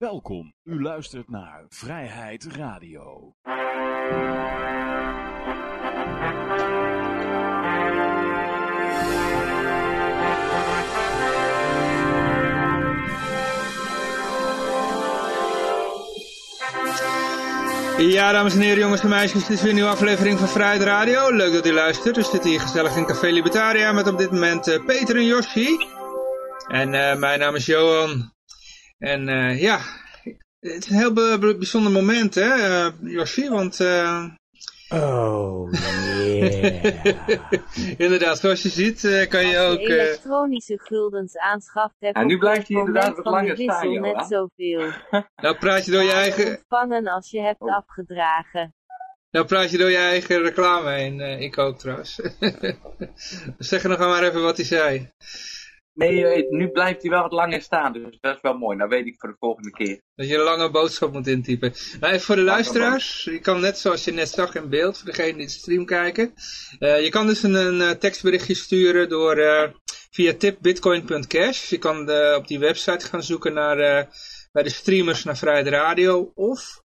Welkom, u luistert naar Vrijheid Radio. Ja, dames en heren, jongens en meisjes, dit is weer een nieuwe aflevering van Vrijheid Radio. Leuk dat u luistert. We zitten hier gezellig in Café Libertaria met op dit moment eh, Peter en Yoshi. En eh, mijn naam is Johan. En eh, ja, het is een heel bijzonder moment, hè, eh, Yoshi, want... eh, Oh, yeah. inderdaad, zoals je ziet eh, kan je Als ook... je eh, elektronische guldens aanschaft, heb Ja, nu op blijft het hij inderdaad moment wat langer staan, wissel net zoveel. nou praat je door je eigen... Ontvangen als je hebt Oh. afgedragen. Nou praat je door je eigen reclame heen. eh, ik ook trouwens. zeg nog maar even wat hij zei. Nee, nu blijft hij wel wat langer staan, dus dat is wel mooi. Nou weet ik voor de volgende keer. Dat je een lange boodschap moet intypen. Nou, even voor de luisteraars. Je kan net zoals je net zag in beeld, voor degenen die de stream kijken. eh, je kan dus een, een eh, tekstberichtje sturen door, eh, via tipbitcoin.cash. Je kan eh, op die website gaan zoeken naar, bij de streamers naar Vrijheid Radio. Of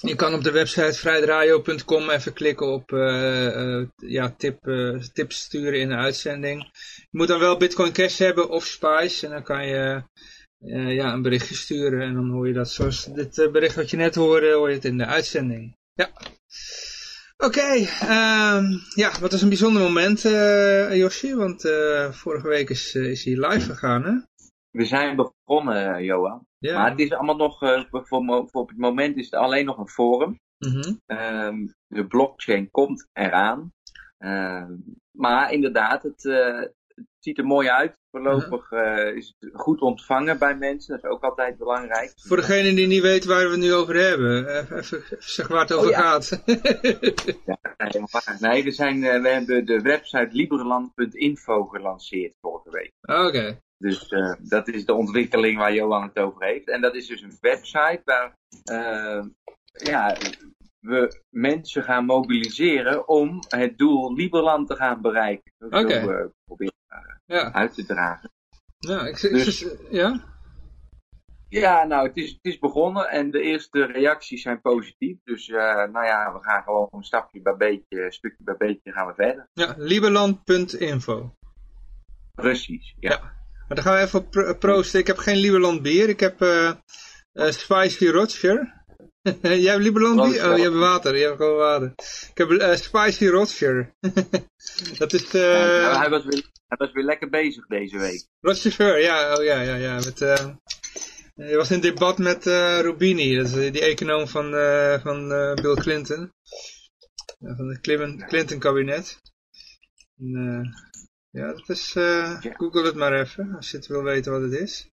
je kan op de website vrijheidradio.com even klikken op eh, eh, ja, tip, eh, tips sturen in de uitzending. Je moet dan wel Bitcoin Cash hebben of Spice. En dan kan je ja, een berichtje sturen. En dan hoor je dat zoals dit bericht wat je net hoorde, hoor je het in de uitzending. Ja. Oké, ehm, ja, wat is een bijzonder moment, eh Yoshi. Want vorige week is, is hij live gegaan, hè? We zijn begonnen, eh, Johan. Ja. Maar het is allemaal nog, eh, voor, voor op het moment is het alleen nog een forum. Mhm. Ehm, de blockchain komt eraan. Ehm, maar inderdaad, het, eh, het ziet er mooi uit. Voorlopig eh, is het goed ontvangen bij mensen. Dat is ook altijd belangrijk. Voor degene die niet weet waar we het nu over hebben, even, even zeggen waar het over Oh, ja. gaat. Ja. Nee, we, zijn, eh, we hebben de website liberland.info gelanceerd vorige week. Oké. Dus eh, dat is de ontwikkeling waar Johan het over heeft. En dat is dus een website waar eh, ja, we mensen gaan mobiliseren om het doel Liberland te gaan bereiken. Oké. Ja. uit te dragen. Nou, ik, Dus- ja? Ja, nou, het is, het is begonnen en de eerste reacties zijn positief. Dus eh, nou ja, we gaan gewoon een stapje bij beetje, stukje bij beetje gaan we verder. Ja, lieberland.info. Precies, ja. Ja. Maar dan gaan we even proosten. Ik heb geen Lieberland bier. Ik heb eh eh, Spicy Roger. Jij hebt Lieberland bier? Oh, je hebt water. Je hebt gewoon water. Ik heb eh, Spicy Roger. dat is eh hij, was weer, hij was weer lekker bezig deze week. Roger, ja, oh, ja, ja, ja. Met, eh, hij was in debat met Rubini. Dat is die econoom van, van Bill Clinton. Ja, van het Clinton, Clinton kabinet. En, eh, ja, dat is... Ja. Google het maar even, als je het wil weten wat het is.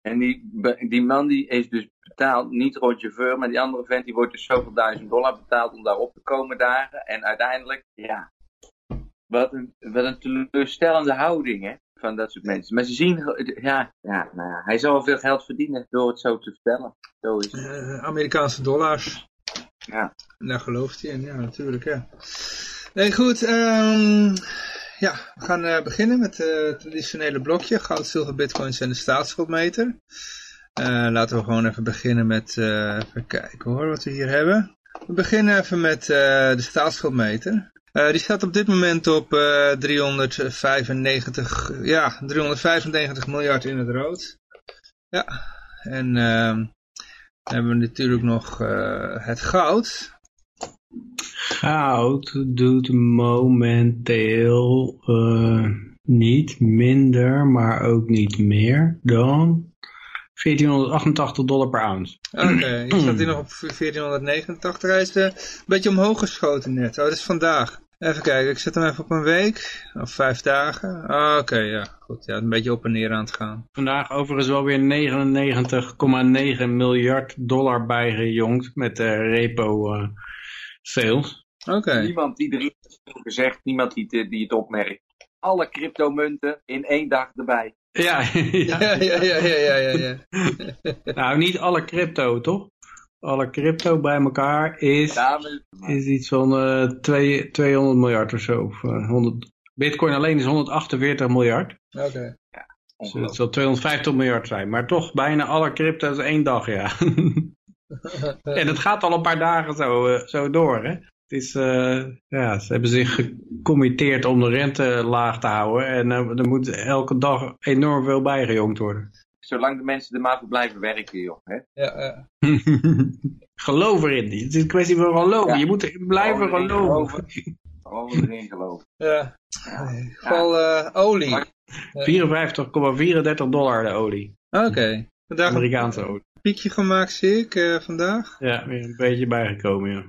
En die, die man die is dus betaald, niet Roger Ver, maar die andere vent die wordt dus zoveel duizend dollar betaald om daar op te komen dagen. En uiteindelijk, ja, wat een, wat een teleurstellende houding hè, van dat soort mensen. Maar ze zien, ja, ja, nou ja, hij zal wel veel geld verdienen door het zo te vertellen. Zo is. Eh, Amerikaanse dollars. Ja. Daar gelooft hij in, ja, natuurlijk, ja. Nee, goed, ehm, ja, we gaan eh, beginnen met eh, het traditionele blokje. Goud, zilver, bitcoins en de staatsschuldmeter. Eh, laten we gewoon even beginnen met, eh, even kijken hoor, wat we hier hebben. We beginnen even met eh, de staatsschuldmeter. Die staat op dit moment op eh 395, ja, 395 miljard in het rood. Ja, en ehm, dan hebben we natuurlijk nog het goud. Goud doet momenteel niet minder, maar ook niet meer dan 1488 dollar per ounce. Oké, hier staat hij nog op 1489. Hij is eh, een beetje omhoog geschoten net. Oh, dat is vandaag. Even kijken, ik zet hem even op een week. Of vijf dagen. Ah, Oké, ja, goed. Ja, een beetje op en neer aan het gaan. Vandaag overigens wel weer 99,9 miljard dollar bijgejongd met de repo eh, sales. Oké. Niemand die erin gezegd, niemand die, het- die het opmerkt. Alle cryptomunten in één dag erbij. Ja, Ja, ja. ja, ja, ja, ja, ja. ja. nou niet alle crypto toch? Alle crypto bij elkaar is, is iets van eh, twee- 200 miljard of zo. Of, eh, 100, Bitcoin alleen is 148 miljard. Oké. Dus het zal 250 miljard zijn, maar toch bijna alle crypto's één dag, ja. en het gaat al een paar dagen zo, eh, zo door, hè. Het is, eh, ja, ze hebben zich gecommitteerd om de rente laag te houden en eh, er moet elke dag enorm veel bijgejongd worden. Zolang de mensen er maar voor blijven werken, joh. Hè? Ja, ja. geloof erin. Het is een kwestie van geloven. Ja. Je moet er blijven Gewoon erin geloven. Gewoon erin geloven. ja. Ja. In ieder geval eh, olie. 54,34 dollar de olie. Oké. Vandaag een Amerikaanse olie. piekje gemaakt, zie ik, eh, vandaag. Ja, weer een beetje bijgekomen, ja.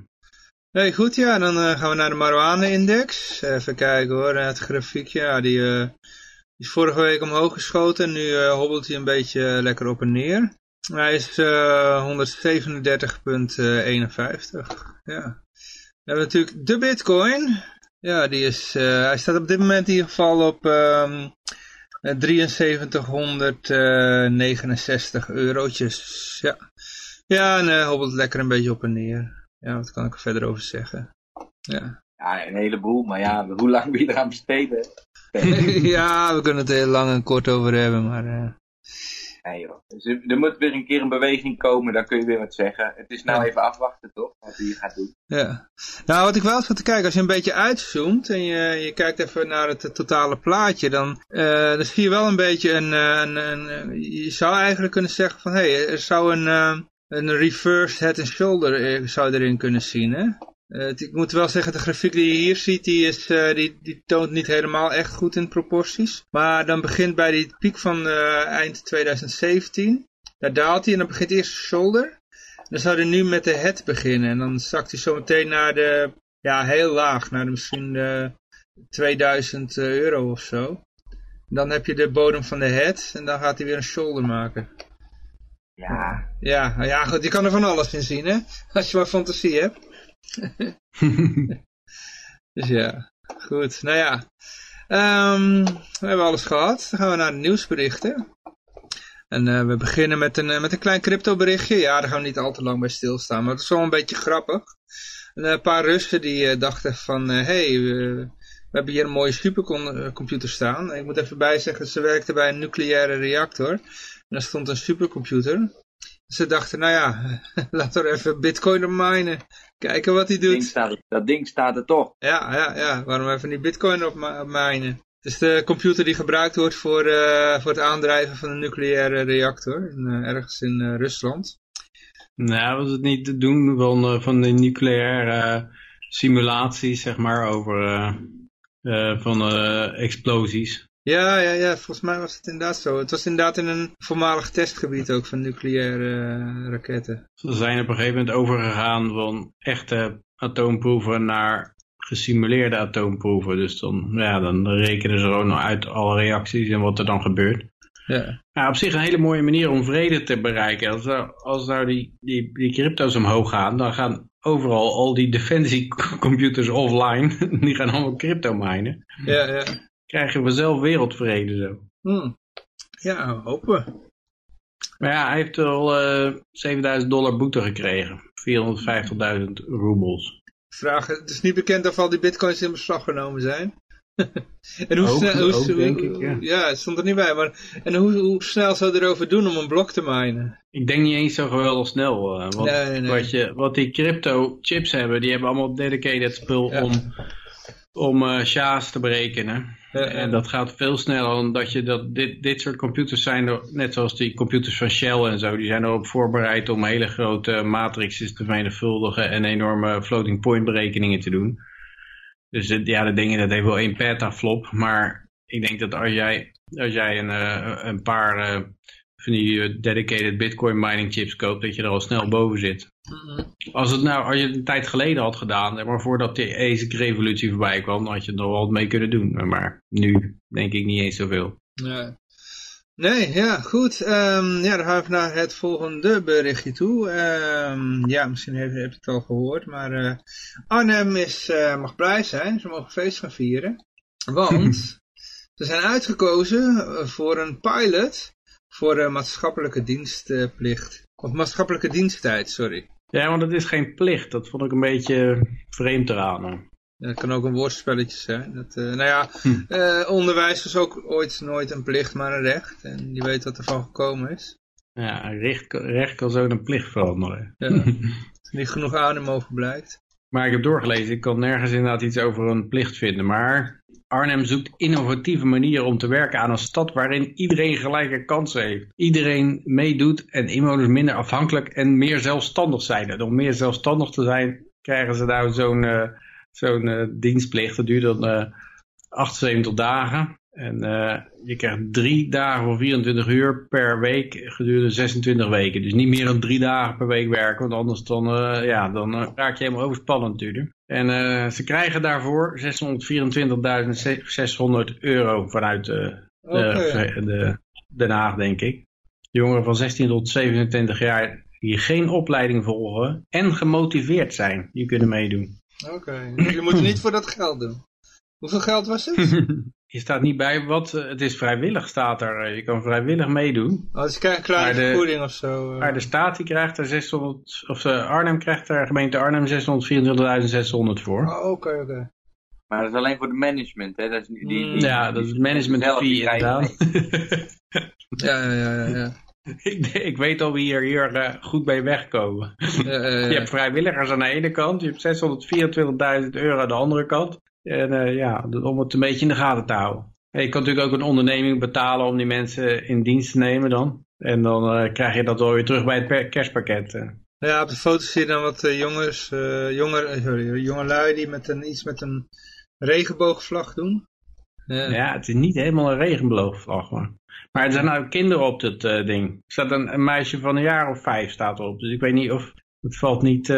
Nee, goed, ja, dan eh, gaan we naar de marijuana-index. Even kijken hoor, het grafiekje, ja, die, eh, is vorige week omhoog geschoten en nu eh, hobbelt hij een beetje lekker op en neer. Hij is eh 137,51, ja. We hebben natuurlijk de bitcoin. Ja, die is, hij staat op dit moment in ieder geval op ehm, eh, 7369 eurotjes, ja. Ja, en hobbelt lekker een beetje op en neer. Ja, wat kan ik er verder over zeggen? Ja, Ja, een heleboel. Maar ja, hoe lang wil je eraan besteden? ja we kunnen het heel lang en kort over hebben, maar... eh, Nee, joh. Dus er moet weer een keer een beweging komen, dan kun je weer wat zeggen. Het is nou Ja. even afwachten, toch? Wat hij hier gaat doen. Ja. Nou, wat ik wel zat te kijken, als je een beetje uitzoomt en je, je kijkt even naar het totale plaatje, dan, eh, dan zie je wel een beetje een, eh, een, een, een- je zou eigenlijk kunnen zeggen van, hé, hey, er zou een, een reversed head and shoulder eh, zou erin kunnen zien, hè? Eh, ik moet wel zeggen, de grafiek die je hier ziet, die, is, eh, die, die toont niet helemaal echt goed in proporties. Maar dan begint bij die piek van eind 2017, daar daalt hij en dan begint eerst de shoulder. Dan zou hij nu met de head beginnen. En dan zakt hij zo meteen naar de, ja, heel laag. Naar misschien de 2000 euro of zo. Dan heb je de bodem van de head. En dan gaat hij weer een shoulder maken. Ja, Ja, nou ja, goed. Je kan er van alles in zien, hè. Als je maar fantasie hebt. Dus ja, goed. Nou ja. Ehm, we hebben alles gehad. Dan gaan we naar de nieuwsberichten. En eh, we beginnen met een, eh, met een klein crypto berichtje. Ja, daar gaan we niet al te lang bij stilstaan. Maar het is wel een beetje grappig. En, eh, een paar Russen die dachten van... Hé, hey, we, hebben hier een mooie supercomputer staan. Ik moet even bijzeggen, ze werkten bij een nucleaire reactor. En daar stond een supercomputer. Ze dachten, nou ja, laten we er even bitcoin op minen. Kijken wat hij dat ding, doet. staat, dat ding staat er toch. Ja, ja, ja. Waarom even die bitcoin op, ma- op minen? Het is de computer die gebruikt wordt voor, eh, voor het aandrijven van een nucleaire reactor. In, eh, ergens in eh, Rusland. Nou, was het niet te doen van, van de nucleaire simulaties, zeg maar, over van eh, explosies. Ja, ja, ja. Volgens mij was het inderdaad zo. Het was inderdaad in een voormalig testgebied ook van nucleaire eh, raketten. Ze zijn op een gegeven moment overgegaan van echte atoomproeven naar gesimuleerde atoomproeven. Dus dan, ja, dan rekenen ze gewoon uit alle reacties en wat er dan gebeurt. Ja. Ja, op zich een hele mooie manier om vrede te bereiken. Als, nou- als nou die, die, die crypto's omhoog gaan, dan gaan overal al die defensiecomputers offline. Die gaan allemaal crypto minen. Ja, ja. Krijgen we zelf wereldvrede zo. Hm. Ja, hopen. Maar ja, hij heeft al eh 7000 dollar boete gekregen. 450.000 roebels. Vraag, het is niet bekend of al die bitcoins in beslag genomen zijn. en hoe Ook- snel, hoe, ook, hoe- denk ik, ja. het stond er niet bij. Maar, en hoe, hoe snel zou je erover doen om een blok te minen? Ik denk niet eens zo geweldig snel. eh, want Nee, nee, nee. Wat, je, wat die crypto chips hebben, die hebben allemaal dedicated spul Ja. om, om SHA's te berekenen. Ja, En dat gaat veel sneller dan dat je dat, dit, dit soort computers zijn er, net zoals die computers van Shell en zo, die zijn erop voorbereid om hele grote matrices te vermenigvuldigen en enorme floating point berekeningen te doen. Dus ja, dat dingen, dat heeft wel één petaflop, maar ik denk dat als jij, als jij een, eh, een paar eh, van die eh, dedicated bitcoin mining chips koopt, dat je er al snel boven zit. Mhm. Als, het nou, als je het een tijd geleden had gedaan, maar voordat die ASIC-revolutie voorbij kwam, dan had je er nog wat mee kunnen doen. Maar nu denk ik niet eens zoveel. Nee. Nee, ja, goed. Ehm, ja, dan gaan we naar het volgende berichtje toe. Ehm, ja, misschien heb je het al gehoord, maar eh, Arnhem is, eh, mag blij zijn. Ze mogen feest gaan vieren. Want ze zijn uitgekozen voor een pilot voor eh, maatschappelijke dienstplicht. Of maatschappelijke diensttijd, sorry. Ja, want het is geen plicht. Dat vond ik een beetje vreemd eraan. Ja, het kan ook een woordspelletje zijn. Dat, eh, nou ja, Hm. eh, onderwijs was ook ooit nooit een plicht, maar een recht. En je weet wat er van gekomen is. Ja, recht, recht kan zo een plicht veranderen. Ja. Als er niet genoeg adem over blijkt. Maar ik heb doorgelezen, ik kan nergens inderdaad iets over een plicht vinden. Maar Arnhem zoekt innovatieve manieren om te werken aan een stad waarin iedereen gelijke kansen heeft. Iedereen meedoet en inwoners minder afhankelijk en meer zelfstandig zijn. En om meer zelfstandig te zijn krijgen ze nou zo'n eh, zo'n eh, dienstplicht. Dat duurt dan eh 78 dagen. En eh, je krijgt drie dagen voor 24 uur per week gedurende 26 weken. Dus niet meer dan drie dagen per week werken, want anders dan, eh, ja, dan eh, raak je helemaal overspannen natuurlijk. En ze krijgen daarvoor 624.600 euro vanuit de, de, Den Haag, denk ik. Jongeren van 16 tot 27 jaar die geen opleiding volgen en gemotiveerd zijn, die kunnen meedoen. Oké. Dus Je moet het niet voor dat geld doen. Hoeveel geld was het? Je staat niet bij wat, eh, het is vrijwillig staat er, eh, je kan vrijwillig meedoen. Oh, dus je krijgt een kleine Maar de- vergoeding of zo. eh. Maar de staat die krijgt er 600, of eh, Arnhem krijgt er, gemeente Arnhem 624.600 voor. Oh, oké, oké. Maar dat is alleen voor de management, hè. Dat is, die, die, die- Ja, dat is het management fee inderdaad. Ja, ja, ja, ja. ja. ik, ik weet al wie hier, hier goed bij wegkomen. Ja, ja, ja. Je hebt vrijwilligers aan de ene kant, je hebt 624.000 euro aan de andere kant. En eh, ja, dat- om het een beetje in de gaten te houden. En je kan natuurlijk ook een onderneming betalen om die mensen in dienst te nemen dan. En dan eh, krijg je dat wel weer terug bij het kerstpakket. eh. Ja, op de foto zie je dan wat jongens, jonger, sorry, jongelui die met een, iets met een regenboogvlag doen. Ja. Ja, het is niet helemaal een regenboogvlag. Maar, maar er zijn nou kinderen op eh, ding. Er staat een, een meisje van een jaar of vijf staat erop. Dus ik weet niet of het valt niet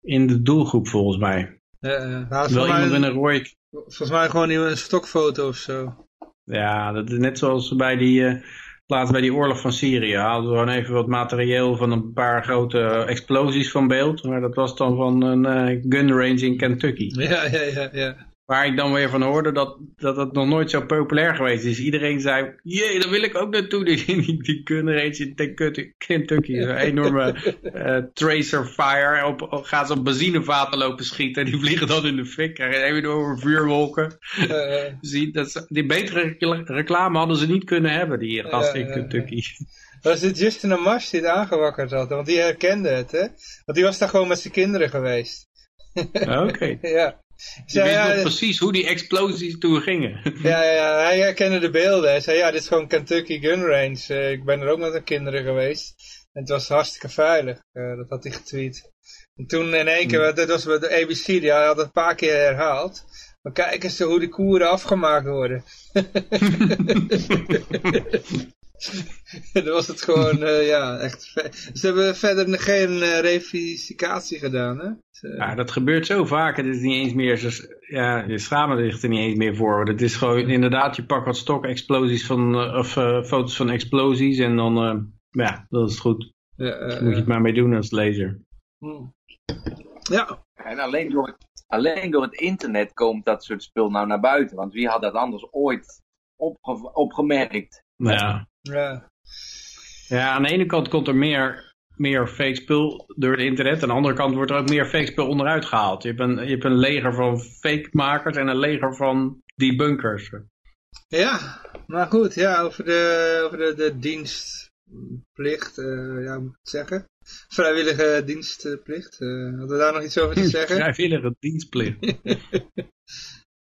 in de doelgroep volgens mij. Ja, ja. Nou, Wel volgens, iemand mij, in een volgens mij gewoon een stokfoto of zo. Ja, dat is net zoals bij die... eh, laatst bij die oorlog van Syrië haalden we gewoon even wat materieel van een paar grote explosies van beeld. Maar dat was dan van een eh, gun range in Kentucky. Ja, ja, ja, ja. Waar ik dan weer van hoorde dat, dat het nog nooit zo populair geweest is. Iedereen zei, jee, daar wil ik ook naartoe. Die, die, die gun range in Kentucky. Een enorme eh, tracer fire. Op, op, gaan ze op benzinevaten lopen schieten. Die vliegen dan in de fik. Krijgen enorme vuurwolken. Eh. Zie, dat, die betere recla- reclame hadden ze niet kunnen hebben, die gasten Ja, in. Kentucky. was het Justin Amash die het aangewakkerd had? Want die herkende het, hè? Want die was daar gewoon met zijn kinderen geweest. Oké. Ja. Je Zei, weet ja, nog precies hoe die explosies toen gingen. Ja, ja, hij herkende de beelden. Hij zei, ja, dit is gewoon Kentucky Gun Range. Eh, ik ben er ook met de kinderen geweest. En het was hartstikke veilig. Eh, dat had hij getweet. En toen in één keer, dat was bij de ABC, die had het een paar keer herhaald. Maar kijk eens hoe die koeren afgemaakt worden. Dan was het gewoon, eh, ja, echt... Ze hebben verder geen eh, verificatie gedaan, hè? Dus, eh, Ja, dat gebeurt zo vaak. Het is niet eens meer, zo- ja, je schamen zich er niet eens meer voor. Het is gewoon inderdaad, je pakt wat stok-explosies van, eh, of eh, foto's van explosies en dan, eh, ja, dat is het goed. ja, eh, Daar moet je het maar mee doen als lezer. hm. ja, En alleen door, het, alleen door het internet komt dat soort spul nou naar buiten. Want wie had dat anders ooit opge- opgemerkt? Ja. Ja. ja, aan de ene kant komt er meer, meer fake spul door het internet. Aan de andere kant wordt er ook meer fake spul onderuit gehaald. Je hebt een, je hebt een leger van fake makers en een leger van debunkers. Ja, maar goed, ja, over de, over de, de dienstplicht, eh, ja, moet ik het zeggen? Vrijwillige dienstplicht. eh hadden we daar nog iets over te zeggen? Vrijwillige dienstplicht.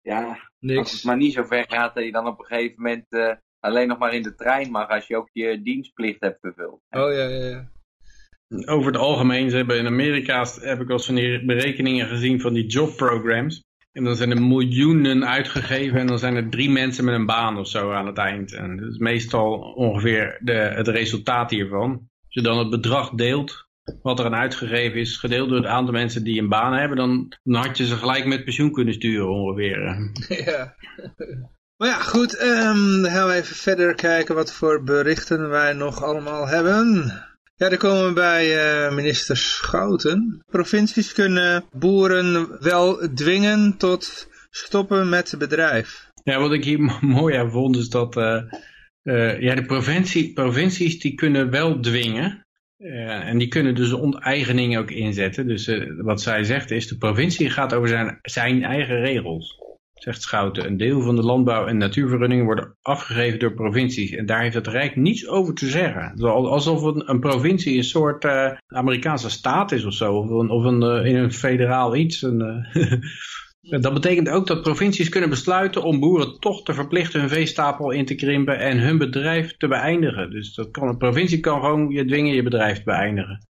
Ja, als het maar niet zo ver gaat dat je dan op een gegeven moment eh, alleen nog maar in de trein mag als je ook je dienstplicht hebt vervuld. Oh ja, ja, ja. Over het algemeen, ze hebben in Amerika heb ik al eens van die berekeningen gezien van die jobprograms. En dan zijn er miljoenen uitgegeven en dan zijn er drie mensen met een baan of zo aan het eind. En dat is meestal ongeveer de, het resultaat hiervan. Als je dan het bedrag deelt, wat er aan uitgegeven is, gedeeld door het aantal mensen die een baan hebben, dan, dan had je ze gelijk met pensioen kunnen sturen ongeveer. ja. Maar ja, goed, ehm, dan gaan we even verder kijken wat voor berichten wij nog allemaal hebben. Ja, dan komen we bij eh, minister Schouten. Provincies kunnen boeren wel dwingen tot stoppen met het bedrijf. Ja, wat ik hier mo- mooi aan vond is dat eh, eh, ja, de provincie, provincies die kunnen wel dwingen. En die kunnen dus onteigening ook inzetten. Dus wat zij zegt is, de provincie gaat over zijn, zijn eigen regels. Zegt Schouten, een deel van de landbouw- en natuurvergunningen worden afgegeven door provincies. En daar heeft het Rijk niets over te zeggen. Alsof een, een provincie een soort eh, Amerikaanse staat is of zo. Of, een, of een, eh, in een federaal iets. Een, eh, Dat betekent ook dat provincies kunnen besluiten om boeren toch te verplichten hun veestapel in te krimpen en hun bedrijf te beëindigen. Dus dat kan, een provincie kan gewoon je dwingen je bedrijf te beëindigen.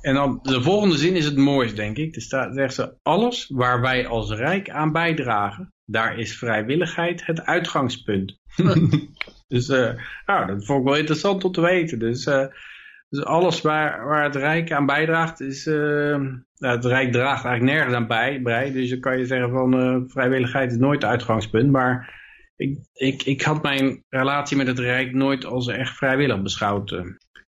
En dan de volgende zin is het mooist, denk ik. Er staat, zegt ze, alles waar wij als Rijk aan bijdragen, daar is vrijwilligheid het uitgangspunt. dus eh, nou, dat vond ik wel interessant om te weten. Dus, eh, dus alles waar, waar het Rijk aan bijdraagt, is... nou, het Rijk draagt eigenlijk nergens aan bij. dus dan kan je zeggen van vrijwilligheid is nooit het uitgangspunt. Maar ik, ik, ik had mijn relatie met het Rijk nooit als echt vrijwillig beschouwd.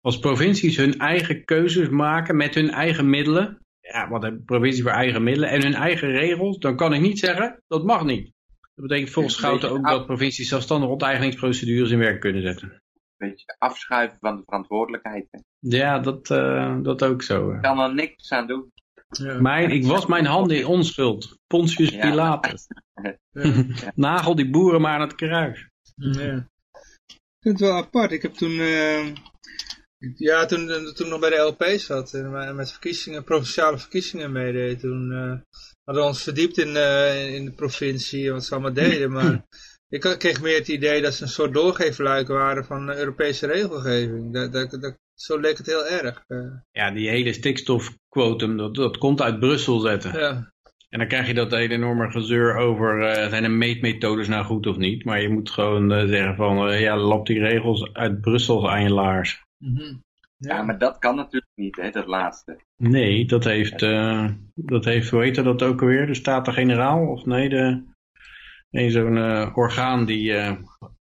Als provincies hun eigen keuzes maken met hun eigen middelen. Ja, wat hebben provincies voor eigen middelen en hun eigen regels. Dan kan ik niet zeggen, dat mag niet. Dat betekent volgens Schouten ook af- dat provincies zelfstandig onteigeningsprocedures in werk kunnen zetten. Een beetje afschuiven van de verantwoordelijkheid. hè. Ja, dat, eh, dat ook zo. Ik kan er niks aan doen. Ja. Mijn, ik was mijn handen in onschuld. Pontius Ja. Pilatus. Ja. Nagel die boeren maar aan het kruis. Ja. Ik vind het wel apart. Ik heb toen, eh, ja, toen, toen ik nog bij de LP zat en met- verkiezingen, provinciale verkiezingen meedeed, toen eh, hadden we ons verdiept in, eh, in de provincie wat ze allemaal deden. Maar ik kreeg meer het idee dat ze een soort doorgeefluik waren van de Europese regelgeving. Dat, dat, dat, zo leek het heel erg. eh. Ja, die hele stikstofquotum, dat, dat komt uit Brussel zetten. ja. En dan krijg je dat hele enorme gezeur over, zijn de meetmethodes nou goed of niet? Maar je moet gewoon zeggen van, ja, lap die regels uit Brussel aan je laars. Mhm. Ja, maar dat kan natuurlijk niet, hè, dat laatste. Nee, dat heeft, eh, dat heeft, hoe heette dat ook alweer? De Staten-Generaal? Of nee, de, nee zo'n eh, orgaan die eh,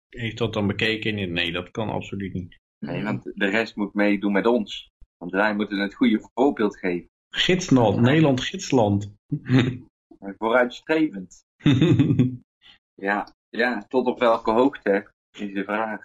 heeft dat dan bekeken. Nee, dat kan absoluut niet. Nee, want de rest moet meedoen met ons. Want wij moeten het goede voorbeeld geven. Gidsland, Nederland gidsland. En Vooruitstrevend. Ja, ja, tot op welke hoogte is de vraag.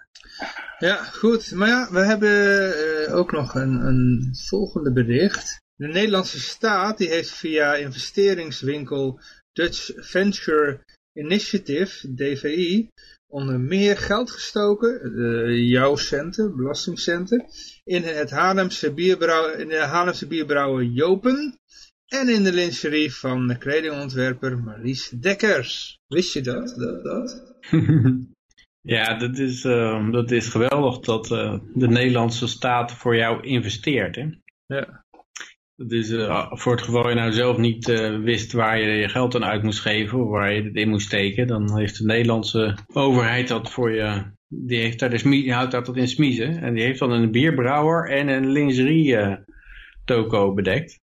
Ja, goed. Maar ja, we hebben eh, ook nog een, een volgende bericht. De Nederlandse staat die heeft via investeringswinkel Dutch Venture Initiative, DVI, onder meer geld gestoken, eh, jouw centen, belastingcenten, in het Haarlemse bierbrouw, in de Haarlemse bierbrouwer Jopen en in de lingerie van de kledingontwerper Marlies Dekkers. Wist je dat? dat, dat? Ja, dat is, eh, dat is geweldig dat eh, de Nederlandse staat voor jou investeert. Hè? Ja. Dat is eh, voor het geval je nou zelf niet eh, wist waar je je geld aan uit moest geven of waar je het in moest steken, dan heeft de Nederlandse overheid dat voor je, die, heeft daar de die houdt dat in smiezen en die heeft dan een bierbrouwer en een lingerie toko bedekt,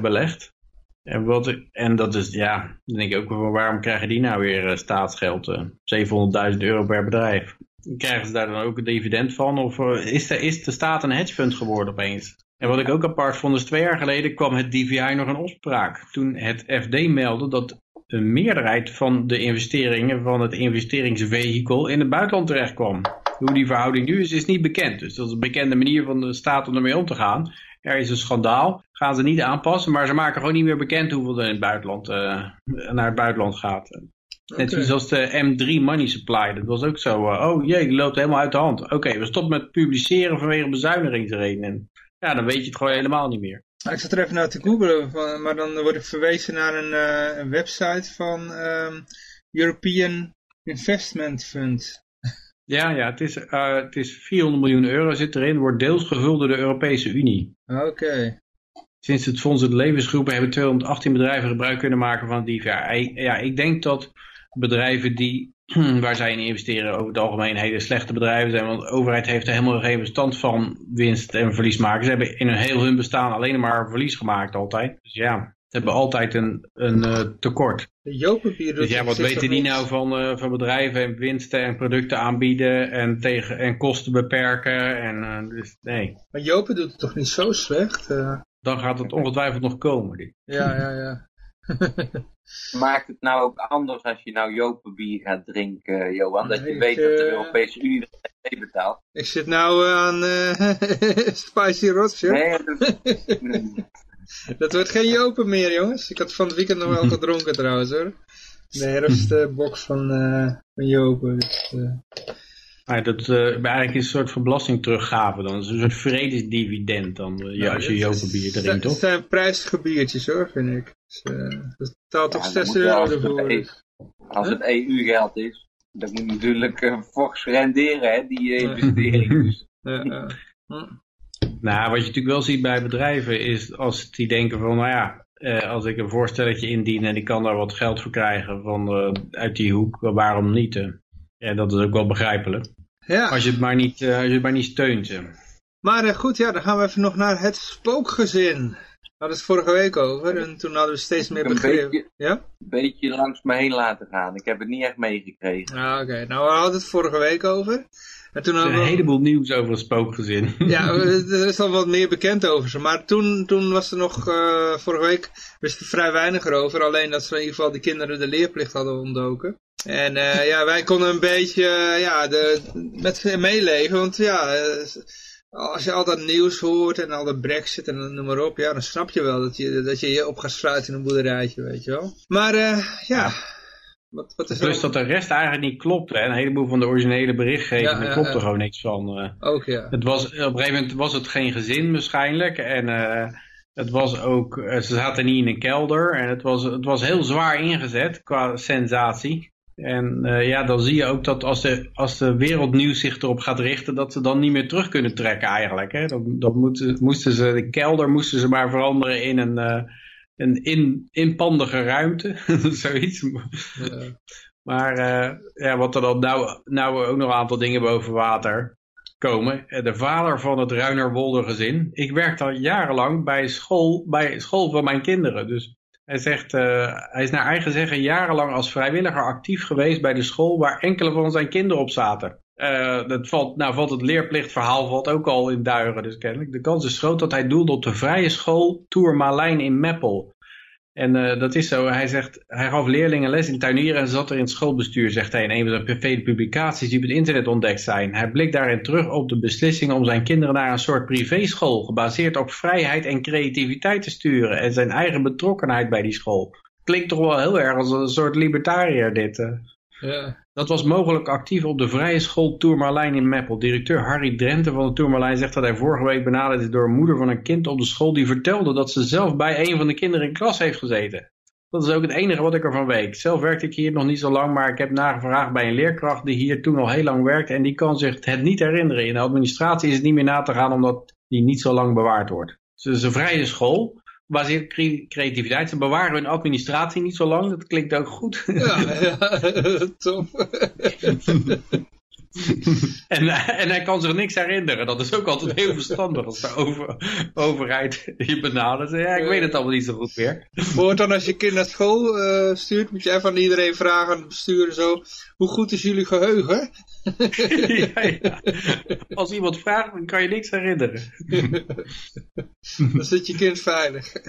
belegd. En, wat, en dat is, ja, dan denk ik ook waarom krijgen die nou weer eh, staatsgeld? eh 700.000 euro per bedrijf. Krijgen ze daar dan ook een dividend van? Of eh, is, de, is de staat een hedgefund geworden opeens? En wat ik ook apart vond, is twee jaar geleden kwam het DVI nog in opspraak. Toen het FD meldde dat een meerderheid van de investeringen van het investeringsvehikel in het buitenland terecht kwam. Hoe die verhouding nu is, is niet bekend. Dus dat is een bekende manier van de staat om ermee om te gaan. Er is een schandaal, gaan ze niet aanpassen, maar ze maken gewoon niet meer bekend hoeveel er in het buitenland, eh, naar het buitenland gaat. Net zoals als de M3 Money Supply, dat was ook zo. eh, oh jee, die loopt helemaal uit de hand. Oké, we stoppen met publiceren vanwege bezuinigingsredenen. Ja, dan weet je het gewoon helemaal niet meer. Ik zat er even naar te googlen, maar dan word ik verwezen naar een, eh, een website van ehm, European Investment Fund. Ja, ja, het is, eh, het is 400 miljoen euro zit erin, wordt deels gevuld door de Europese Unie. Oké. Sinds het Fonds het Levensgroepen hebben 218 bedrijven gebruik kunnen maken van die. Ja, ik denk dat bedrijven die, waar zij in investeren over het algemeen hele slechte bedrijven zijn. Want de overheid heeft er helemaal geen bestand van winst en verlies maken. Ze hebben in hun heel hun bestaan alleen maar verlies gemaakt altijd. Dus ja, hebben altijd een, een eh, tekort. Jopenbier Dus ja, wat weten die nou van, eh, van bedrijven en winsten en producten aanbieden en, tegen, en kosten beperken? En, eh, dus nee, Maar Jopen doet het toch niet zo slecht? eh? dan gaat het ongetwijfeld nog komen. dit. ja, ja, ja. Maakt het nou ook anders als je nou Jopenbier gaat drinken, Johan? Dat je weet dat de Europese Unie dat mee betaalt. Ik zit nou aan eh, Spicy Roger. Nee, dat- Dat wordt geen Jopen meer, jongens. Ik had van het weekend nog wel gedronken trouwens, hoor. De herfstbox van, eh van Jopen. Dus, eh, Maar dat uh, eigenlijk is een soort van belasting teruggave dan. Het is een soort vredesdividend dan, uh, ja, als je jopenbier Het drinkt, toch? zijn prijzige biertjes, hoor, vind ik. Dus, eh, dat betaalt toch Ja, dan 6 moet je euro als het ervoor. E- als het EU-geld is, dat moet natuurlijk eh, fors renderen, hè, die investering. Dus Ja, ja. Hm. Nou, wat je natuurlijk wel ziet bij bedrijven is als die denken van, nou ja, eh, als ik een voorstelletje indien en ik kan daar wat geld voor krijgen van, eh, uit die hoek, waarom niet? eh? Ja, dat is ook wel begrijpelijk. ja. Als je het maar niet, eh, als je het maar niet steunt. eh. Maar eh, goed, ja, dan gaan we even nog naar het spookgezin. We hadden het vorige week over en toen hadden we steeds meer begrepen. beetje, Ja? een beetje langs me heen laten gaan. Ik heb het niet echt meegekregen. Ah, Oké, nou we hadden het vorige week over. En toen Er is een we... heleboel nieuws over het spookgezin. Ja, er is al wat meer bekend over ze. Maar toen, toen was er nog, eh, vorige week wist er vrij weinig erover. Alleen dat ze in ieder geval de kinderen de leerplicht hadden ontdoken. En eh, ja, wij konden een beetje eh, ja, de, met meeleven. Want ja, als je al dat nieuws hoort en al dat brexit en noem maar op. Ja, dan snap je wel dat je dat je, je op gaat sluiten in een boerderijtje, weet je wel. Maar ja, wat, wat is Plus dat de rest eigenlijk niet klopt. Hè? Een heleboel van de originele berichtgeving, Ja, daar ja, klopt ja. er gewoon niks van. eh. ook? Ja. Het was, op een gegeven moment was het geen gezin waarschijnlijk. En eh, het was ook, eh, ze zaten niet in een kelder. En het was, het was heel zwaar ingezet qua sensatie. En ja, dan zie je ook dat als de, als de wereldnieuws zich erop gaat richten, dat ze dan niet meer terug kunnen trekken eigenlijk. Hè? Dan, dan moeten, moesten ze, de kelder moesten ze maar veranderen in een, een in, inpandige ruimte. Zoiets. Ja. Maar eh, ja, wat er dan nou, nou ook nog een aantal dingen boven water komen. Eh, De vader van het Ruinerwolder gezin. Ik werkte al jarenlang bij school, bij school van mijn kinderen. Dus hij zegt, eh, hij is naar eigen zeggen jarenlang als vrijwilliger actief geweest bij de school waar enkele van zijn kinderen op zaten. Eh, dat valt, nou valt het leerplichtverhaal valt ook al in duigen. Dus kennelijk de kans is groot dat hij doelde op de vrije school Tour Malijn in Meppel. En eh, dat is zo. Hij zegt, hij gaf leerlingen les in tuinieren en zat er in het schoolbestuur, zegt hij in een van zijn vele publicaties die op het internet ontdekt zijn. Hij blikt daarin terug op de beslissing om zijn kinderen naar een soort privéschool, gebaseerd op vrijheid en creativiteit te sturen en zijn eigen betrokkenheid bij die school. Klinkt toch wel heel erg als een soort libertariër dit. eh. Ja. Dat was mogelijk actief op de vrije school Tourmalijn in Meppel. Directeur Harry Drenthe van de Tourmalijn zegt dat hij vorige week benaderd is door een moeder van een kind op de school die vertelde dat ze zelf bij een van de kinderen in klas heeft gezeten. Dat is ook het enige wat ik ervan weet. Zelf werkte ik hier nog niet zo lang, maar ik heb nagevraagd bij een leerkracht die hier toen al heel lang werkte en die kan zich het niet herinneren. In de administratie is het niet meer na te gaan omdat die niet zo lang bewaard wordt. Dus het is een vrije school, gebaseerd creativiteit. Ze bewaren hun administratie niet zo lang, dat klinkt ook goed. Ja, ja, top. En, en hij kan zich niks herinneren. Dat is ook altijd heel verstandig als de over, overheid je benadert. Ja, ik weet het allemaal niet zo goed meer. Voor dan als je kind naar school eh, stuurt, moet je even aan iedereen vragen, aan het bestuur en zo. Hoe goed is jullie geheugen? ja, ja. Als iemand vraagt, dan kan je niks herinneren. Dan zit je kind veilig.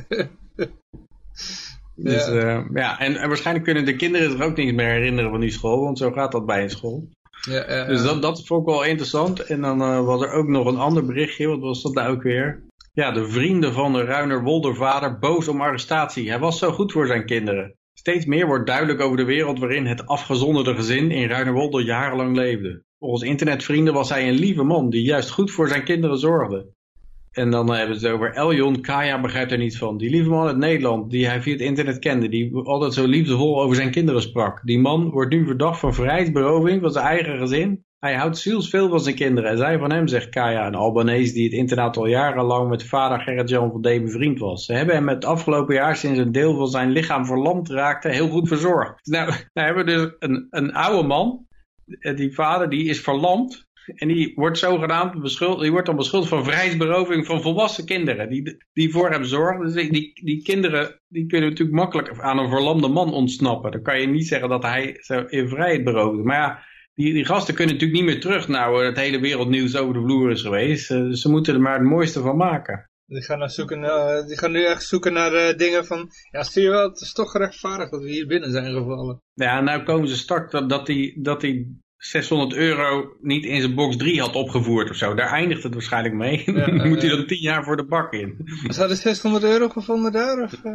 Dus, Ja. ja. ja, en, en waarschijnlijk kunnen de kinderen zich ook niks meer herinneren van die school, want zo gaat dat bij een school. Ja, ja, Dus dat, dat vond ik wel interessant. En dan eh, was er ook nog een ander berichtje, wat was dat nou ook weer? Ja, de vrienden van de Ruiner-Woldervader boos om arrestatie. Hij was zo goed voor zijn kinderen. Steeds meer wordt duidelijk over de wereld waarin het afgezonderde gezin in Ruinerwolder jarenlang leefde. Volgens internetvrienden was hij een lieve man die juist goed voor zijn kinderen zorgde. En dan hebben ze het over Eljon. Kaya begrijpt er niets van. Die lieve man uit Nederland, die hij via het internet kende, die altijd zo liefdevol over zijn kinderen sprak. Die man wordt nu verdacht van vrijheidsberoving van zijn eigen gezin. Hij houdt zielsveel van zijn kinderen en zij van hem, zegt Kaya, een Albanese die het internaat al jarenlang met vader Gerrit-Jan van D. bevriend was. Ze hebben hem het afgelopen jaar sinds een deel van zijn lichaam verlamd raakte heel goed verzorgd. Nou, nou hebben we dus een, een oude man, eh, die vader, die is verlamd. En die wordt zogenaamd beschuldigd, die wordt dan beschuldigd van vrijheidsberoving van volwassen kinderen. Die, die voor hem zorgen. Dus die, die, die kinderen die kunnen natuurlijk makkelijk aan een verlamde man ontsnappen. Dan kan je niet zeggen dat hij ze in vrijheid beroofd. Maar ja, die, die gasten kunnen natuurlijk niet meer terug. Nou, het hele wereldnieuws over de vloer is geweest. Eh, Dus ze moeten er maar het mooiste van maken. Die gaan, naar zoeken, naar- die gaan nu echt zoeken naar eh, dingen van... Ja, zie je wel, het is toch gerechtvaardigd dat we hier binnen zijn gevallen. Ja, nou komen ze start dat, dat hij dat die 600 euro niet in zijn box 3 had opgevoerd of zo. Daar eindigt het waarschijnlijk mee. Ja, Dan moet hij dan 10 jaar voor de bak in. Ze hadden 600 euro gevonden daar? Of, eh?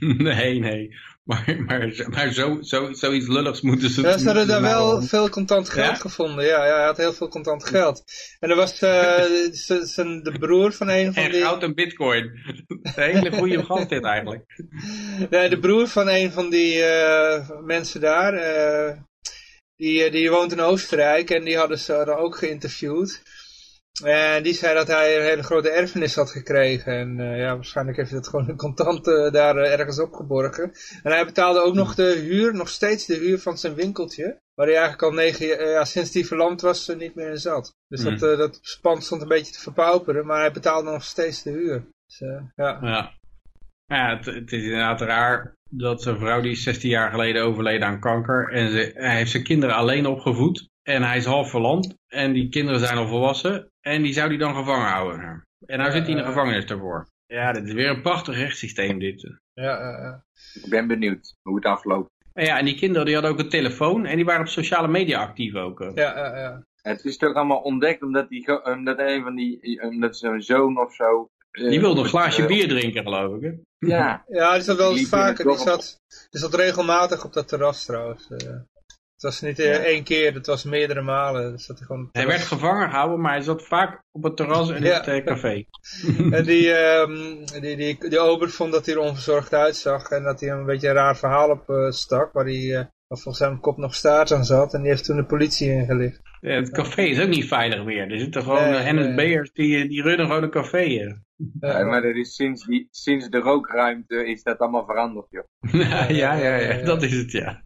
nee, nee. Maar, maar, maar zo, zo, zoiets lulligs moeten ze... Ja, ze hadden daar wel veel contant geld Ja? gevonden. Ja, ja, hij had heel veel contant geld. En er was zijn- de broer van een van En die... goud en bitcoin. Een hele goede gast dit eigenlijk. Nee, de broer van een van die eh, mensen daar, die, eh, die woont in Oostenrijk en die hadden ze dan ook geïnterviewd. En die zei dat hij een hele grote erfenis had gekregen. En eh, ja, waarschijnlijk heeft hij dat gewoon in contant eh, daar eh, ergens opgeborgen. En hij betaalde ook nog de huur, nog steeds de huur van zijn winkeltje. Waar hij eigenlijk al negen jaar, ja, sinds die verlamd was, niet meer in zat. Dus dat, eh, dat pand stond een beetje te verpauperen, maar hij betaalde nog steeds de huur. Dus, ja. Ja, ja het, het is inderdaad raar dat zijn vrouw die is 16 jaar geleden overleden aan kanker. En ze, hij heeft zijn kinderen alleen opgevoed. En hij is half verlamd. En die kinderen zijn al volwassen. En die zou hij dan gevangen houden. En nou zit hij in de Ja. gevangenis daarvoor. Ja, dit is weer een prachtig rechtssysteem dit. Ja, ja, ja. Ik ben benieuwd hoe het afloopt. En ja, en die kinderen die hadden ook een telefoon. En die waren op sociale media actief ook. eh. ja, ja, ja. Het is toch allemaal ontdekt omdat, die, omdat een van die, omdat zijn zoon of zo... eh, Die wilde een glaasje eh, bier drinken geloof ik. Hè? Ja, Ja, die zat wel eens vaker. Die zat, die zat regelmatig op dat terras trouwens. eh. het was niet eh, Ja. één keer, het was meerdere malen. Dus zat hij gewoon Hij werd gevangen gehouden, maar hij zat vaak op het terras en in Ja. het eh, café. En die, ehm, die, die, die ober vond dat hij er onverzorgd uitzag. En dat hij een beetje een raar verhaal op eh, stak. Waar hij eh, waar volgens zijn kop nog staart aan zat. En die heeft toen de politie ingelicht. Ja, het café is ook niet veilig meer. Er zitten gewoon Nee, eh, NSB'ers die, die runnen gewoon een café. eh. Ja, maar dat is sinds, die, sinds de rookruimte is dat allemaal veranderd, joh. ja, ja, ja, ja. dat is het, ja.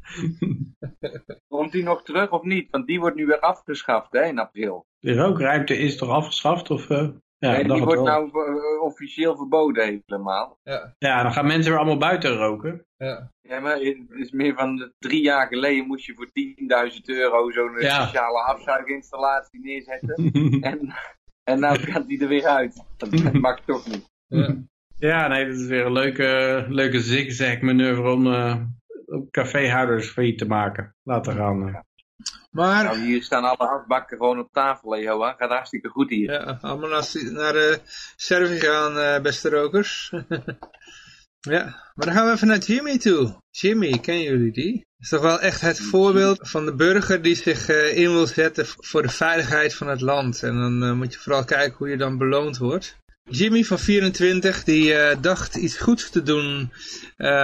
Komt die nog terug of niet? Want die wordt nu weer afgeschaft, hè, in april. De rookruimte is toch afgeschaft? Of, eh, ja, nee, die wordt wel. nou eh, officieel verboden helemaal. ja, Ja, dan gaan mensen weer allemaal buiten roken. ja. Ja, maar het is meer van de- drie jaar geleden moest je voor 10.000 euro zo'n eh, Ja. speciale afzuiginstallatie neerzetten. en, en nou gaat die er weer uit. Dat mag toch niet. ja. ja, nee, dat is weer een leuke, leuke zigzag manoeuvre om eh, om caféhouders failliet te maken. Laten gaan. eh. Maar Nou, hier staan alle afbakken gewoon op tafel, hè, Johan. Gaat hartstikke goed hier. ja, allemaal naar, naar eh Servië gaan, eh, beste rokers. ja, maar dan gaan we even naar Jimmy toe. Jimmy, kennen jullie die? is toch wel echt het voorbeeld van de burger die zich eh, in wil zetten voor de veiligheid van het land. En dan moet je vooral kijken hoe je dan beloond wordt. Jimmy van 24, die dacht iets goeds te doen,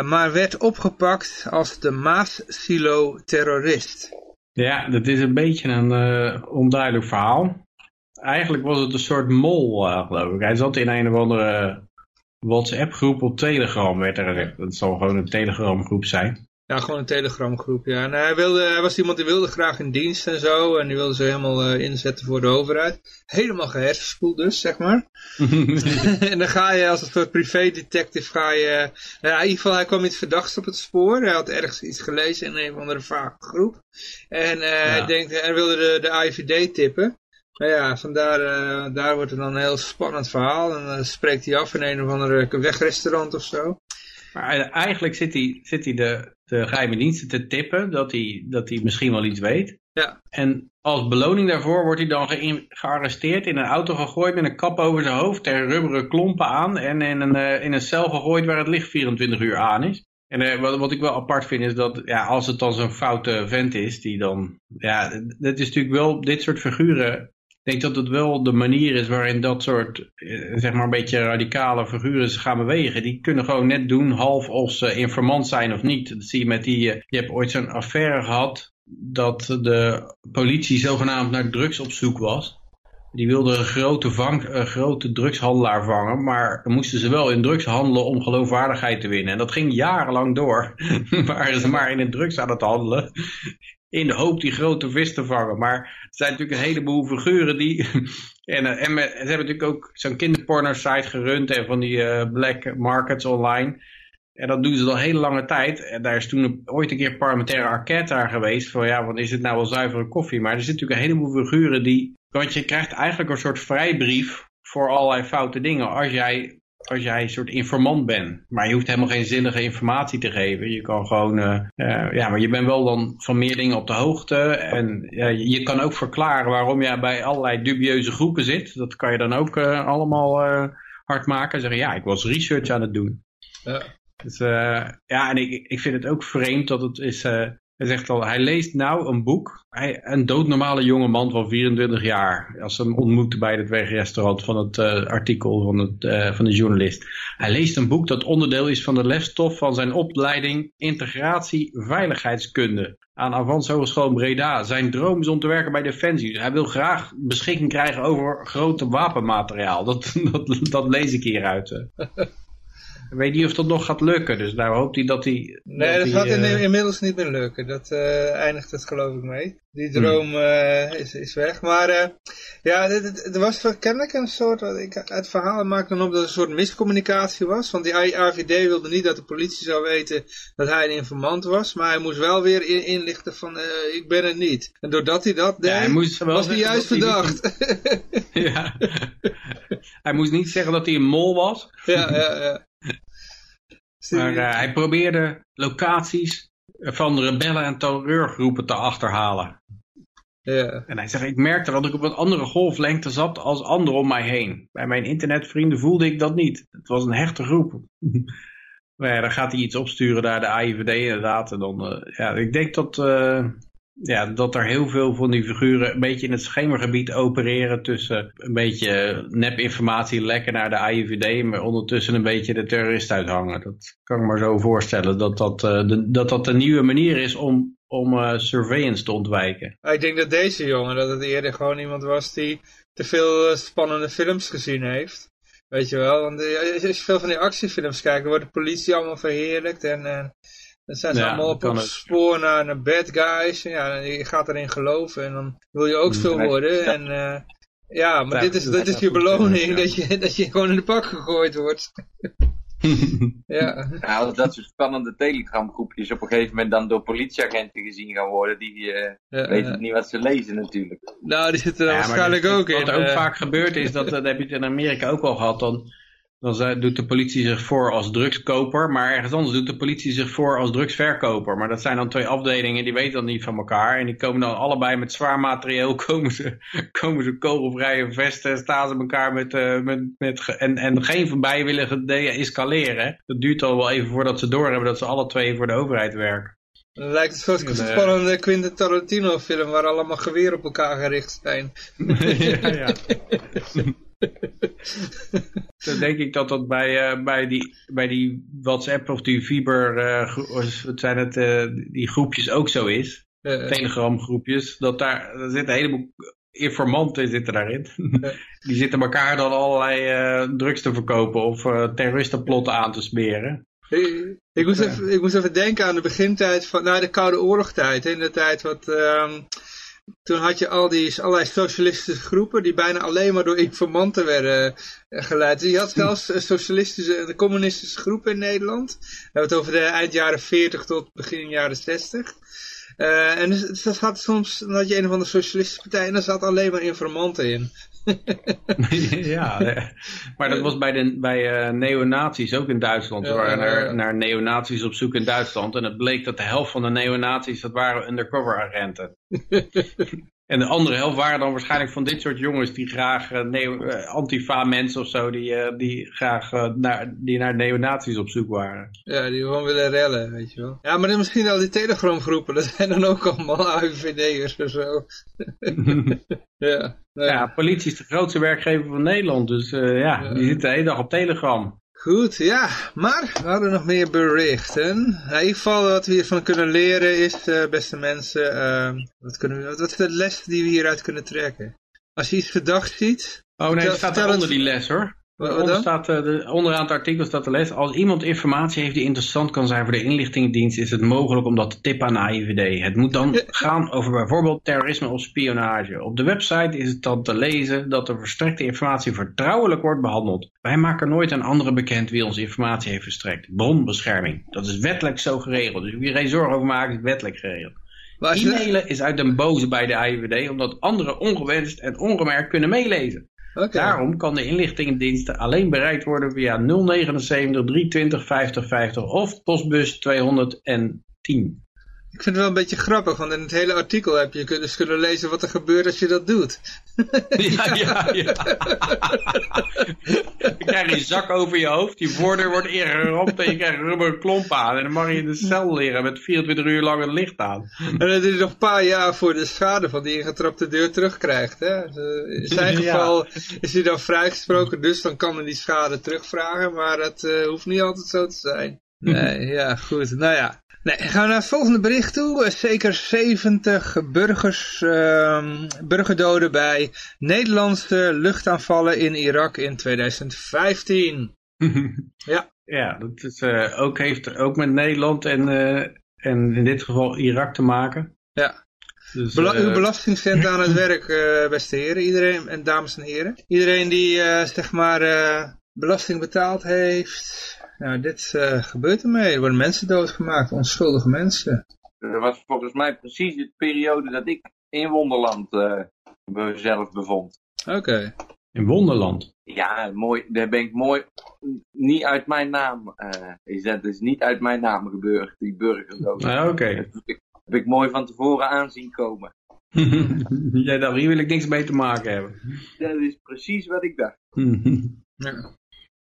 maar werd opgepakt als de Maas-silo-terrorist. Ja, dat is een beetje een eh, onduidelijk verhaal. Eigenlijk was het een soort mol, eh, geloof ik. Hij zat in een of andere WhatsApp-groep op Telegram, werd er. Dat zal gewoon een Telegram-groep zijn. Ja, gewoon een telegramgroep, ja. En hij, wilde, hij was iemand die wilde graag in dienst en zo. En die wilde ze helemaal eh, inzetten voor de overheid. Helemaal gehersenspoeld dus, zeg maar. en dan ga je als een soort privé-detective, ga je... Nou ja, in ieder geval, hij kwam iets verdachts op het spoor. Hij had ergens iets gelezen in een of andere vage groep. En eh, hij, denkt, hij wilde de, de IVD tippen. Nou ja, vandaar eh, daar wordt er dan een heel spannend verhaal. En dan spreekt hij af in een of andere wegrestaurant of zo. Maar eigenlijk zit hij, zit hij de, de geheime diensten te tippen dat hij, dat hij misschien wel iets weet. Ja. En als beloning daarvoor wordt hij dan ge- gearresteerd, in een auto gegooid met een kap over zijn hoofd, er rubberen klompen aan en in een, eh, in een cel gegooid waar het licht 24 uur aan is. En eh, wat, wat ik wel apart vind is dat ja, als het dan zo'n foute vent is, die dan, ja, dat is natuurlijk wel, dit soort figuren, denk dat het wel de manier is waarin dat soort, eh, zeg maar een beetje radicale figuren zich gaan bewegen. Die kunnen gewoon net doen, half of ze informant zijn of niet. Dat zie je met die, eh, je hebt ooit zo'n affaire gehad dat de politie zogenaamd naar drugs op zoek was. Die wilden een grote, vang, een grote drugshandelaar vangen, maar dan moesten ze wel in drugs handelen om geloofwaardigheid te winnen. En dat ging jarenlang door. Waren ze maar in het drugs aan het handelen. In de hoop die grote vis te vangen. Maar er zijn natuurlijk een heleboel figuren die... En, eh, en ze hebben natuurlijk ook zo'n kinderporno-site gerund en van die eh, black markets online. En dat doen ze al hele lange tijd. En daar is toen een- ooit een keer parlementaire enquête aan geweest. Van ja, want is het nou wel zuivere koffie? Maar er zitten natuurlijk een heleboel figuren die... Want je krijgt eigenlijk een soort vrijbrief voor allerlei foute dingen. Als jij, als jij een soort informant bent. Maar je hoeft helemaal geen zinnige informatie te geven. Je kan gewoon, eh, eh, ja, maar je bent wel dan van meer dingen op de hoogte. En je kan ook verklaren waarom jij bij allerlei dubieuze groepen zit. Dat kan je dan ook eh, allemaal hard maken. Zeggen, ja, ik was research aan het doen. Ja. Dus, ja, en ik, ik vind het ook vreemd dat het is... eh, hij zegt al, hij leest nou een boek. Hij, een doodnormale jonge man van 24 jaar. Als ze hem ontmoeten bij het wegrestaurant van het eh, artikel van, het, eh, van de journalist. Hij leest een boek dat onderdeel is van de lesstof van zijn opleiding Integratie Veiligheidskunde. Aan Avans Hogeschool Breda. Zijn droom is om te werken bij Defensie. Hij wil graag beschikking krijgen over grote wapenmateriaal. Dat, dat, dat lees ik hieruit. Ik weet niet of dat nog gaat lukken. Dus daar hoopt hij dat hij... Nee, dat gaat in- eh, inmiddels niet meer lukken. Dat eh, eindigt het geloof ik mee. Die Hmm. droom eh, is, is weg. Maar ja, er was kennelijk een soort, ik, het verhaal maakte dan op dat er een soort miscommunicatie was. Want die AVD wilde niet dat de politie zou weten dat hij een informant was. Maar hij moest wel weer in- inlichten van ik ben het niet. En doordat hij dat deed, Ja, hij moest wel was hij juist dat hij niet verdacht. Ja. hij moest niet zeggen dat hij een mol was. ja, ja, ja. Maar eh, hij probeerde locaties van rebellen en terreurgroepen te achterhalen. ja. En hij zegt, ik merkte dat ik op een andere golflengte zat als anderen om mij heen. Bij mijn internetvrienden voelde ik dat niet. Het was een hechte groep. maar ja, dan gaat hij iets opsturen naar de AIVD inderdaad. En dan, eh, ja, ik denk dat, eh, ja, dat er heel veel van die figuren een beetje in het schemergebied opereren tussen een beetje nepinformatie lekken naar de AIVD, maar ondertussen een beetje de terrorist uithangen. Dat kan ik me zo voorstellen, dat dat, eh, de, dat, dat de nieuwe manier is om, om eh, surveillance te ontwijken. Ik denk dat deze jongen, dat het eerder gewoon iemand was die te veel eh, spannende films gezien heeft. Weet je wel, want als je veel van die actiefilms kijkt, wordt de politie allemaal verheerlijkt en dan zijn ze Ja, allemaal op, spoor naar, naar bad guys. En ja, je gaat erin geloven en dan wil je ook veel Ja. worden. En eh, ja, maar Ja, dit is, dit is je goed, beloning, ja. dat, je, dat je gewoon in de pak gegooid wordt. ja, Ja, als dat soort spannende telegramgroepjes op een gegeven moment dan door politieagenten gezien gaan worden, die eh, ja, weten ja. niet wat ze lezen natuurlijk. nou die zitten er Ja, waarschijnlijk dit- ook in. Wat er ook eh. vaak gebeurt is, dat, dat heb je het in Amerika ook al gehad, dan, dan zei- doet de politie zich voor als drugskoper, maar ergens anders doet de politie zich voor als drugsverkoper. Maar dat zijn dan twee afdelingen, die weten dan niet van elkaar. En die komen dan allebei met zwaar materieel, komen ze, komen ze kogelvrije vesten, staan ze elkaar met, eh, met, met en, en geen van beiden willen gedeescaleren. Dat duurt al wel even voordat ze doorhebben dat ze alle twee voor de overheid werken. Dan lijkt het zoals een En, eh, spannende Quentin Tarantino film waar allemaal geweren op elkaar gericht zijn. ja, ja. Dan denk ik dat dat bij, eh, bij, die, bij die WhatsApp of die Viber, of wat zijn het, eh, die groepjes ook zo is. Telegram groepjes. Dat daar, er zitten een heleboel informanten zitten daarin. Die zitten elkaar dan allerlei drugs te verkopen of terroristenplotten aan te smeren. Ik, ik, moest even, ik moest even denken aan de begintijd van, nou de Koude Oorlogtijd. In de tijd wat, ehm, toen had je al die allerlei socialistische groepen die bijna alleen maar door informanten werden eh, geleid. Je had zelfs eh, socialistische, de communistische groepen in Nederland. We hebben het over de eind jaren 40 tot begin jaren 60. Eh, en dus, dus dat had soms, dan had je een van de socialistische partijen en daar zat alleen maar informanten in. ja, eh, maar dat was bij, de, bij neonazies ook in Duitsland. Ja, waren ja. naar, naar neonazies op zoek in Duitsland. En het bleek dat de helft van de neonazies, dat waren undercover agenten. en de andere helft waren dan waarschijnlijk van dit soort jongens die graag eh, antifa mensen of zo, die, eh, die graag naar, die naar neonazies op zoek waren. Ja, die gewoon willen rellen, weet je wel. Ja, maar dan misschien al die telegramgroepen, dat zijn dan ook allemaal AIVD'ers of zo. ja, nou ja. Ja, politie is de grootste werkgever van Nederland. Dus ja, Ja. die zitten de hele dag op Telegram. Goed, ja, maar we hadden nog meer berichten. Nou, in ieder geval wat we hiervan kunnen leren is, eh, beste mensen, eh, wat, kunnen we, wat is de les die we hieruit kunnen trekken? Als je iets verdacht ziet, Oh nee, het staat onder eens- die les hoor. Onder staat, eh, de, onderaan het artikel staat de les. Als iemand informatie heeft die interessant kan zijn voor de inlichtingendienst, is het mogelijk om dat te tippen aan de AIVD. Het moet dan gaan over bijvoorbeeld terrorisme of spionage. Op de website is het dan te lezen dat de verstrekte informatie vertrouwelijk wordt behandeld. Wij maken nooit aan anderen bekend wie onze informatie heeft verstrekt. Bronbescherming. Dat is wettelijk zo geregeld. Dus wie er geen zorgen over maakt, is wettelijk geregeld. E-mailen is uit den boze bij de AIVD, omdat anderen ongewenst en ongemerkt kunnen meelezen. Oké. Daarom kan de inlichtingendiensten alleen bereikt worden via 079 320 50 50 of postbus 210. Ik vind het wel een beetje grappig, want in het hele artikel heb je dus kunnen lezen wat er gebeurt als je dat doet. Ja, ja, ja. Je een zak over je hoofd, die voordeur wordt ingeramd en je krijgt een rubberen klomp aan. En dan mag je in de cel liggen met 24 uur lang het licht aan. En dan het nog een paar jaar voor de schade van die ingetrapte deur terugkrijgt. Hè? Dus, eh, in zijn Ja. geval is hij dan vrijgesproken, dus dan kan hij die schade terugvragen. Maar dat eh, hoeft niet altijd zo te zijn. Nee, ja, goed. Nou ja. Nee, gaan we naar het volgende bericht toe. Eh, Zeker 70 burgers, ehm, burgerdoden bij Nederlandse luchtaanvallen in Irak in 2015. Ja. Ja, dat is, eh, ook, heeft ook met Nederland en, eh, en in dit geval Irak te maken. Ja. Dus, Bela uw belastingcent aan het werk, beste heren. Iedereen, en dames en heren. Iedereen die, zeg maar, belasting betaald heeft. Nou, dit eh, gebeurt ermee. Er worden mensen doodgemaakt, onschuldige mensen. Dat was volgens mij precies de periode dat ik in Wonderland eh, mezelf bevond. Oké. in Wonderland. Ja, mooi. Daar ben ik mooi. Niet uit mijn naam. eh, is dat is niet uit mijn naam gebeurd, die burgerdood. Nou, oké. Dat heb ik, heb ik mooi van tevoren aanzien komen. Jij dacht, hier wil ik niks mee te maken hebben. Dat is precies wat ik dacht. Ja.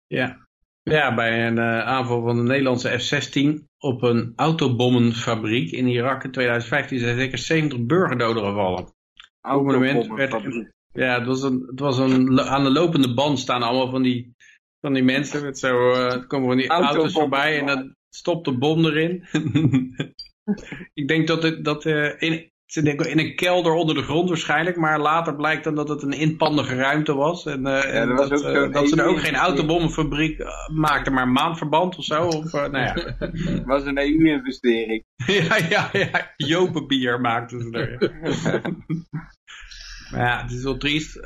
ja. Ja, bij een eh, aanval van de Nederlandse F-16 op een autobommenfabriek in Irak in 2015 zijn zeker 70 burgerdoden gevallen. Autobommen Autobommenfabriek. Ja, het was een, het was een aan de lopende band staan allemaal van die, van die mensen met zo, eh, er komen van die auto's voorbij en dan stopt de bom erin. Ik denk dat het, dat eh, in, ze denken in een kelder onder de grond waarschijnlijk, maar later blijkt dan dat het een inpandige ruimte was. En, eh, en was dat, ook eh, dat ze er ook geen autobommenfabriek eh, maakten, maar maandverband of zo. Of, nou ja. Het was een EU-investering. ja, ja, ja. Jopenbier maakten ze er. Maar ja, het is wel triest.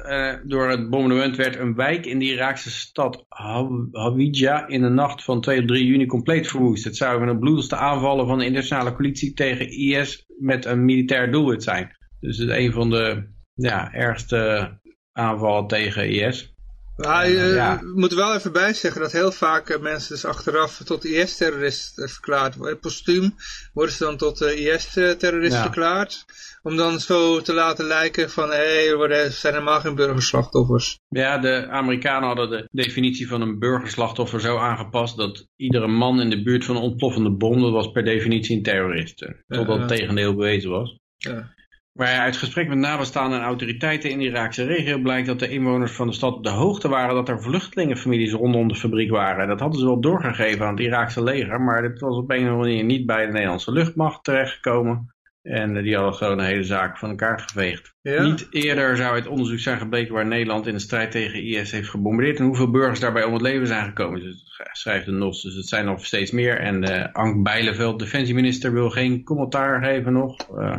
Door het bombardement werd een wijk in de Iraakse stad Haw- Hawija in de nacht van 2 op 3 juni compleet verwoest. Het zou een bloedigste aanvallen van de internationale coalitie tegen IS met een militair doelwit zijn. Dus het is een van de ja, ergste aanvallen tegen IS. Maar eh, Ja. we moeten wel even bijzeggen dat heel vaak eh, mensen dus achteraf tot IS-terrorist eh, verklaard worden. Postuum worden ze dan tot IS-terrorist Ja. verklaard. Om dan zo te laten lijken van, hé, hey, er zijn helemaal geen burgerslachtoffers. Ja, de Amerikanen hadden de definitie van een burgerslachtoffer zo aangepast dat iedere man in de buurt van een ontploffende bom, dat was per definitie een terrorist. Totdat Ja. het tegendeel bewezen was. Ja. Maar uit gesprek met nabestaanden en autoriteiten in de Iraakse regio blijkt dat de inwoners van de stad op de hoogte waren dat er vluchtelingenfamilies rondom de fabriek waren. En dat hadden ze wel doorgegeven aan het Iraakse leger, maar dit was op een of andere manier niet bij de Nederlandse luchtmacht terechtgekomen. En eh, die hadden gewoon de hele zaak van de kaart geveegd. Ja? Niet eerder zou uit onderzoek zijn gebleken waar Nederland in de strijd tegen IS heeft gebombardeerd en hoeveel burgers daarbij om het leven zijn gekomen. Dus het schrijft de NOS, dus het zijn nog steeds meer. En eh Ank Bijleveld, defensieminister, wil geen commentaar geven nog. Eh,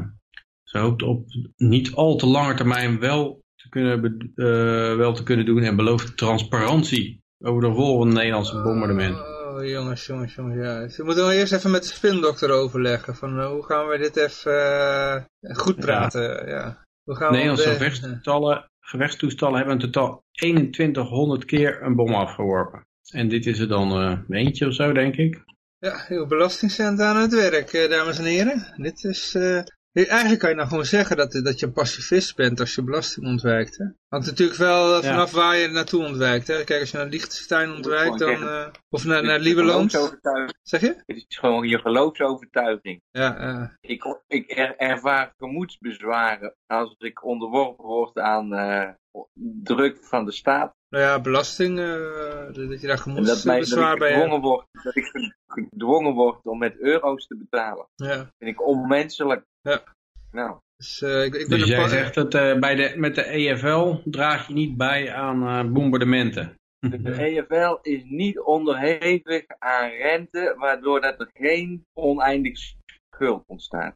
ze hoopt op niet al te lange termijn wel te kunnen, eh, wel te kunnen doen en belooft transparantie over de volgende Nederlandse bombardement. Oh, jongens, jongens, jongens, ja. Ze moeten wel eerst even met de spindokter overleggen. Van, eh, hoe gaan we dit even eh, goed praten? Ja. Hoe gaan we Nederlandse gevechtstoestallen, gevechtstoestallen hebben in totaal 2100 keer een bom afgeworpen. En dit is er dan eh, eentje of zo, denk ik. Ja, uw belastingcent aan het werk, dames en heren. Dit is... Eigenlijk kan je nou gewoon zeggen dat, dat je een pacifist bent als je belasting ontwijkt. Hè? Hangt natuurlijk wel eh, Ja. vanaf waar je naartoe ontwijkt. Hè? Kijk, als je naar Liechtenstein ontwijkt, dan, eh, of naar, naar Lieberland. geloofsovertuiging. Zeg je? Het is gewoon je geloofsovertuiging. Ja, ja. Ik, ik er- ervaar gemoedsbezwaren als ik onderworpen word aan eh, druk van de staat. Nou ja, belasting, eh, dat je daar dat, dat gemoedsbezwaar ik bij hebt. gedwongen word, dat ik gedwongen word om met euro's te betalen. Ja. vind ik onmenselijk. Ja. Nou, Dus, eh, ik, ik ben Dus jij zegt dat eh, bij de, met de EFL draag je niet bij aan eh, bombardementen. de EFL is niet onderhevig aan rente, waardoor dat er geen oneindig schuld ontstaat.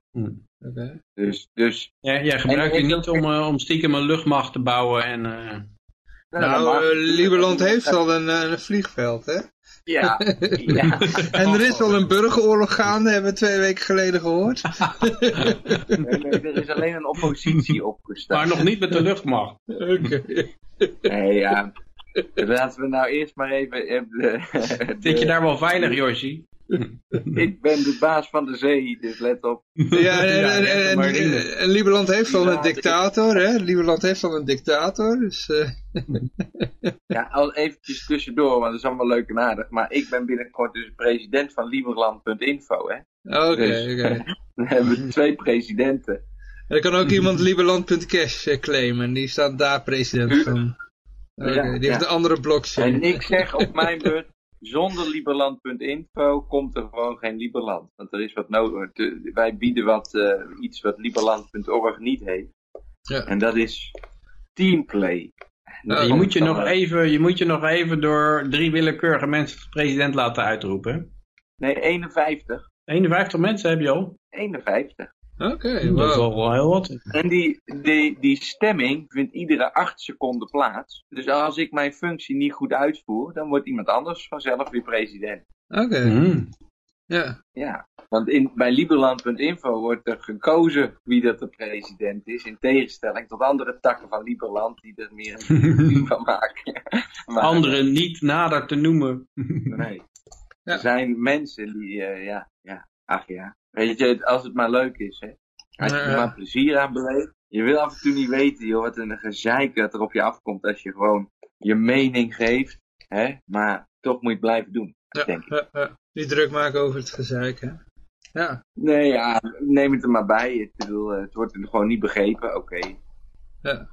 Oké. Dus, dus Jij, jij gebruikt en- niet om, om stiekem een luchtmacht te bouwen en... eh, Nou, eh, Lieberland heeft al een, een vliegveld, hè? Ja, ja. En er is al een burgeroorlog gaande, hebben we twee weken geleden gehoord. Nee, nee, er is alleen een oppositie opgestaan. Maar nog niet met de luchtmacht. Oké. Nee, ja. Laten we nou eerst maar even... eh, De, Zit je de- daar wel veilig, Yoshi? Ik ben de baas van de zee, dus let op. Ja, en, en, Lieberland heeft al Ja, een dictator, hè? Lieberland heeft al een dictator, dus... eh, Ja, al eventjes tussendoor, want dat is allemaal leuk en aardig. Maar ik ben binnenkort dus president van Lieberland.info, hè. Oké, Dus- oké. Dan hebben we twee presidenten. En dan kan ook iemand Lieberland.cash eh, claimen, die staat daar president van. Die heeft ja. een andere blockchain. En ik zeg op mijn beurt, zonder Lieberland.info komt er gewoon geen Lieberland. Want er is wat nodig. De- Wij bieden wat, eh, iets wat Lieberland.org niet heeft. Ja. En dat is teamplay. Dat je, moet je, nog eh, even, je moet je nog even door drie willekeurige mensen tot president laten uitroepen. Nee, 51. 51 mensen heb je al. 51. Oké, Dat is al heel wat. En die, die, die stemming vindt iedere acht seconden plaats. Dus als ik mijn functie niet goed uitvoer, dan wordt iemand anders vanzelf weer president. Oké, Mhm. ja. Ja, want in, bij Liberland.info wordt er gekozen wie dat de president is. In tegenstelling tot andere takken van Liberland die er meer een functie van maken. Maar, Anderen niet nader te noemen. Nee. Ja. Er zijn mensen die, eh, ja, ja, ach ja. Weet je, als het maar leuk is, hè. Als je er maar plezier aan beleeft. Je wil af en toe niet weten, joh, wat een gezeik dat er op je afkomt als je gewoon je mening geeft. Hè? Maar toch moet je het blijven doen, Ja, denk ik. ja, ja. Niet druk maken over het gezeik, hè. Ja, Nee, ja, neem het er maar bij. Ik bedoel, eh, het wordt gewoon niet begrepen, oké. ja.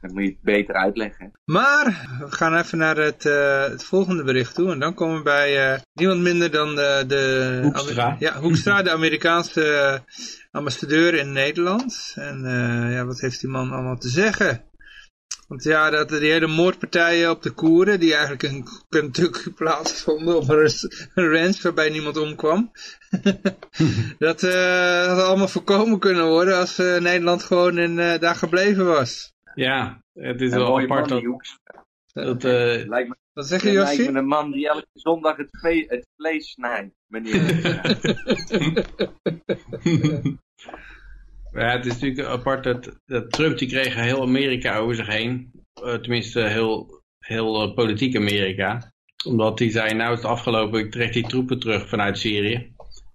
Dan moet je het beter uitleggen. Maar, we gaan even naar het, eh, het volgende bericht toe. En dan komen we bij eh, niemand minder dan de... de Hoekstra. ja, Hoekstra, de Amerikaanse eh, ambassadeur in Nederland. En eh, ja, wat heeft die man allemaal te zeggen? Want ja, dat, die hele moordpartijen op de Koeren, die eigenlijk in Kentucky plaatsvonden op een, een ranch waarbij niemand omkwam. dat eh, had allemaal voorkomen kunnen worden als eh, Nederland gewoon in, eh, daar gebleven was. Ja, het is Een wel apart dat... dat eh, Lijkt me, Wat zeg je, lijkt me een man die elke zondag het, vee- het vlees snijdt. Meneer. ja, het is natuurlijk apart dat, dat Trump die kreeg heel Amerika over zich heen. Eh, tenminste heel, heel eh, politiek Amerika. Omdat hij zei, nou is het afgelopen, ik trek die troepen terug vanuit Syrië.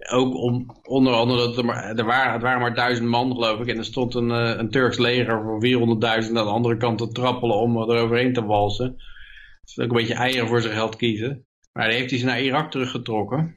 Ook om, onder andere, dat er, maar, er waren, het waren maar duizend man geloof ik. En er stond een, eh, een Turks leger voor 400.000 aan de andere kant te trappelen om er overheen te walsen. Dus ook een beetje eieren voor zijn geld kiezen. Maar dan heeft hij ze naar Irak teruggetrokken.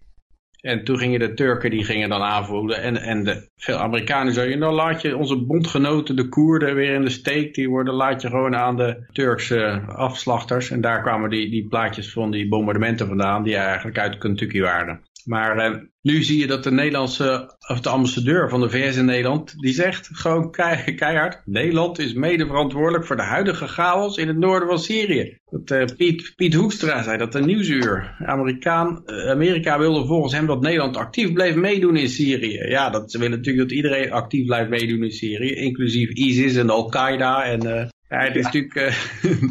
En toen gingen de Turken die gingen dan aanvoelen. En, en de, veel Amerikanen zeiden, nou laat je onze bondgenoten, de Koerden, weer in de steek. Die worden, laat je gewoon aan de Turkse afslachters. En daar kwamen die, die plaatjes van die bombardementen vandaan, die eigenlijk uit Kentucky waren. Maar eh, nu zie je dat de Nederlandse, of de ambassadeur van de VS in Nederland, die zegt gewoon kei- keihard, Nederland is mede verantwoordelijk voor de huidige chaos in het noorden van Syrië. Dat, eh, Piet, Piet Hoekstra zei dat een nieuwsuur. Amerikaan, eh, Amerika wilde volgens hem dat Nederland actief bleef meedoen in Syrië. Ja, dat, ze willen natuurlijk dat iedereen actief blijft meedoen in Syrië, inclusief ISIS en Al-Qaeda. En ja, het is natuurlijk,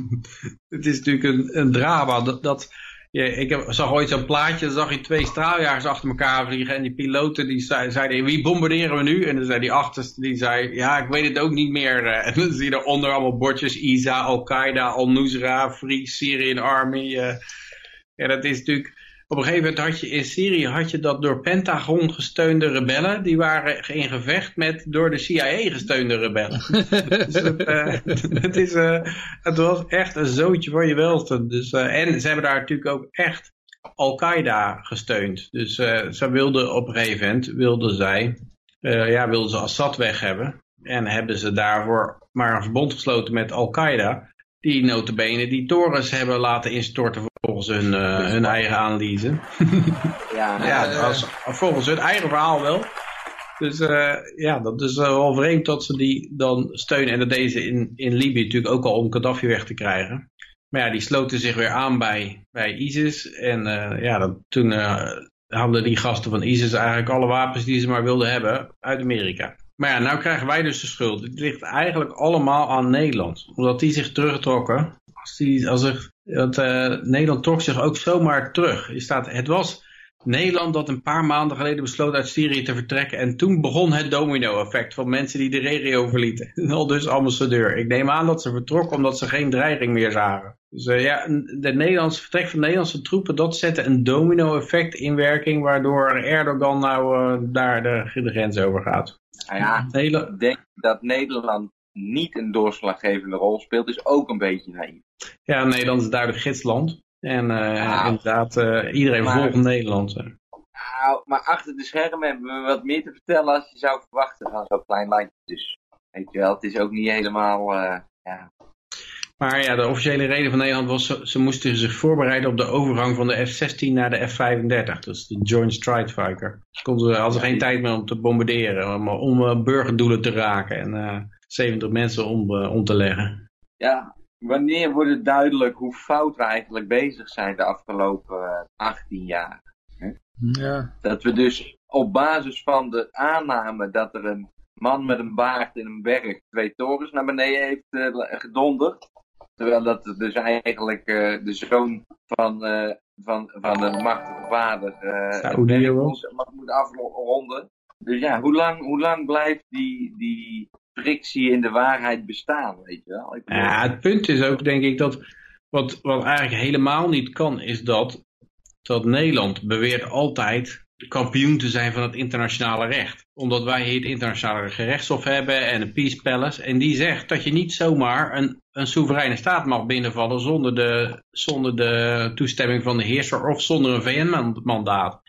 het is natuurlijk een, een drama dat... dat ja, ik zag ooit zo'n plaatje, dan zag je twee straaljagers achter elkaar vliegen. En die piloten die zei- zeiden, wie bombarderen we nu? En dan zei die achterste, die zei, ja, ik weet het ook niet meer. eh. En dan zie je eronder allemaal bordjes, ISA, Al-Qaeda, Al-Nusra, Free Syrian Army. eh. Ja, dat is natuurlijk... Op een gegeven moment had je in Syrië had je dat door Pentagon gesteunde rebellen. Die waren in gevecht met door de CIA gesteunde rebellen. Dus het, eh, het, is, eh, het was echt een zootje voor je welste. Dus, eh, en ze hebben daar natuurlijk ook echt Al-Qaeda gesteund. Dus ze wilden op een gegeven moment, wilden zij, ja, wilden ze Assad weg hebben. En hebben ze daarvoor maar een verbond gesloten met Al-Qaeda. Die notabene die torens hebben laten instorten volgens hun, eh, hun eigen analyse. Ja, Ja, Eh. als, volgens hun eigen verhaal wel. Dus eh, ja, dat is eh, wel vreemd dat ze die dan steunen. En dat deden ze in, in Libië natuurlijk ook al om Gaddafi weg te krijgen. Maar ja, die sloten zich weer aan bij, bij ISIS. En eh, ja, dat, toen eh, hadden die gasten van ISIS eigenlijk alle wapens die ze maar wilden hebben uit Amerika. Maar ja, nou krijgen wij dus de schuld. Het ligt eigenlijk allemaal aan Nederland. Omdat die zich terugtrokken. als, die, als er, dat, eh, Nederland trok zich ook zomaar terug. Er staat, het was Nederland dat een paar maanden geleden besloot uit Syrië te vertrekken. En toen begon het domino-effect van mensen die de regio verlieten. Al dus ambassadeur. Ik neem aan dat ze vertrokken omdat ze geen dreiging meer zagen. Dus uh, ja, de Nederlandse vertrek van Nederlandse troepen, dat zette een domino-effect in werking, waardoor Erdogan nou uh, daar de, de, grens over gaat. Nou ja, ik denk dat Nederland niet een doorslaggevende rol speelt, is ook een beetje naïef. Ja, Nederland is duidelijk gidsland. En uh, nou, inderdaad, uh, iedereen maar, volgt Nederland. Nou, maar achter de schermen hebben we wat meer te vertellen als je zou verwachten van zo'n klein landje. Dus weet je wel, het is ook niet helemaal, uh, ja. Maar ja, de officiële reden van Nederland was, ze, ze moesten zich voorbereiden op de overgang van de F-16 naar de F-35. Dus de Joint Strike Fighter. Ze konden, hadden geen tijd meer om te bombarderen, om, om burgerdoelen te raken en 70 mensen om, om te leggen. Ja, wanneer wordt het duidelijk hoe fout we eigenlijk bezig zijn de afgelopen 18 jaar? Hè? Ja. Dat we dus op basis van de aanname dat er een man met een baard in een berg twee torens naar beneden heeft uh, gedonderd. Terwijl dat dus eigenlijk uh, de zoon van, uh, van, van de machtige vader uh, moet afronden. Dus ja, hoe lang, hoe lang blijft die, die frictie in de waarheid bestaan, weet je wel? Ik ja, het punt is ook, denk ik, dat wat, wat eigenlijk helemaal niet kan, is dat, dat Nederland beweert altijd kampioen te zijn van het internationale recht. Omdat wij hier het internationale gerechtshof hebben en de Peace Palace. En die zegt dat je niet zomaar een, een soevereine staat mag binnenvallen zonder de, zonder de toestemming van de heerser of zonder een VN-mandaat.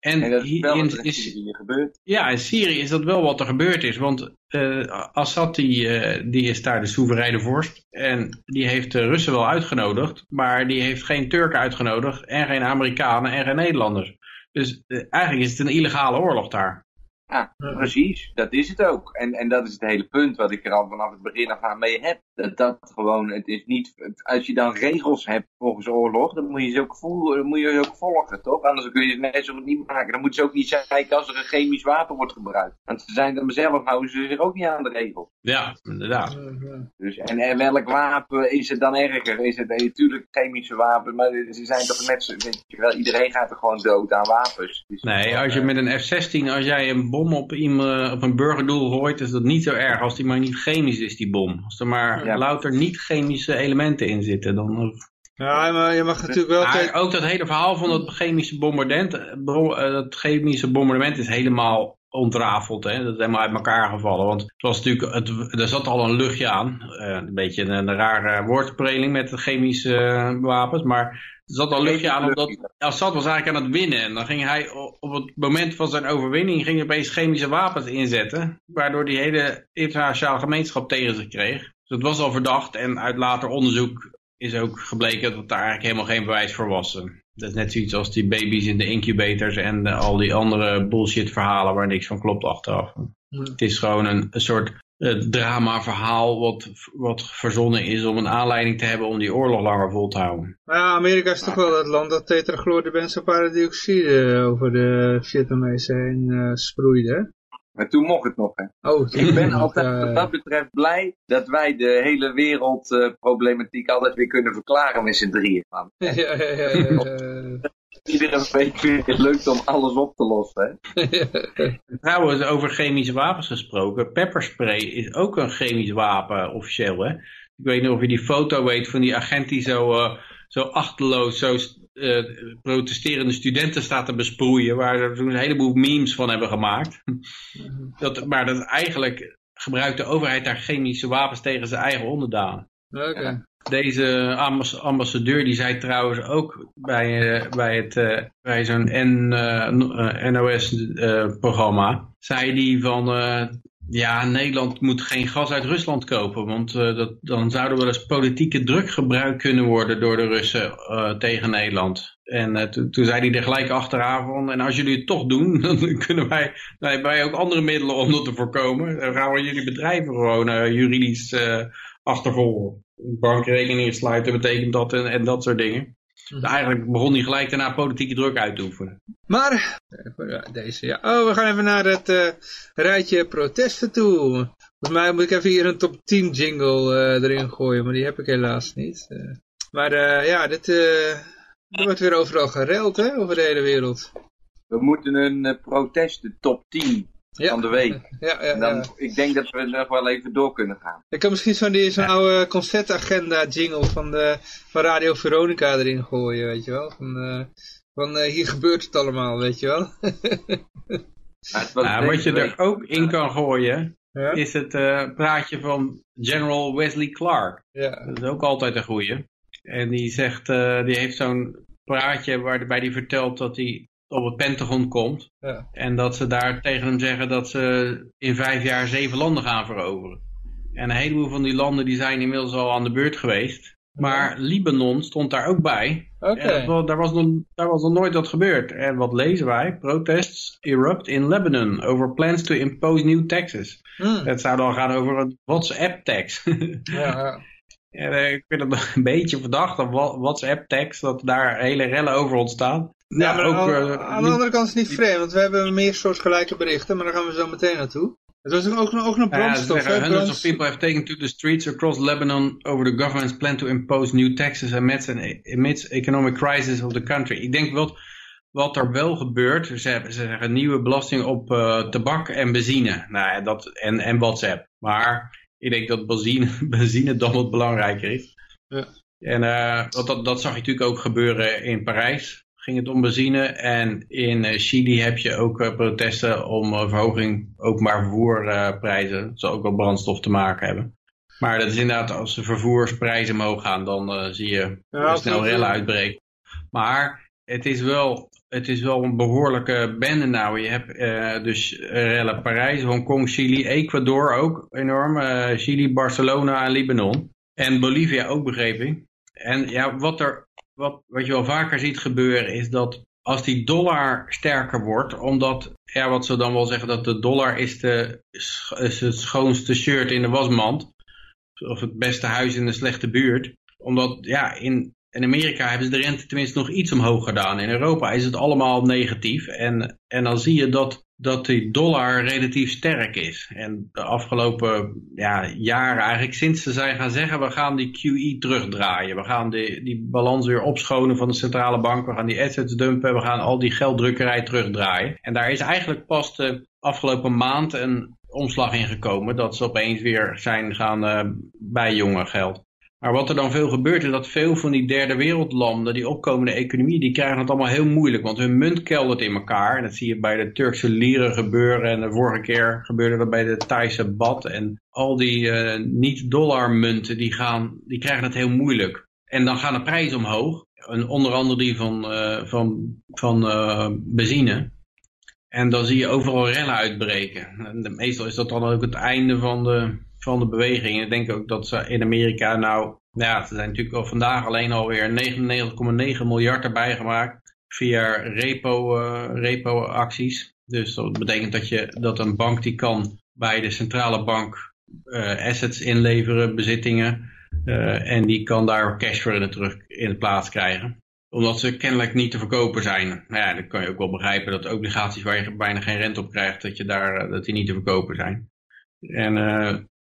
En, en dat is wel in Syrië gebeurt. Ja, in Syrië is dat wel wat er gebeurd is. Want uh, Assad die, uh, die is daar de soevereine vorst. En die heeft de Russen wel uitgenodigd. Maar die heeft geen Turken uitgenodigd. En geen Amerikanen en geen Nederlanders. Dus uh, eigenlijk is het een illegale oorlog daar. Ja, precies. Dat is het ook. En, en dat is het hele punt wat ik er al vanaf het begin af aan mee heb. Dat dat gewoon, het is niet, als je dan regels hebt volgens oorlog, dan moet je ze ook, voelen, moet je ze ook volgen, toch? Anders kun je het net zo niet maken. Dan moeten ze ook niet zeggen als er een chemisch wapen wordt gebruikt. Want ze zijn dan zelf houden ze zich ook niet aan de regels. Ja, inderdaad. Dus, en, en welk wapen is het dan erger? Is het natuurlijk chemische wapen, maar ze zijn toch net zo, weet je wel, iedereen gaat er gewoon dood aan wapens. Dus nee, als je met een F-16, als jij een bom op, iemand, op een burgerdoel gooit, is dat niet zo erg als die maar niet chemisch is, die bom. Als er maar ja. louter niet-chemische elementen in zitten, dan... Ja, maar je mag natuurlijk wel... Maar ook dat hele verhaal van dat chemische bombardement, dat chemische bombardement is helemaal ontrafeld. Hè? Dat is helemaal uit elkaar gevallen. Want het was natuurlijk, het, er zat al een luchtje aan. Een beetje een, een rare woordspeling met de chemische wapens. Maar zat al luchtje aan omdat Assad was eigenlijk aan het winnen. En dan ging hij op het moment van zijn overwinning ging hij opeens chemische wapens inzetten. Waardoor die hele internationale gemeenschap tegen zich kreeg. Dus dat was al verdacht. En uit later onderzoek is ook gebleken dat daar eigenlijk helemaal geen bewijs voor was. Dat is net zoiets als die baby's in de incubators en de, al die andere bullshit verhalen waar niks van klopt achteraf. Ja. Het is gewoon een, een soort uh, drama verhaal wat, wat verzonnen is om een aanleiding te hebben om die oorlog langer vol te houden. Ja, Amerika is toch wel het land dat tetrachloordibenzoparadioxide over de Vietnamese heen uh, sproeide, hè? Maar toen mocht het nog, hè. Oh, ik ben altijd uh, wat dat betreft blij dat wij de hele wereldproblematiek uh, altijd weer kunnen verklaren met z'n drieën. Man. Ja, ja, ja, ja, Iedere week weer het lukt om alles op te lossen, hè. Trouwens, over chemische wapens gesproken. Pepperspray is ook een chemisch wapen, officieel, hè. Ik weet niet of je die foto weet van die agent die zo, uh, zo achterloos, zo uh, protesterende studenten staat te besproeien, waar er toen een heleboel memes van hebben gemaakt. dat, maar dat eigenlijk gebruikt de overheid daar chemische wapens tegen zijn eigen onderdanen. Okay. Deze ambassadeur die zei trouwens ook bij, uh, bij, het, uh, bij zo'n NOS-programma, zei die van ja, Nederland moet geen gas uit Rusland kopen, want dat, dan zou er wel eens politieke druk gebruikt kunnen worden door de Russen tegen Nederland. En uh, toen, zei hij er gelijk achteraan van, en als jullie het toch doen, dan kunnen wij, dan wij ook andere middelen om dat te voorkomen. Dan gaan we jullie bedrijven gewoon juridisch achtervolgen. Bankrekeningen sluiten betekent dat en, en dat soort dingen. Dus eigenlijk begon hij gelijk daarna politieke druk uit te oefenen. Maar, deze ja. Oh, we gaan even naar het uh, rijtje protesten toe. Volgens mij moet ik even hier een top 10 jingle eh, erin gooien, maar die heb ik helaas niet. Eh, maar eh, ja, dit, eh, er wordt weer overal gereld, hè, over de hele wereld. We moeten een eh, protest, de top 10 Ja. van de week. Ja, ja, En dan, ja. Ik denk dat we nog wel even door kunnen gaan. Ik kan misschien zo'n die- zo'n oude concertagenda jingle van, de, van Radio Veronica erin gooien, weet je wel. Van, eh, van eh, hier gebeurt het allemaal, weet je wel. Nou, wat je er ook in kan gooien, ja? is het eh, praatje van General Wesley Clark. Ja. Dat is ook altijd een goeie. En die zegt, eh, die heeft zo'n praatje waarbij hij vertelt dat hij op het Pentagon komt. Ja. En dat ze daar tegen hem zeggen dat ze in vijf jaar zeven landen gaan veroveren. En een heleboel van die landen die zijn inmiddels al aan de beurt geweest. Maar Libanon stond daar ook bij. Oké. Daar, was nog, daar was nog nooit wat gebeurd. En wat lezen wij? Protests erupt in Lebanon over plans to impose new taxes. Hm. Het zou dan gaan over een WhatsApp-tax. Ja, ja. Eh, ik vind het een beetje verdacht, dat WhatsApp-tax, dat daar hele rellen over ontstaan. Ja, maar aan, eh, aan de andere kant is het niet vreemd, want we hebben meer soortgelijke berichten, maar daar gaan we zo meteen naartoe. Het was ook, nog- ook nog Ja, ze brandstof, zeggen, hundreds of people have taken to the streets across Lebanon over the government's plan to impose new taxes amidst, an, amidst economic crisis of the country. Ik denk wat, wat er wel gebeurt, ze, ze zeggen nieuwe belasting op eh, tabak en benzine nou, ja, dat, en, en WhatsApp. Maar ik denk dat benzine, benzine dan wat belangrijker is. Ja. En want dat, dat zag je natuurlijk ook gebeuren in Parijs. Ging het om benzine. En in eh, Chili heb je ook eh, protesten om eh, verhoging openbaar vervoerprijzen. dat zal ook wel brandstof te maken hebben. Maar dat is inderdaad, als de vervoersprijzen omhoog gaan, dan zie je Ja, snel rellen uitbreken. Maar het is wel, het is wel een behoorlijke bende nou. Je hebt eh, dus rellen Parijs, Hongkong, Chili, Ecuador ook enorm. eh, Chili, Barcelona en Libanon. En Bolivia ook, begreep ik. En ja, wat, er, wat, wat je wel vaker ziet gebeuren is dat als die dollar sterker wordt, omdat, ja, wat ze dan wel zeggen, dat de dollar is, de, is het schoonste shirt in de wasmand. Of het beste huis in de slechte buurt. Omdat, ja, in, in Amerika hebben ze de rente tenminste nog iets omhoog gedaan. In Europa is het allemaal negatief. En, en dan zie je dat, dat die dollar relatief sterk is. En de afgelopen ja, jaren, eigenlijk sinds ze zijn gaan zeggen... we gaan die QE terugdraaien. We gaan die, die balans weer opschonen van de centrale bank. We gaan die assets dumpen. We gaan al die gelddrukkerij terugdraaien. En daar is eigenlijk pas de afgelopen maand een omslag in gekomen. Dat ze opeens weer zijn gaan eh, bijjongen geld. Maar wat er dan veel gebeurt is dat veel van die derde wereldlanden, die opkomende economie, die krijgen het allemaal heel moeilijk. Want hun munt keldert in elkaar. En dat zie je bij de Turkse lieren gebeuren. En de vorige keer gebeurde dat bij de Thaise bad. En al die eh, niet-dollar munten, die, gaan, die krijgen het heel moeilijk. En dan gaan de prijzen omhoog. En onder andere die van, eh, van, van eh, benzine. En dan zie je overal rellen uitbreken. En meestal is dat dan ook het einde van de, van de beweging. Ik denk ook dat ze in Amerika nou... Ja, ze zijn natuurlijk al vandaag alleen alweer 99,9 miljard erbij gemaakt. Via repo, eh, repo acties. Dus dat betekent dat, je, dat een bank die kan bij de centrale bank eh, assets inleveren, bezittingen. eh, en die kan daar cash voor in de, terug, in de plaats krijgen omdat ze kennelijk niet te verkopen zijn. Nou ja, dan kan je ook wel begrijpen dat obligaties waar je bijna geen rente op krijgt, dat, je daar, dat die niet te verkopen zijn. En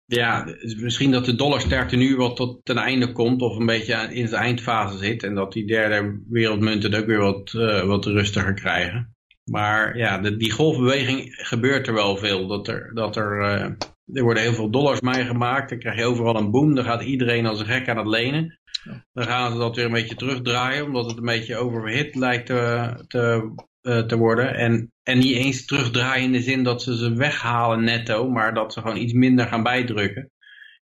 ja, misschien dat de dollarsterkte nu wat tot ten einde komt of een beetje in zijn eindfase zit. En dat die derde wereldmunten het ook weer wat, eh, wat rustiger krijgen. Maar ja, de, die golfbeweging gebeurt er wel veel. Dat er, dat er, eh, er worden heel veel dollars mee gemaakt. Dan krijg je overal een boom. Dan gaat iedereen als een gek aan het lenen. Dan gaan ze dat weer een beetje terugdraaien, omdat het een beetje overhit lijkt te, te, te worden. En, en niet eens terugdraaien in de zin dat ze ze weghalen netto, maar dat ze gewoon iets minder gaan bijdrukken.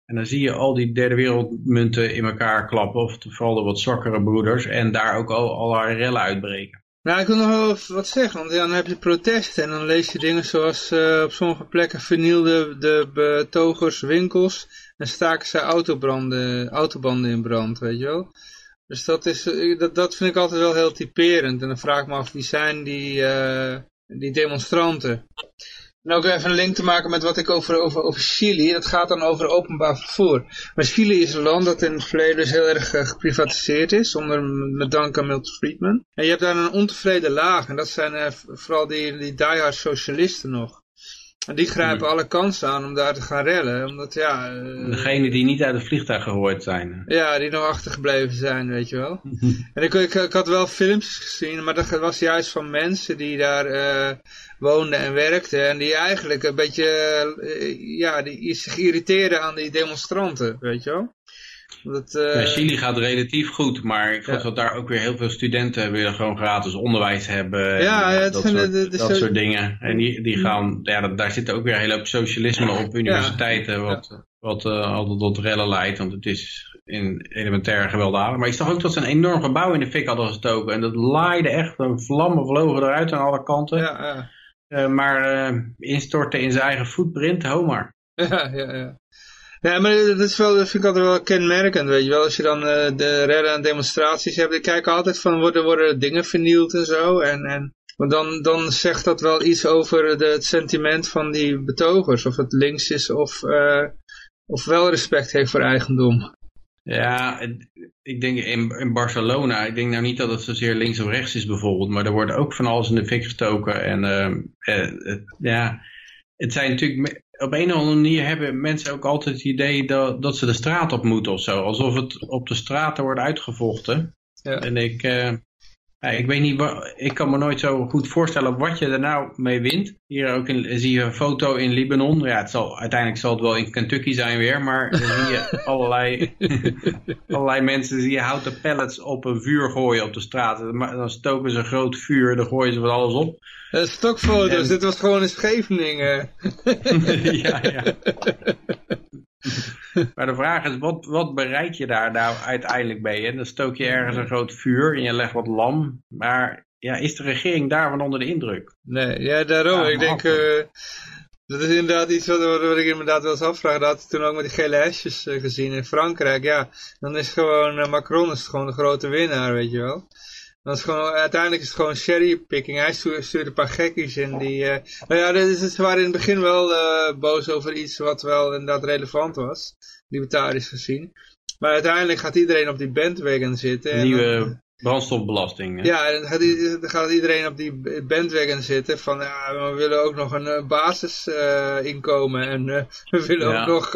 En dan zie je al die derde wereldmunten in elkaar klappen, of vooral de wat zwakkere broeders, en daar ook al allerlei rellen uitbreken. Nou, ik wil nog wel wat zeggen, want dan heb je protesten en dan lees je dingen zoals eh, op sommige plekken vernielden de betogers winkels en staken ze autobranden, autobanden in brand, weet je wel. Dus dat, is, eh, dat, dat vind ik altijd wel heel typerend en dan vraag ik me af wie zijn die, eh, die demonstranten. En ook even een link te maken met wat ik over, over, over Chili, dat gaat dan over openbaar vervoer. Maar Chili is een land dat in het verleden dus heel erg eh, geprivatiseerd is, onder, met dank aan Milton Friedman. En je hebt daar een ontevreden laag, en dat zijn vooral die, die diehard socialisten nog. En die grijpen alle kansen aan om daar te gaan rellen. Omdat ja... eh, Degene die niet uit het vliegtuig gegooid zijn. Ja, die nog achtergebleven zijn, weet je wel. En ik, ik, ik had wel films gezien, maar dat was juist van mensen die daar eh, woonden en werkten. En die eigenlijk een beetje, eh, ja, die zich irriteerden aan die demonstranten, weet je wel. Dat, eh, Ja, Chili gaat relatief goed, maar ik geloof Ja. dat daar ook weer heel veel studenten willen gewoon gratis onderwijs hebben. en, Ja, het dat, zijn soort, de- de dat so- soort dingen. En die, die gaan, ja, dat- daar zit ook weer een hele hoop socialisme op universiteiten, wat, wat eh, altijd tot rellen leidt, want het is in elementair gewelddadig. Maar ik zag ook dat ze een enorm gebouw in de fik hadden gestoken en dat laaide echt, een vlammen vlogen eruit aan alle kanten. ja. Eh, maar instorten in zijn eigen footprint, ho maar. Ja, ja, ja. Ja, maar dat, is wel, dat vind ik altijd wel kenmerkend, weet je wel. Als je dan eh, de rellen en demonstraties hebt, ik kijk altijd van worden, worden dingen vernield en zo. En, en, maar dan, dan zegt dat wel iets over de, het sentiment van die betogers. Of het links is of, eh, of wel respect heeft voor eigendom. Ja, ik denk in, in Barcelona, ik denk nou niet dat het zozeer links of rechts is bijvoorbeeld, maar er wordt ook van alles in de fik gestoken. En het- ja, het zijn natuurlijk, op een of andere manier hebben mensen ook altijd het idee dat, dat ze de straat op moeten of zo. Alsof het op de straten wordt uitgevochten. Ja. En ik, eh, ja, ik weet niet, ik kan me nooit zo goed voorstellen wat je er nou mee wint. Hier ook in, zie je een foto in Libanon. Ja, het zal, uiteindelijk zal het wel in Kentucky zijn weer, maar dan zie je allerlei, allerlei mensen je houten pallets op een vuur gooien op de straat. Maar Dan stoken ze een groot vuur, dan gooien ze van alles op. Eh, stokfoto's, En- dit was gewoon in Scheveningen. ja, ja. Maar de vraag is, wat, wat bereik je daar nou uiteindelijk mee? En dan stook je ergens een groot vuur en je legt wat lam. Maar ja, is de regering daarvan onder de indruk? Nee, ja, daarom. Ja, ik denk, eh, dat is inderdaad iets wat, wat, wat ik inderdaad wel eens afvraag. Dat had ik toen ook met die gele hesjes eh, gezien in Frankrijk. Ja, dan is gewoon, eh, Macron is gewoon de grote winnaar, weet je wel. Dan is gewoon, uiteindelijk is het gewoon cherrypicking. Hij stuurt, een paar gekkies in die... eh, nou ja, dus, ze waren in het begin wel eh, boos over iets wat wel inderdaad relevant was. Libertarisch gezien. Maar uiteindelijk gaat iedereen op die bandwagon zitten. en Nieuwe brandstofbelasting. hè? ja, dan gaat, gaat iedereen op die bandwagon zitten van ja, we willen ook nog een eh, basisinkomen en we willen Ja. ook nog,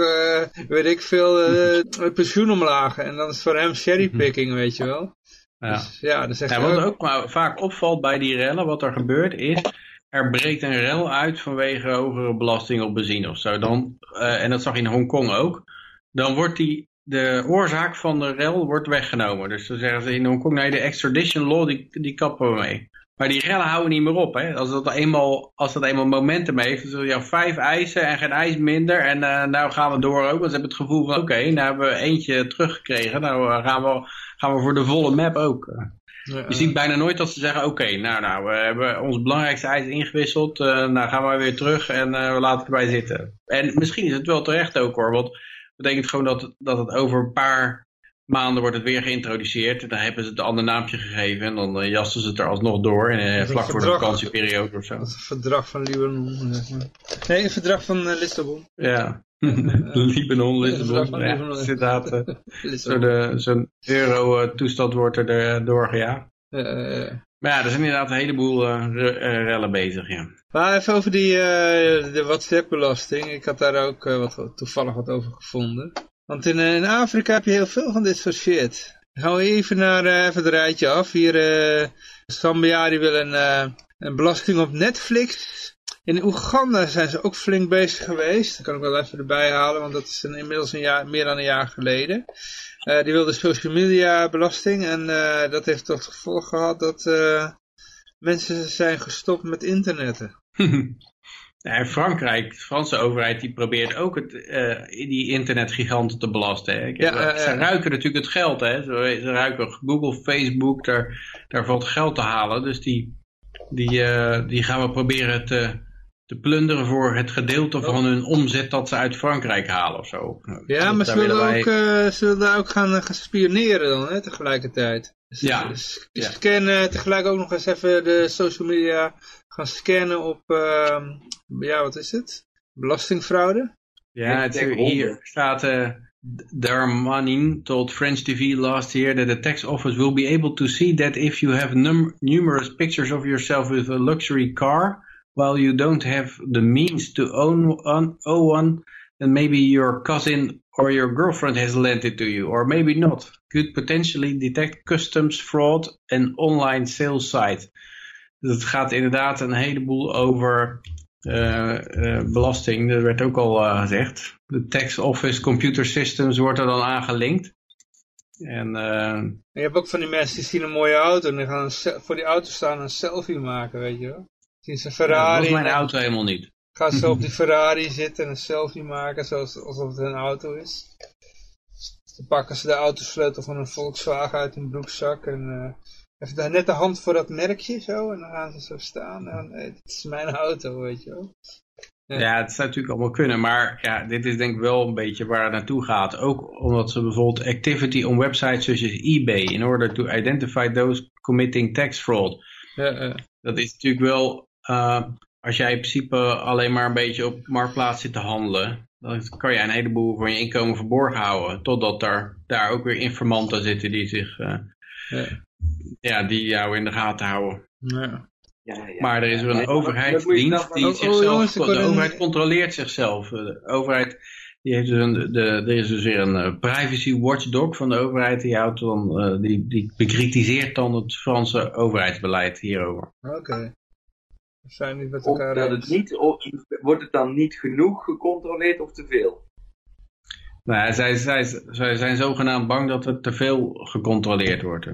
weet ik veel, pensioen omlaag. En dan is het voor hem cherrypicking, weet je wel. Ja. Dus, ja, zegt Ja, wat ook, maar vaak opvalt bij die rellen, wat er gebeurt is, er breekt een rel uit vanwege hogere belasting op benzine of zo. Dan, eh, en dat zag je in Hongkong ook. Dan wordt die, de oorzaak van de rel wordt weggenomen. Dus dan zeggen ze in Hongkong, nee, de extradition law, die, die kappen we mee. Maar die rellen houden niet meer op. Hè? Als, dat eenmaal, als dat eenmaal momentum heeft, dan zul je vijf eisen en geen ijs minder. En eh, nou gaan we door ook. Want ze hebben het gevoel van, oké, nou hebben we eentje teruggekregen. Nou eh, gaan, we, gaan we voor de volle map ook. ja, Je ziet bijna nooit dat ze zeggen, oké, nou, nou, we hebben ons belangrijkste eis ingewisseld, eh, nou gaan we weer terug en eh, we laten het erbij zitten. En misschien is het wel terecht ook hoor, want betekent gewoon dat, dat het over een paar maanden wordt het weer geïntroduceerd. En dan hebben ze het een ander naampje gegeven en dan eh, jassen ze het er alsnog door, en, is vlak voor de vakantieperiode of zo. het verdrag van Libanon. zeg maar. Nee, een verdrag van eh, Lissabon. Ja, Libanon, Het Lissabon, ja, inderdaad. eh, zo Lissabon. de- Zo'n euro-toestand wordt er eh, doorgejaagd. Eh, eh. Maar ja, er zijn inderdaad een heleboel eh, re- eh, rellen bezig, ja. Maar even over die eh, de WhatsApp-belasting. Ik had daar ook eh, wat, toevallig wat over gevonden. Want in, eh, in Afrika heb je heel veel van dit soort shit. We even naar eh, even het rijtje af. Hier, eh Zambia die wil een, een belasting op Netflix. In Oeganda zijn ze ook flink bezig geweest. Dat kan ik wel even erbij halen, want dat is een, inmiddels een jaar, meer dan een jaar geleden. Die wilde social media belasting en dat heeft tot gevolg gehad dat mensen zijn gestopt met internetten. In Frankrijk, de Franse overheid, die probeert ook het, eh, die internetgiganten te belasten. Hè. Ja, eh, ze eh. ruiken natuurlijk het geld. Hè. Ze, ze ruiken Google, Facebook, daar, daar valt geld te halen. Dus die, die, eh, die gaan we proberen te, te plunderen voor het gedeelte van hun omzet dat ze uit Frankrijk halen of zo. Ja, Dus maar ze daar willen, wij- ook, eh, ze willen ook gaan, eh, gaan spioneren dan, hè, tegelijkertijd. Dus, Ja, dus ja. scannen, tegelijk ook nog eens even de social media gaan scannen op, ehm, ja, wat is het? Belastingfraude? Ja, het, hier staat... Darmanin told French TV last year that the tax office will be able to see that if you have num numerous pictures of yourself with a luxury car, while you don't have the means to own one, own one then maybe your cousin or your girlfriend has lent it to you, or maybe not. Could potentially detect customs fraud and online sales site. Het gaat inderdaad een heleboel over uh, uh, belasting. Dat werd ook al uh, gezegd. De tax office computer systems wordt er dan aangelinkt. En, je hebt ook van die mensen die zien een mooie auto en die gaan voor die auto staan een selfie maken, weet je wel. Zien ze Ferrari. Dat was mijn auto helemaal niet. Gaan ze op die Ferrari zitten en een selfie maken zoals, alsof het een auto is. Dan pakken ze de autosleutel van een Volkswagen uit hun broekzak en even daar net de hand voor dat merkje zo en dan gaan ze zo staan en hey, dit is mijn auto, weet je wel. Ja. ja, het zou natuurlijk allemaal kunnen, maar ja, dit is denk ik wel een beetje waar het naartoe gaat. Ook omdat ze bijvoorbeeld activity on websites zoals eBay, in order to identify those committing tax fraud. Ja. Dat is natuurlijk wel, uh, als jij in principe alleen maar een beetje op marktplaats zit te handelen, dan kan je een heleboel van je inkomen verborgen houden. Totdat er daar ook weer informanten zitten die zich, uh, ja. die jou in de gaten houden. Ja. Ja, ja. Maar er is wel een overheidsdienst die zichzelf, oh, jongens, de overheid controleert zichzelf. De overheid, die heeft dus een, de, er is dus weer een eh, privacy watchdog van de overheid, die, houdt dan, uh, die, die bekritiseert dan het Franse overheidsbeleid hierover. Oké. Okay. Zijn niet met elkaar dat het niet, wordt het dan niet genoeg gecontroleerd of te veel? Nou, zij, zij, zij zijn zogenaamd bang dat er te veel gecontroleerd wordt.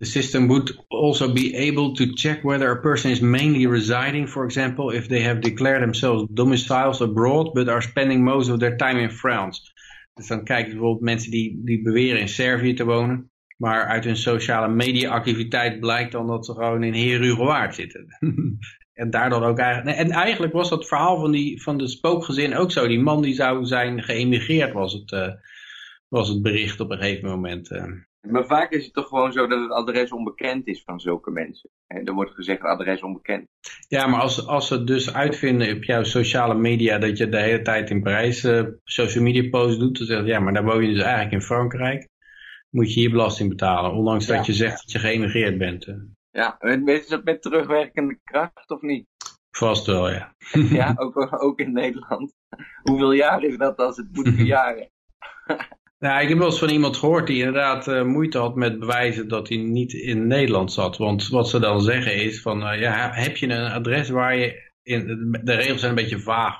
The system would also be able to check whether a person is mainly residing, for example, if they have declared themselves domiciles abroad, but are spending most of their time in France. Dus dan kijken bijvoorbeeld mensen die, die beweren in Servië te wonen. Maar uit hun sociale media activiteit blijkt dan dat ze gewoon in Herugewaard zitten. en daardoor ook eigenlijk... En eigenlijk was dat verhaal van, die, van de spookgezin ook zo. Die man die zou zijn geëmigreerd was het, uh, was het bericht op een gegeven moment. Uh. Maar vaak is het toch gewoon zo dat het adres onbekend is van zulke mensen. En er wordt gezegd adres onbekend. Ja, maar als, als ze dus uitvinden op jouw sociale media dat je de hele tijd in Parijs uh, social media posts doet, dan zeggen ja, maar daar woon je dus eigenlijk in Frankrijk moet je hier belasting betalen. Ondanks dat je zegt dat je geëmigreerd bent. Eh. Ja, weet je dat met terugwerkende kracht of niet? Vast wel, ja. ja, ook, ook in Nederland. Hoeveel jaar is dat als het moet verjaren? Nou, ik heb wel eens van iemand gehoord die inderdaad uh, moeite had met bewijzen dat hij niet in Nederland zat. Want wat ze dan zeggen is van, uh, ja, heb je een adres waar je, in, de regels zijn een beetje vaag.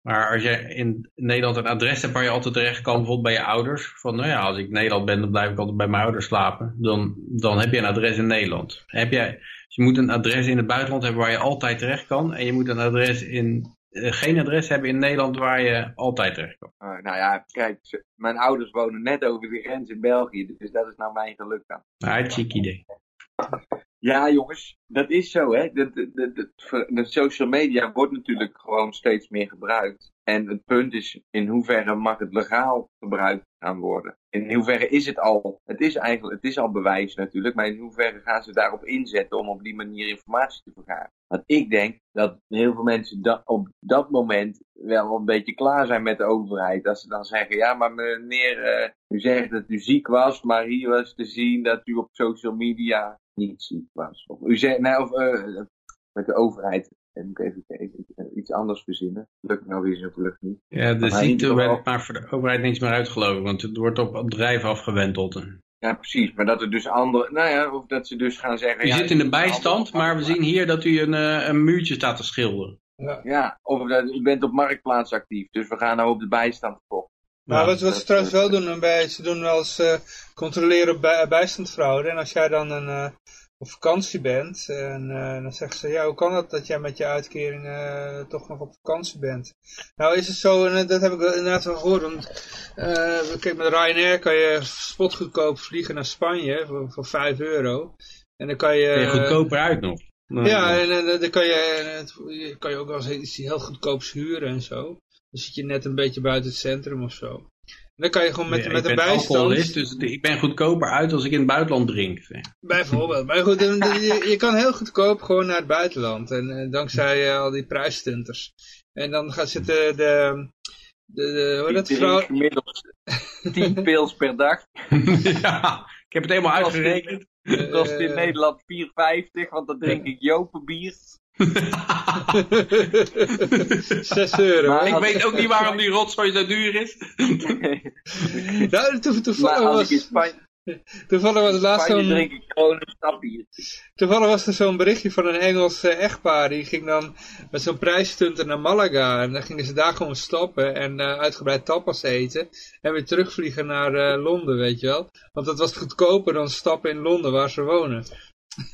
Maar als je in Nederland een adres hebt waar je altijd terecht kan, bijvoorbeeld bij je ouders. Van nou ja, als ik in Nederland ben, dan blijf ik altijd bij mijn ouders slapen. Dan, dan heb je een adres in Nederland. Heb jij, dus je moet een adres in het buitenland hebben waar je altijd terecht kan. En je moet een adres in, geen adres hebben in Nederland waar je altijd terecht kan. Uh, nou ja, kijk, mijn ouders wonen net over de grens in België. Dus dat is nou mijn geluk dan. Ah, chic idee. Ja, jongens, dat is zo, hè. De, de, de, de, social media wordt natuurlijk gewoon steeds meer gebruikt. En het punt is, in hoeverre mag het legaal gebruikt gaan worden? In hoeverre is het al, het is eigenlijk, het is al bewijs natuurlijk, maar in hoeverre gaan ze daarop inzetten om op die manier informatie te vergaren? Want ik denk dat heel veel mensen op dat moment wel een beetje klaar zijn met de overheid. Dat ze dan zeggen, ja maar meneer, uh, u zegt dat u ziek was, maar hier was te zien dat u op social media niet ziek was. Of u zegt, nou, of uh, met de overheid, en moet ik even, even iets anders verzinnen. Lukt nou weer zo gelukkig niet. Ja, de ziekte werd maar voor de overheid niets meer uitgelopen, want het wordt op bedrijven afgewenteld. Ja, precies. Maar dat er dus andere, nou ja, of dat ze dus gaan zeggen... U zit in de bijstand, maar we zien hier dat u een, een muurtje staat te schilderen. Ja, ja of dat, u bent op marktplaats actief, dus we gaan nou op de bijstand voor. Maar wat, wat ze trouwens wel doen, bij, ze doen wel eens uh, controleren op bij, bijstandfraude. En als jij dan een, uh, op vakantie bent, en uh, dan zeggen ze, ja, hoe kan het dat jij met je uitkering toch nog op vakantie bent? Nou is het zo, en dat heb ik inderdaad wel gehoord, want kijk, met Ryanair kan je spotgoedkoop vliegen naar Spanje voor, voor 5 euro. En dan kan je... Kun je goedkoper uit nog. ja, en, en dan kan je, kan je ook wel eens iets heel goedkoops huren en zo. Dan zit je net een beetje buiten het centrum of zo. En dan kan je gewoon met, met een bijstand... dus ik ben goedkoper uit als ik in het buitenland drink. Bijvoorbeeld. Maar goed, je, je, kan heel goedkoop gewoon naar het buitenland. En, en dankzij uh, al die prijsstunters. En dan gaat zitten de... de, de hoe dat vrouw... gemiddeld 10 pils per dag. ja, ik heb het helemaal uitgerekend. Dat kost in uh, Nederland 4,50, want dan drink ik Jopen bier. 6 euro. Maar-? Ik weet ook niet waarom die rotzooi zo duur is. Nou, to- toevallig, was, Spanje, toevallig was het laatst zo'n... drink ik gewoon een stapje. Toevallig was er zo'n berichtje van een Engels echtpaar. Die ging dan met zo'n prijsstunter naar Malaga. En dan gingen ze daar gewoon stoppen en eh, uitgebreid tapas eten. En weer terugvliegen naar eh, Londen, weet je wel. Want dat was goedkoper dan stappen in Londen, waar ze wonen.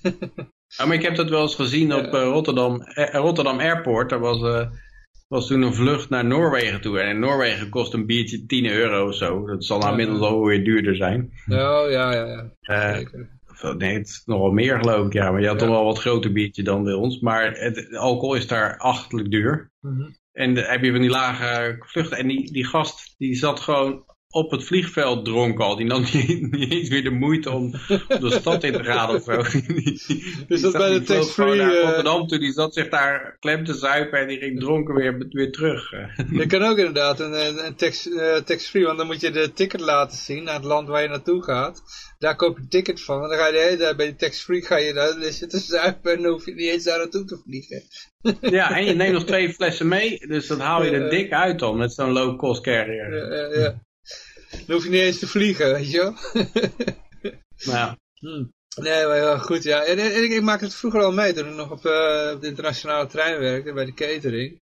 Ja, maar ik heb dat wel eens gezien op eh, Rotterdam, eh, Rotterdam Airport. Daar was, eh, was toen een vlucht naar Noorwegen toe. En in Noorwegen kost een biertje 10 euro of zo. Dat zal Ja. inmiddels al weer duurder zijn. Oh, ja, ja, ja. Of, nee, het is nog wel meer geloof ik. Ja, maar je had toch wel wat groter biertje dan bij ons. Maar het, alcohol is daar achtelijk duur. Mhm. En heb je van die lage vluchten. En die, die gast die zat gewoon op het vliegveld dronken al. Die nam niet, niet eens weer de moeite om de stad in te gaan of zo. Dus dat bij de tax-free, naar eh, Rotterdam toe. Die zat zich daar klem te zuipen en die ging dronken weer, weer terug. Je kan ook inderdaad een, een, tax, eh, tax-free, want dan moet je de ticket laten zien naar het land waar je naartoe gaat. Daar koop je een ticket van, en dan ga je de hele tijd bij die tax-free ga je daar zitten zuipen en dan hoef je niet eens daar naartoe te vliegen. Ja, en je neemt nog twee flessen mee. Dus dat haal je er dik uit dan met zo'n low-cost carrier. Ja, ja, ja. Dan hoef je niet eens te vliegen, weet je wel. Nou ja. Hm. Nee, maar ja, goed, ja. En, en ik, ik maakte het vroeger al mee, toen ik nog op, eh, op de internationale trein werkte, bij de catering.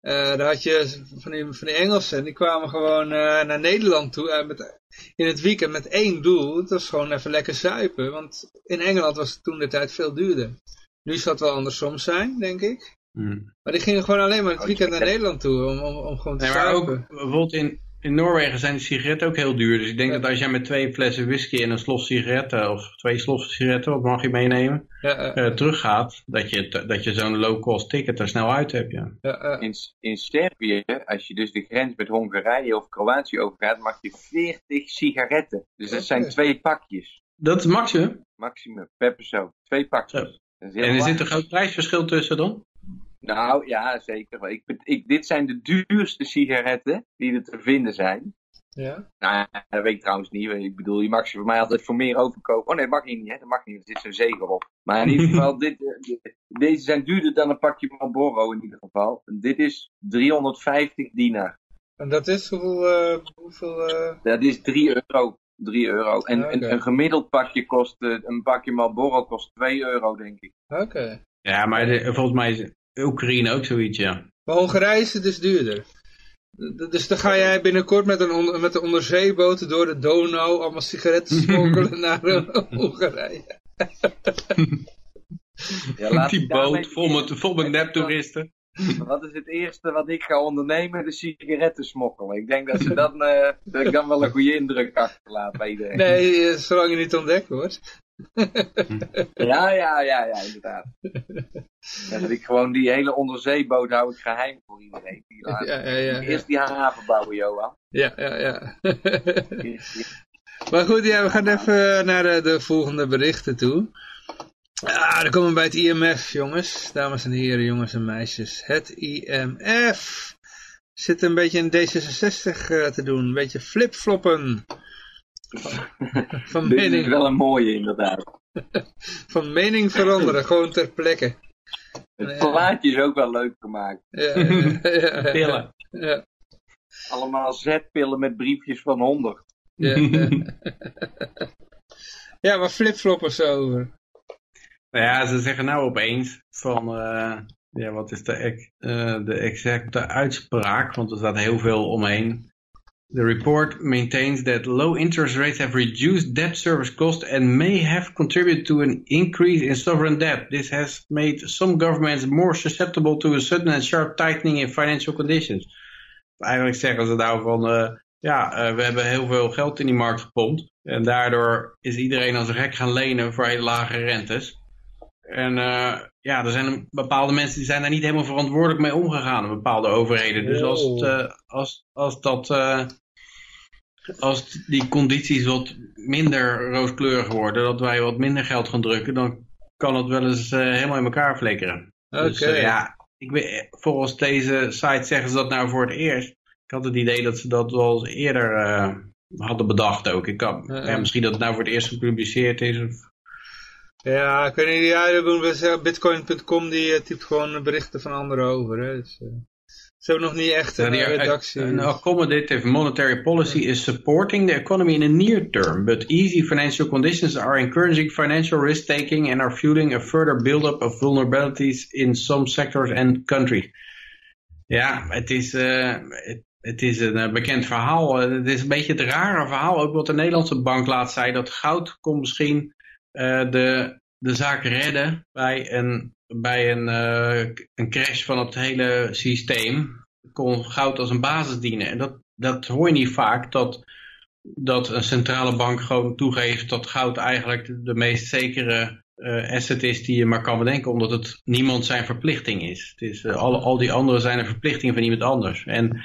Eh, daar had je van die, van die Engelsen, die kwamen gewoon eh, naar Nederland toe met, in het weekend met één doel. Het was gewoon even lekker zuipen, want in Engeland was het toen de tijd veel duurder. Nu zal het wel andersom zijn, denk ik. Hm. Maar die gingen gewoon alleen maar het Oh, weekend naar. Nederland toe, om, om, om gewoon te Nee, maar ook zuipen. bijvoorbeeld in, in Noorwegen zijn de sigaretten ook heel duur. Dus ik denk Ja. dat als jij met twee flessen whisky en een slof sigaretten, of twee slof sigaretten, wat mag je meenemen, Ja, eh, teruggaat, dat je, dat je zo'n low-cost ticket er snel uit hebt. Ja. ja. In, in Servië, als je dus de grens met Hongarije of Kroatië overgaat, mag je 40 sigaretten. Dus dat zijn twee pakjes. Dat is het maximum. Maximum, per persoon. Twee pakjes. En er zit een groot prijsverschil tussen dan? Nou ja, zeker. Ik, ik, dit zijn de duurste sigaretten die er te vinden zijn. ja. Nou, dat weet ik trouwens niet. Ik bedoel, je mag ze voor mij altijd voor meer overkopen. Oh nee, dat mag niet, hè? Dat mag niet. Er zit zo'n zegel op. Maar in ieder geval, dit, eh, dit- deze zijn duurder dan een pakje Marlboro in ieder geval. Dit is 350 dinar. En dat is hoeveel, eh, hoeveel eh, Dat is 3 euro. 3 euro. En Oké. een, een gemiddeld pakje kost, een pakje Marlboro kost 2 euro, denk ik. Oké. Ja, maar de- volgens mij is Oekraïne ook zoiets, ja. Maar Hongarije is het dus duurder. Dus dan ga jij binnenkort met een, met een onderzeeboot door de Donau allemaal sigaretten smokkelen naar eh, Hongarije. Ja, laat Die boot vol met, vol met neptoeristen. Wat is het eerste wat ik ga ondernemen? De sigaretten smokkelen. Ik denk dat, ze dan, eh, dat ik dan wel een goede indruk achterlaat bij iedereen. Nee, eh, zolang je niet ontdekt wordt. Ja, ja, ja, ja, inderdaad. En dat ik gewoon die hele onderzeeboot hou ik geheim voor iedereen. Die laat- Ja, ja, ja. Eerst die haven bouwen, Johan. Ja, ja, ja. Maar goed, ja, we gaan even naar de, de volgende berichten toe. Ah, dan komen we bij het IMF, jongens. Dames en heren, jongens en meisjes. Het IMF. Zit een beetje in D66 eh, te doen. Een beetje flipfloppen. Van Dit is mening, wel een mooie, inderdaad. van mening veranderen, gewoon ter plekke. Het plaatje is ook wel leuk gemaakt. Ja, ja, ja, Pillen. Ja, Allemaal zetpillen met briefjes van 100. ja, ja. ja, maar flipfloppers over. Nou ja, ze zeggen nou opeens van, eh, ja, wat is de, eh, de exacte uitspraak? Want er staat heel veel omheen. The report maintains that low interest rates have reduced debt service costs and may have contributed to an increase in sovereign debt. This has made some governments more susceptible to a sudden and sharp tightening in financial conditions. Eigenlijk zeggen ze nou van, eh, ja, eh, we hebben heel veel geld in die markt gepompt. En daardoor is iedereen als een gek gaan lenen voor hele lage rentes. En eh, ja, er zijn bepaalde mensen die zijn daar niet helemaal verantwoordelijk mee omgegaan, bepaalde overheden. Dus als, het, eh, als, als dat, eh, als die condities wat minder rooskleurig worden, dat wij wat minder geld gaan drukken, dan kan het wel eens helemaal in elkaar flikkeren. Oké. Dus ja, ik weet, volgens deze site zeggen ze dat nou voor het eerst. Ik had het idee dat ze dat wel eens eerder hadden bedacht ook. Ik kan, ja, misschien dat het nou voor het eerst gepubliceerd is. Of, Ja, ik weet niet, ja, bitcoin.com die uh, typt gewoon berichten van anderen over. Hè, dus, uh, ze hebben nog niet echt een Ja, die- redactie. An accommodative monetary policy is supporting the economy in the near term, but easy financial conditions are encouraging financial risk-taking and are fueling a further build-up of vulnerabilities in some sectors and countries. Ja, het is, eh, het, het is een eh, bekend verhaal. Eh, Het is een beetje het rare verhaal, ook wat de Nederlandse bank laat zei, dat goud kon misschien eh, de, de zaak redden bij een, bij een, eh, een crash van het hele systeem kon goud als een basis dienen. En dat, dat hoor je niet vaak, dat, dat een centrale bank gewoon toegeeft dat goud eigenlijk de, meest zekere eh, asset is die je maar kan bedenken, omdat het niemand zijn verplichting is. Het is eh, al, al die anderen zijn een verplichting van iemand anders. En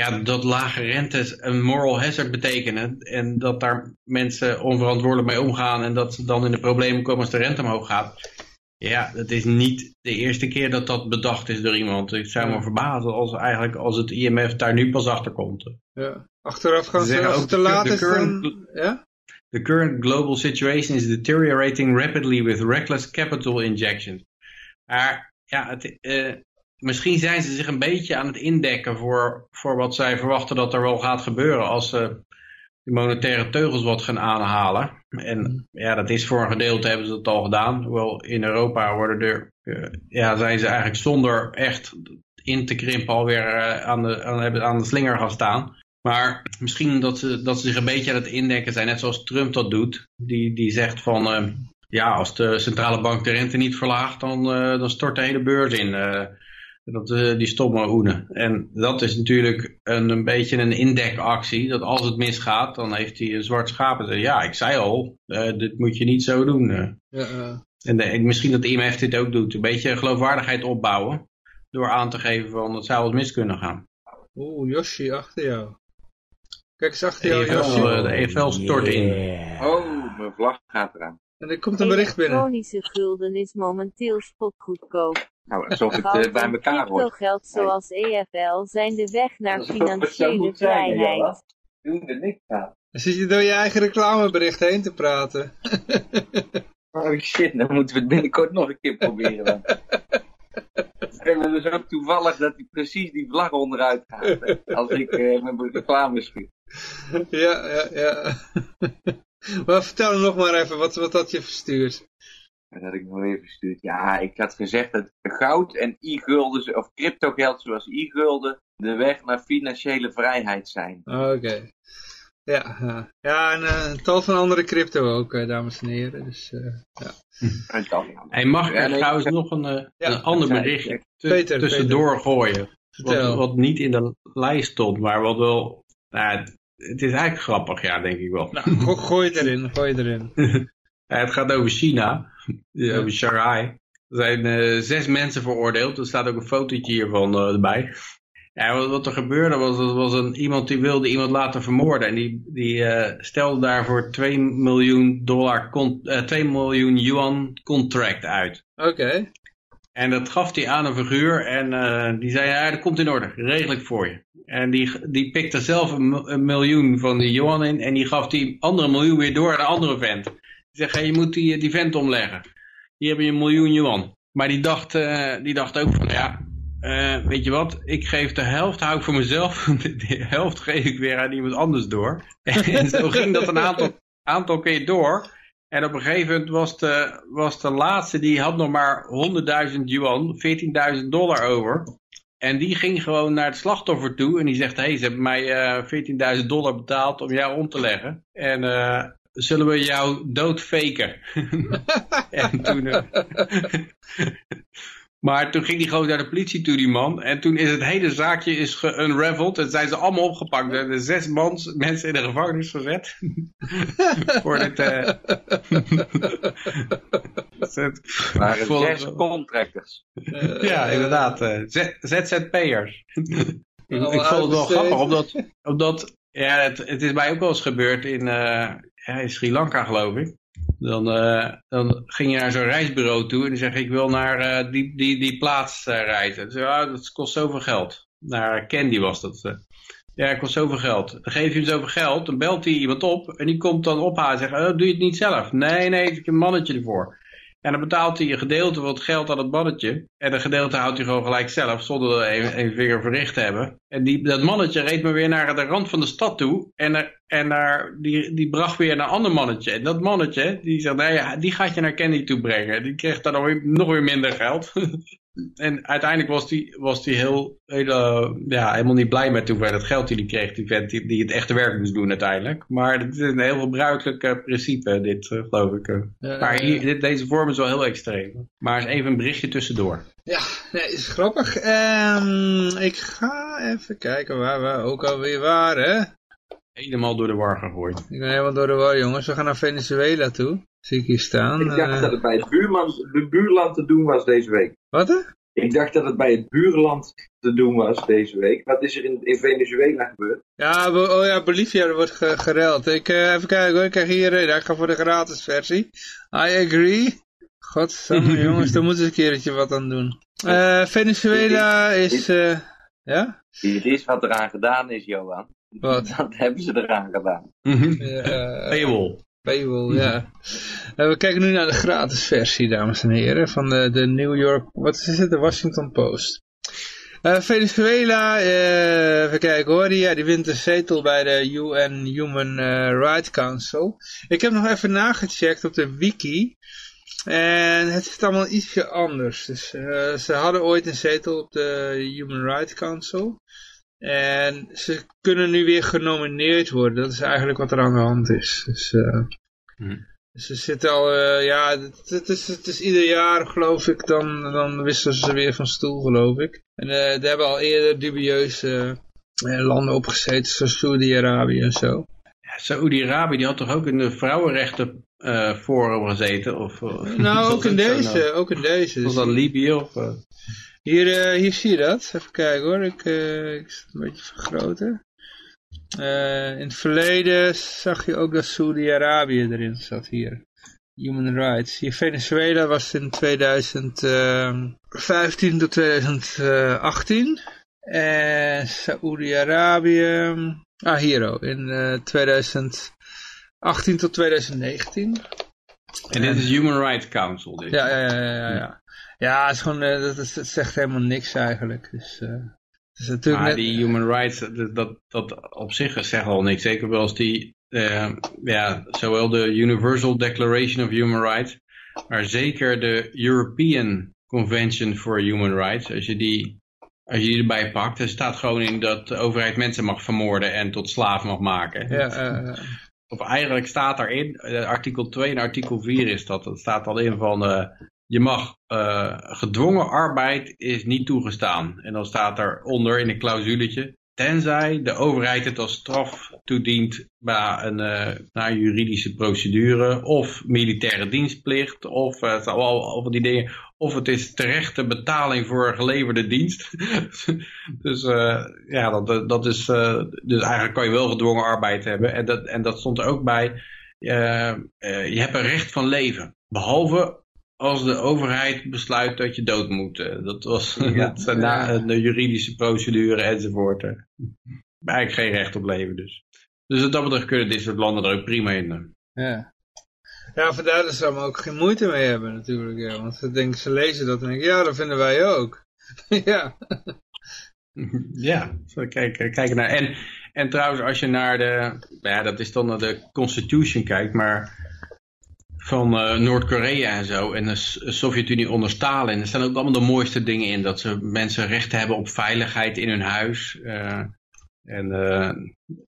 ja, dat lage rentes een moral hazard betekenen en dat daar mensen onverantwoordelijk mee omgaan en dat ze dan in de problemen komen als de rente omhoog gaat. Ja, het is niet de eerste keer dat dat bedacht is door iemand. Ik zou me verbazen als eigenlijk als het IMF daar nu pas achter komt. ja. Achteraf gaan Ze als het te laat is, dan... current- Ja? The current global situation is deteriorating rapidly with reckless capital injections. Maar ja, het, eh, misschien zijn ze zich een beetje aan het indekken voor, voor wat zij verwachten dat er wel gaat gebeuren als ze de monetaire teugels wat gaan aanhalen. En ja, dat is voor een gedeelte hebben ze dat al gedaan. Hoewel in Europa worden er, eh, ja, zijn ze eigenlijk zonder echt in te krimpen alweer eh, aan, de, aan, de slinger gaan staan. Maar misschien dat ze, dat ze zich een beetje aan het indekken zijn, net zoals Trump dat doet. Die, die zegt van, eh, ja, als de centrale bank de rente niet verlaagt, dan, eh, dan stort de hele beurs in. eh, dat, eh, die stomme hoenen. En dat is natuurlijk een, een beetje een indekactie. Dat als het misgaat, dan heeft hij een zwart schaap. En zegt, ja, ik zei al, eh, dit moet je niet zo doen. eh. Ja. En eh, misschien dat de IMF dit ook doet. Een beetje geloofwaardigheid opbouwen. Door aan te geven van, het zou wel eens mis kunnen gaan. Oeh, Yoshi, achter jou. Kijk eens achter jou, EFL, Yoshi. eh, de EFL stort in. Oh, mijn vlag gaat eraan. En er komt een bericht binnen. Elektronische gulden is momenteel spotgoedkoop. Nou, alsof het eh, bij en elkaar hoort. cryptogeld zoals EFL zijn de weg naar financiële moet zijn, hè, vrijheid. Johan? Doe er niks aan. Dan zit je door je eigen reclamebericht heen te praten. Oh shit, dan moeten we het binnenkort nog een keer proberen. En het is ook toevallig dat hij precies die vlag onderuit gaat. hè, Als ik eh, mijn reclame schiet. ja, ja, ja. maar vertel nog maar even, wat, wat had je verstuurd? Dat had ik nog even verstuurd. Ja, ik had gezegd dat goud en e-gulden, of cryptogeld zoals e-gulden, de weg naar financiële vrijheid zijn. Oké. Ja, ja. ja, en eh, een tal van andere crypto ook, eh, dames en heren. Dus, eh, ja. En. Hij mag Ja, er trouwens ik- nog een, Ja, een ander tu- Peter, tussendoor gooien. Vertel. Wat, wat niet in de lijst stond, maar wat wel... Nou, het, het is eigenlijk grappig, ja, denk ik wel. Nou, go- gooi het erin, gooi het erin. Het gaat over China, over Shanghai. Er zijn eh, zes mensen veroordeeld. Er staat ook een fotootje hiervan eh, erbij. Ja, wat, wat er gebeurde was, dat was een, iemand die wilde iemand laten vermoorden. En die, die eh, stelde daarvoor 2 miljoen, dollar con- eh, 2 miljoen yuan contract uit. Oké. En dat gaf hij aan een figuur en die zei, ja, dat komt in orde, regel ik voor je. En die, die pikte zelf een, een miljoen van die yuan in en die gaf die andere miljoen weer door aan een andere vent. Hey, je moet die, die vent omleggen. Hier heb je een miljoen yuan. Maar die dacht, eh, die dacht ook van, ja, eh, weet je wat, ik geef de helft, hou ik voor mezelf, de, helft geef ik weer aan iemand anders door. En zo ging dat een aantal, aantal keer door. En op een gegeven moment was de, was de laatste, die had nog maar 100.000 yuan, 14.000 dollar over. En die ging gewoon naar het slachtoffer toe en die zegt, hé, hey, ze hebben mij eh 14.000 dollar betaald om jou om te leggen. En eh, zullen we jou dood faken? en toen... eh, maar toen ging hij gewoon naar de politie toe, die man. En toen is het hele zaakje is geunraveled. En zijn ze allemaal opgepakt. Er zijn zes mans, mensen in de gevangenis gezet. Voor dit... eh, het- waren vol- zes contractors. ja, inderdaad. eh, Z- ZZP'ers. ik, vond het wel uitbesteed. grappig, omdat, omdat ja, het, het is mij ook wel eens gebeurd in, eh, ja, in Sri Lanka, geloof ik. Dan, eh, dan ging je naar zo'n reisbureau toe en dan zeg ik, wil naar eh, die, die, die plaats eh, reizen. Je, ah, dat kost zoveel geld. Naar Candy was dat. Ja, het kost zoveel geld. Dan geef je hem zoveel geld, dan belt hij iemand op en die komt dan ophalen en zegt, oh, doe je het niet zelf? Nee, nee, ik heb een mannetje ervoor. En dan betaalt hij een gedeelte van het geld aan het mannetje. En een gedeelte houdt hij gewoon gelijk zelf, zonder een, een vinger verricht te hebben. En die, dat mannetje reed maar weer naar de rand van de stad toe. En, er, en daar, die, die bracht weer een ander mannetje. En dat mannetje, die zei, nee, die gaat je naar Candy toe brengen. Die kreeg dan nog weer minder geld. en uiteindelijk was die, was die heel, heel uh, ja, helemaal niet blij met hoeveel het geld die hij kreeg. Die vent die, die het echte werk moest doen uiteindelijk. Maar het is een heel gebruikelijk uh, principe dit, uh, geloof ik. Ja, maar hier, dit, deze vorm is wel heel extreem. Maar eens even een berichtje tussendoor. Ja, nee, is grappig. Ehm, ik ga even kijken waar we ook alweer waren. Helemaal door de war gegooid. Ik ben helemaal door de war, jongens. We gaan naar Venezuela toe. Zie ik hier staan. Ik dacht Eh, dat het bij het buurman, de buurland te doen was deze week. Wat? hè? Ik dacht dat het bij het buurland te doen was deze week. Wat is er in, in Venezuela gebeurd? Ja, oh ja, Bolivia er wordt ge gereld. Ik, eh, even kijken hoor, ik krijg hier, eh, ik ga voor de gratis versie. I agree. Godsamme jongens, daar moeten ze een keertje wat aan doen. Eh, Venezuela is, eh, ja? Het is wat eraan gedaan is, Johan. Wat? Dat hebben ze eraan gedaan. Eh, Paywall. Paywall, ja. Eh, we kijken nu naar de gratis versie, dames en heren, van de, de New York, wat is het, de Washington Post. Eh, Venezuela, eh, even kijken hoor, die, ja, die wint een zetel bij de UN Human Rights Council. Ik heb nog even nagecheckt op de wiki. En het is allemaal ietsje anders. Dus, eh, ze hadden ooit een zetel op de Human Rights Council. En ze kunnen nu weer genomineerd worden. Dat is eigenlijk wat er aan de hand is. Dus, eh, Hm. ze zitten al, eh, ja, het, het is, het is ieder jaar geloof ik, dan, dan wisselen ze weer van stoel geloof ik. En eh er hebben al eerder dubieuze landen opgezeten, zoals Saudi-Arabië en zo. Ja, Saoedi-Arabië die had toch ook in de vrouwenrechten forum gezeten? Of, Nou, was ook in deze, nou? ook in deze. Was Dus dat Libië of... Hier, eh, hier zie je dat. Even kijken hoor. Ik, eh, ik zal het een beetje vergroten. Eh, in het verleden zag je ook dat Saudi-Arabië erin zat hier. Human Rights. Hier Venezuela was in 2015 tot 2018. En Saudi-Arabië... Ah, hier ook. In eh, 2018 tot 2019. En dit is Human Rights Council. Dit. Ja, ja, ja, ja, ja. Ja. Het, is gewoon, eh, dat, is, dat zegt helemaal niks eigenlijk. Dus, eh, het is natuurlijk Maar net... die human rights, dat, dat, dat op zich zegt al niks. Zeker wel als die, eh, ja, zowel de Universal Declaration of Human Rights, maar zeker de European Convention for Human Rights. Als je die, als je die erbij pakt, er staat gewoon in dat de overheid mensen mag vermoorden en tot slaaf mag maken. Ja, eh, Of eigenlijk staat daarin, eh, artikel 2 en artikel 4 is dat, dat staat al in van, eh, je mag, eh, gedwongen arbeid is niet toegestaan. En dan staat eronder in een clausuletje, tenzij de overheid het als straf toedient bij een, een juridische procedure, of militaire dienstplicht, of, zijn al, al die dingen, of het is terechte betaling voor geleverde dienst. dus eh, ja, dat, dat is, dus eigenlijk kan je wel gedwongen arbeid hebben. En dat, en dat stond er ook bij, je hebt een recht van leven. Behalve als de overheid besluit dat je dood moet. Eh, Dat was Ja. dat zijn na een juridische procedure enzovoort. eh. Maar Eigenlijk geen recht op leven dus. Dus wat dat betreft kunnen dit soort landen er ook prima in. eh. ja. Ja, vandaar dat ze er ook geen moeite mee hebben natuurlijk. Ja. Want ze denken, ze lezen dat en denken, ja, dat vinden wij ook. ja. Ja, zo kijken, kijken naar. En, en trouwens, als je naar de, nou ja, dat is dan naar de Constitution kijkt, maar van eh, Noord-Korea en zo, en de Sovjet-Unie onder Stalin, er staan ook allemaal de mooiste dingen in. Dat ze mensen recht hebben op veiligheid in hun huis. eh, en eh,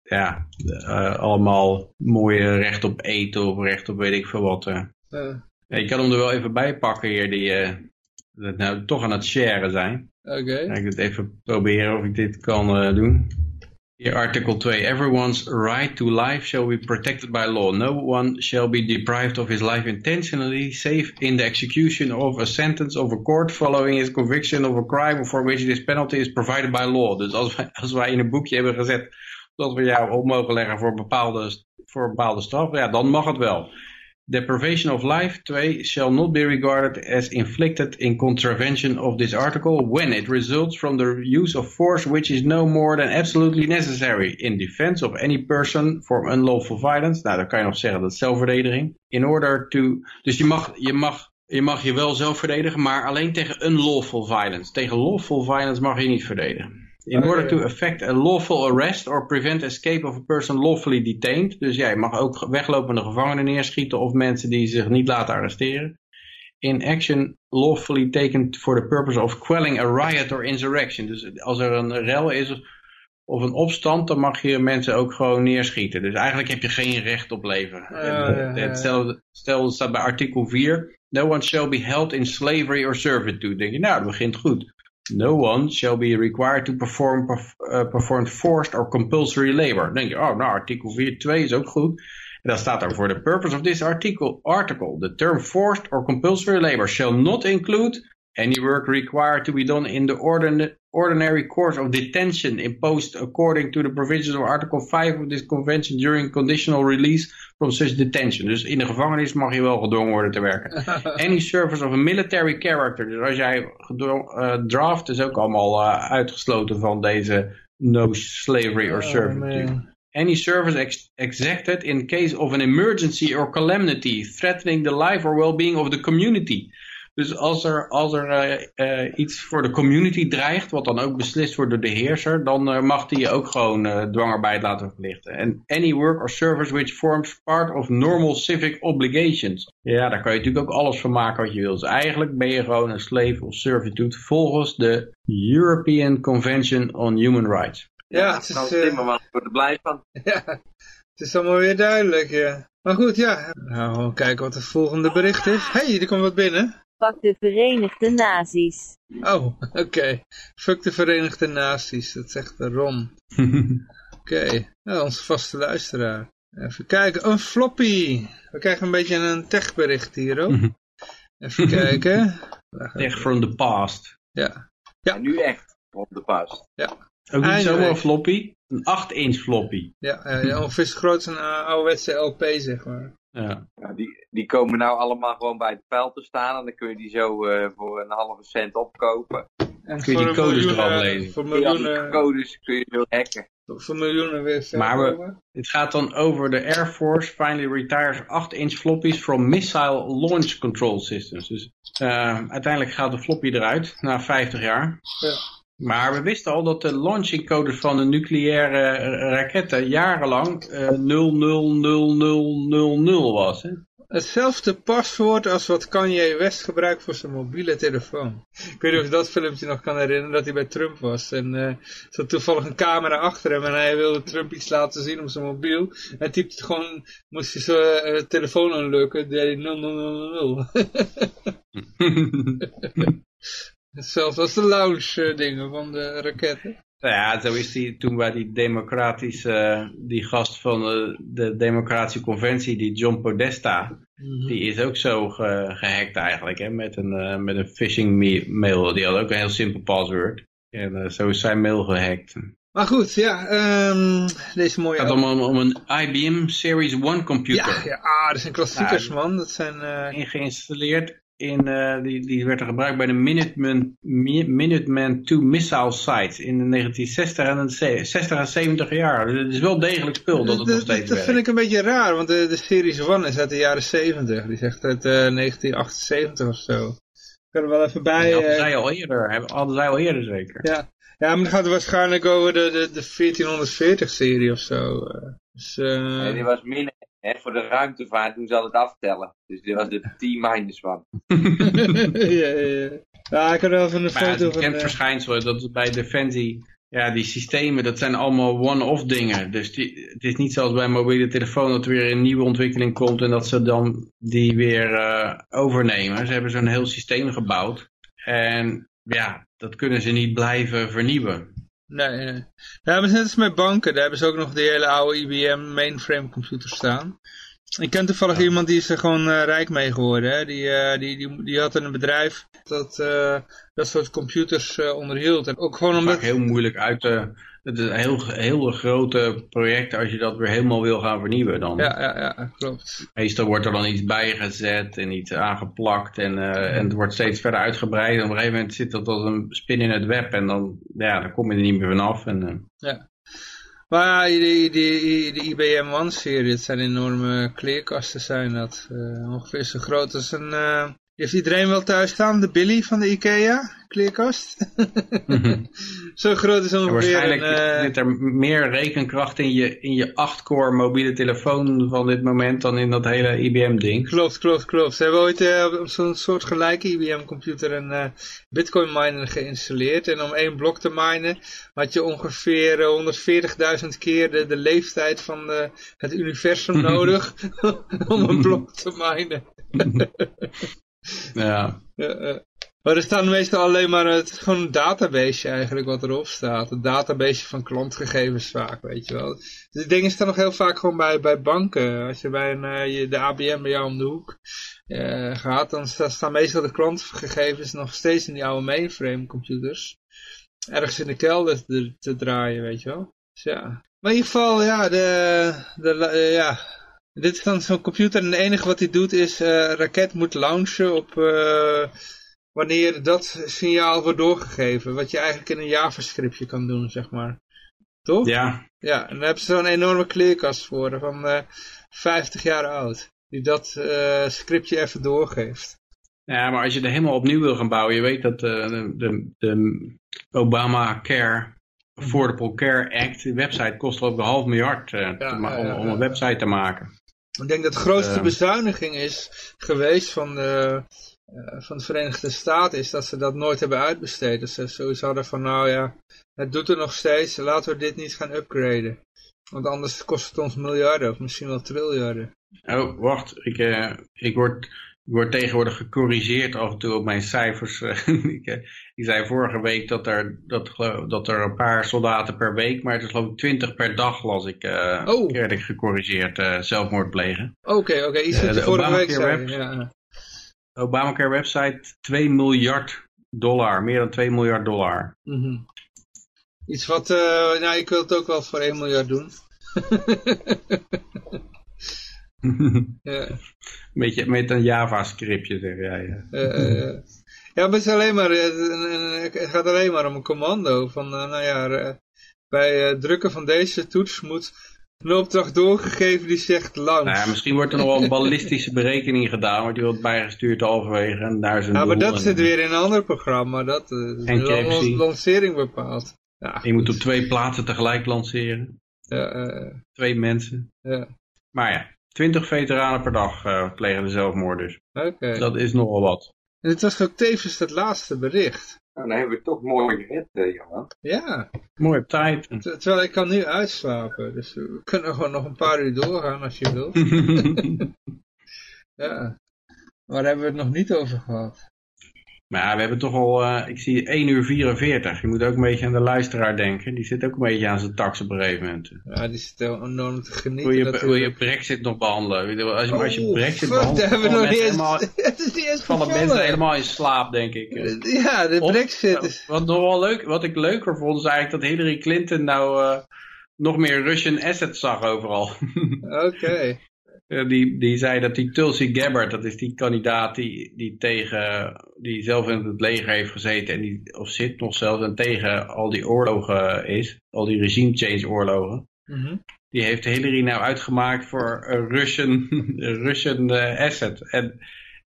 ja, allemaal mooie recht op eten of recht op weet ik veel wat. je kan hem er wel even bij pakken hier, die dat nou toch aan het sharen zijn. Oké. Ga ik het even proberen of ik dit kan doen. Hier artikel 2. Everyone's right to life shall be protected by law. No one shall be deprived of his life intentionally, save in the execution of a sentence of a court following his conviction of a crime for which this penalty is provided by law. Dus als wij, als wij in een boekje hebben gezet dat we jou op mogen leggen voor bepaalde, voor bepaalde straf, ja, dan mag het wel. Deprivation of life 2 shall not be regarded as inflicted in contravention of this article when it results from the use of force which is no more than absolutely necessary in defense of any person for unlawful violence. Nou, dan kan je nog zeggen dat is zelfverdediging. In order to, dus je mag, je mag je mag je wel zelf verdedigen, maar alleen tegen unlawful violence. Tegen lawful violence mag je niet verdedigen. In Oh, order to effect a lawful arrest or prevent escape of a person lawfully detained. Dus ja, je mag ook weglopende gevangenen neerschieten of mensen die zich niet laten arresteren. In action lawfully taken for the purpose of quelling a riot or insurrection. Dus als er een rel is of een opstand, dan mag je mensen ook gewoon neerschieten. Dus eigenlijk heb je geen recht op leven. Ja, En, ja, ja. Hetzelfde stel dat staat bij artikel 4. No one shall be held in slavery or servitude. Dan denk je, nou, dat begint goed. No one shall be required to perform, perf- uh, perform forced or compulsory labor. Dan denk je, oh, nou, artikel 4.2 is ook goed. En dan staat er, for the purpose of this article, article, the term forced or compulsory labor shall not include any work required to be done in the ordin- ordinary course of detention imposed according to the provisions of article 5 of this convention during conditional release from such detention. Dus in de gevangenis mag je wel gedwongen worden te werken. Any service of a military character. Dus als jij eh, draft is ook allemaal eh, uitgesloten van deze no slavery or Oh, servitude. Any service ex- exacted in case of an emergency or calamity threatening the life or well-being of the community. Dus als er, als er eh, eh, iets voor de community dreigt, wat dan ook beslist wordt door de heerser, dan eh, mag die je ook gewoon eh, dwangarbeid laten verplichten. En any work or service which forms part of normal civic obligations. Ja, daar kan je natuurlijk ook alles van maken wat je wil. Dus eigenlijk ben je gewoon een slave of servitude volgens de European Convention on Human Rights. Ja, het is, Timmermans wordt er blij van. ja, het is allemaal weer duidelijk, ja. Maar goed, ja. Nou, gewoon kijken wat het volgende bericht is. hey, er komt wat binnen. Pak de Verenigde Naties. Oh, oké. Fuck de Verenigde Naties, dat zegt Ron. Oké, nou, onze vaste luisteraar. Even kijken, een floppy. We krijgen een beetje een techbericht hier ook. Even kijken. Echt het? from the past. Ja, Ja. En nu echt op de pas. Ook niet zomaar floppy. Een 8 inch floppy. ja, ja, ja ongeveer zo groot als een ouderwetse LP, zeg maar. Ja. Ja, die, die komen nou allemaal gewoon bij het pijl te staan. En dan kun je die zo eh, voor een halve cent opkopen. En Kun je die voor codes eraf lezen? Voor En die miljoenen, codes kun je zo hacken. voor miljoenen weer Maar we-. Het gaat dan over de Air Force finally retires 8 inch floppies from missile launch control systems. Dus eh, uiteindelijk gaat de floppy eruit na 50 jaar. Ja. Maar we wisten al dat de launching codes van de nucleaire eh, raketten jarenlang eh 000000 was. Hè? Hetzelfde paswoord als wat Kanye West gebruikt voor zijn mobiele telefoon. Ik weet niet of je dat filmpje nog kan herinneren, dat hij bij Trump was. En eh, er zat toevallig een camera achter hem en hij wilde Trump iets laten zien op zijn mobiel. Hij typte het gewoon, moest hij zijn eh, telefoon unlocken, deed hij 0000. Hetzelfde als de launch eh, dingen van de raketten. Nou ja, zo is die toen bij die democratische, die gast van de, de democratische conventie, die John Podesta, die is ook zo ge- gehackt eigenlijk, hè, met een, eh, met een phishing mail. Die had ook een heel simpel password. En eh, zo is zijn mail gehackt. Het Maar goed, ja, ehm, deze mooie... gaat om, om een IBM Series 1 computer. ja, ja, ah, dat zijn klassiekers Ja, man. Dat zijn... In geïnstalleerd in, eh, die, die werd er gebruikt bij de Minuteman, Mi- Minuteman II missile sites in de 1960 en, de ze- 60 en 70 jaar. Dus het is wel degelijk spul dat het nog steeds dat werkt. vind ik een beetje raar, want de, de Series 1 is uit de jaren 70. Die zegt uit eh, 1978 of zo. Ik kan er wel even bij... Dat hadden eh, zij al eerder, hebben- hadden zij al eerder zeker. ja. ja, maar dan gaat het waarschijnlijk over de, de, de 1440-serie of zo. eh. Dus, eh, Nee, die was min hè, voor de ruimtevaart toen ze het aftellen. Dus dit was de T-minus van. ja, ja, ja. Ja, ik had wel even een Maar het foto een van... bekend eh, verschijnsel is dat bij Defensie, ja, die systemen, dat zijn allemaal one-off dingen. Dus die, het is niet zoals bij een mobiele telefoon dat er weer een nieuwe ontwikkeling komt en dat ze dan die weer eh, overnemen. Ze hebben zo'n heel systeem gebouwd. En ja, dat kunnen ze niet blijven vernieuwen. Nee, nee. Ja, maar net als met banken, daar hebben ze ook nog die hele oude IBM mainframe computer staan. Ik ken toevallig iemand die is er gewoon eh, rijk mee geworden. Hè? Die, eh, die, die, die had een bedrijf dat eh, dat soort computers onderhield. En ook gewoon Vaak omdat... heel moeilijk uit te... Het is een heel, heel grote project als je dat weer helemaal wil gaan vernieuwen dan. Ja, ja, ja, klopt. Meestal wordt er dan iets bijgezet en iets aangeplakt en, eh, en het wordt steeds verder uitgebreid. En op een gegeven moment zit dat als een spin in het web en dan, ja, dan kom je er niet meer vanaf. En, eh, Maar ja, die, die, die IBM One-serie, het zijn enorme kleerkasten zijn dat. Eh, ongeveer zo groot als een, Heeft iedereen wel thuis staan? De Billy van de Ikea? Kleerkast? Zo groot is ongeveer waarschijnlijk een... eh, zit er meer rekenkracht in je, in je 8-core mobiele telefoon van dit moment dan in dat hele IBM-ding. Klopt, klopt, klopt. Ze hebben ooit eh, op zo'n soort gelijke IBM-computer een eh, bitcoin miner geïnstalleerd. En om één blok te minen had je ongeveer eh, 140.000 keer de, de leeftijd van het universum nodig om een blok te minen. Ja. Maar er staan meestal alleen maar, het gewoon een database eigenlijk wat erop staat. Een database van klantgegevens vaak, weet je wel. Dus die dingen staan nog heel vaak gewoon bij, bij banken. Als je bij een, eh, de ABM bij jou om de hoek eh, gaat, dan sta- staan meestal de klantgegevens nog steeds in die oude mainframe computers. Ergens in de kelder te, te draaien, weet je wel. Dus ja. Maar in ieder geval, ja, de, de, eh, ja, dit is dan zo'n computer en het enige wat hij doet is, eh raket moet launchen op eh, wanneer dat signaal wordt doorgegeven. Wat je eigenlijk in een JavaScriptje kan doen, zeg maar. Toch? Ja, Ja, en daar hebben ze zo'n enorme kleerkast voor van eh 50 jaar oud. Die dat scriptje even doorgeeft. Ja, maar als je er helemaal opnieuw wil gaan bouwen, je weet dat de, de, de Obamacare, Affordable Care Act, die website kost ook een half miljard eh, te ma- ja, ja, om, een website te maken. Ik denk dat de grootste Ehm. bezuiniging is geweest van de, eh, van de Verenigde Staten, is dat ze dat nooit hebben uitbesteed. Dat ze sowieso hadden van, nou ja, het doet er nog steeds, laten we dit niet gaan upgraden. Want anders kost het ons miljarden, of misschien wel triljarden. Oh, wacht, ik, eh, ik, word, ik word tegenwoordig gecorrigeerd af en toe op mijn cijfers. ik, eh, ik zei vorige week dat er, dat, dat er een paar soldaten per week, maar het is geloof ik 20 per dag las ik, eh Oh. ik gecorrigeerd eh, zelfmoord plegen. Oké, oké, iets de vorige week zei. Ja. Obamacare website 2 miljard dollar, meer dan 2 miljard dollar. Mhm. Iets wat, nou ik wil het ook wel voor 1 miljard doen. ja. Beetje met een JavaScriptje zeg jij. ja. Ja, maar het, is alleen maar, een- een- het gaat alleen maar om een commando. Van, eh, nou ja, eh, bij eh, drukken van deze toets moet een opdracht doorgegeven die zegt launch. Nou ja, misschien wordt er nog wel een ballistische berekening gedaan, wordt die wordt bijgestuurd halverwege en daar is een ja, maar dat en- zit weer in een ander programma. Dat de lancering bepaald. Ja, Je moet op twee plaatsen tegelijk lanceren. ja, Twee mensen. ja. Maar ja, 20 veteranen per dag eh, plegen de zelfmoord dus. oké. Dat is nogal wat. En het was ook tevens het laatste bericht. Nou, dan hebben we het toch mooi gered, Johan. Ja, Mooi op tijd. ter- terwijl ik kan nu uitslapen. Dus we kunnen gewoon nog een paar uur doorgaan als je wilt. Ja. Waar hebben we het nog niet over gehad? Maar ja, we hebben toch al, eh, ik zie 1 uur 44. Je moet ook een beetje aan de luisteraar denken. Die zit ook een beetje aan zijn tax op een gegeven moment. Ja, die zit heel enorm te genieten. Wil je, wil je brexit nog behandelen? Als je, als je brexit fuck, behandelt, hebben we nog helemaal, Het is vallen gevallen. mensen helemaal in slaap, denk ik. Ja, de Of- brexit. Wat, nog wel leuk, wat ik leuker vond, is eigenlijk dat Hillary Clinton nou eh, nog meer Russian assets zag overal. Oké. Die, die zei dat die Tulsi Gabbard, dat is die kandidaat die, die tegen, die zelf in het leger heeft gezeten en die, of zit nog zelfs en tegen al die oorlogen is, al die regime change oorlogen. Mhm. Die heeft Hillary nou uitgemaakt voor een Russian, Russian eh, asset. En,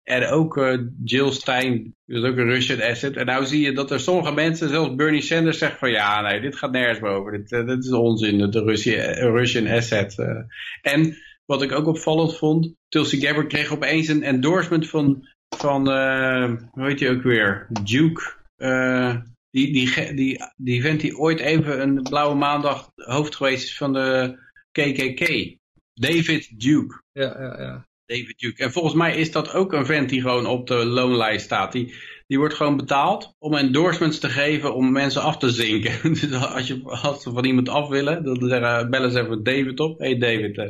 en ook eh, Jill Stein, dus ook een Russian asset. En nou zie je dat er sommige mensen, zelfs Bernie Sanders, zeggen van ja, nee, dit gaat nergens boven. Dit, eh, dit is onzin, de Russia, Russian asset. eh. En wat ik ook opvallend vond, Tulsi Gabbard kreeg opeens een endorsement van, van eh, hoe heet je ook weer, Duke. eh, die, die, die, die vent die ooit even een blauwe maandag hoofd geweest is van de KKK. David Duke. Ja, ja, ja. David Duke. En volgens mij is dat ook een vent die gewoon op de loonlijst staat. Die, die wordt gewoon betaald om endorsements te geven om mensen af te zinken. dus als, je, als ze van iemand af willen, dan zeggen, bellen ze even David op. Hey David, eh,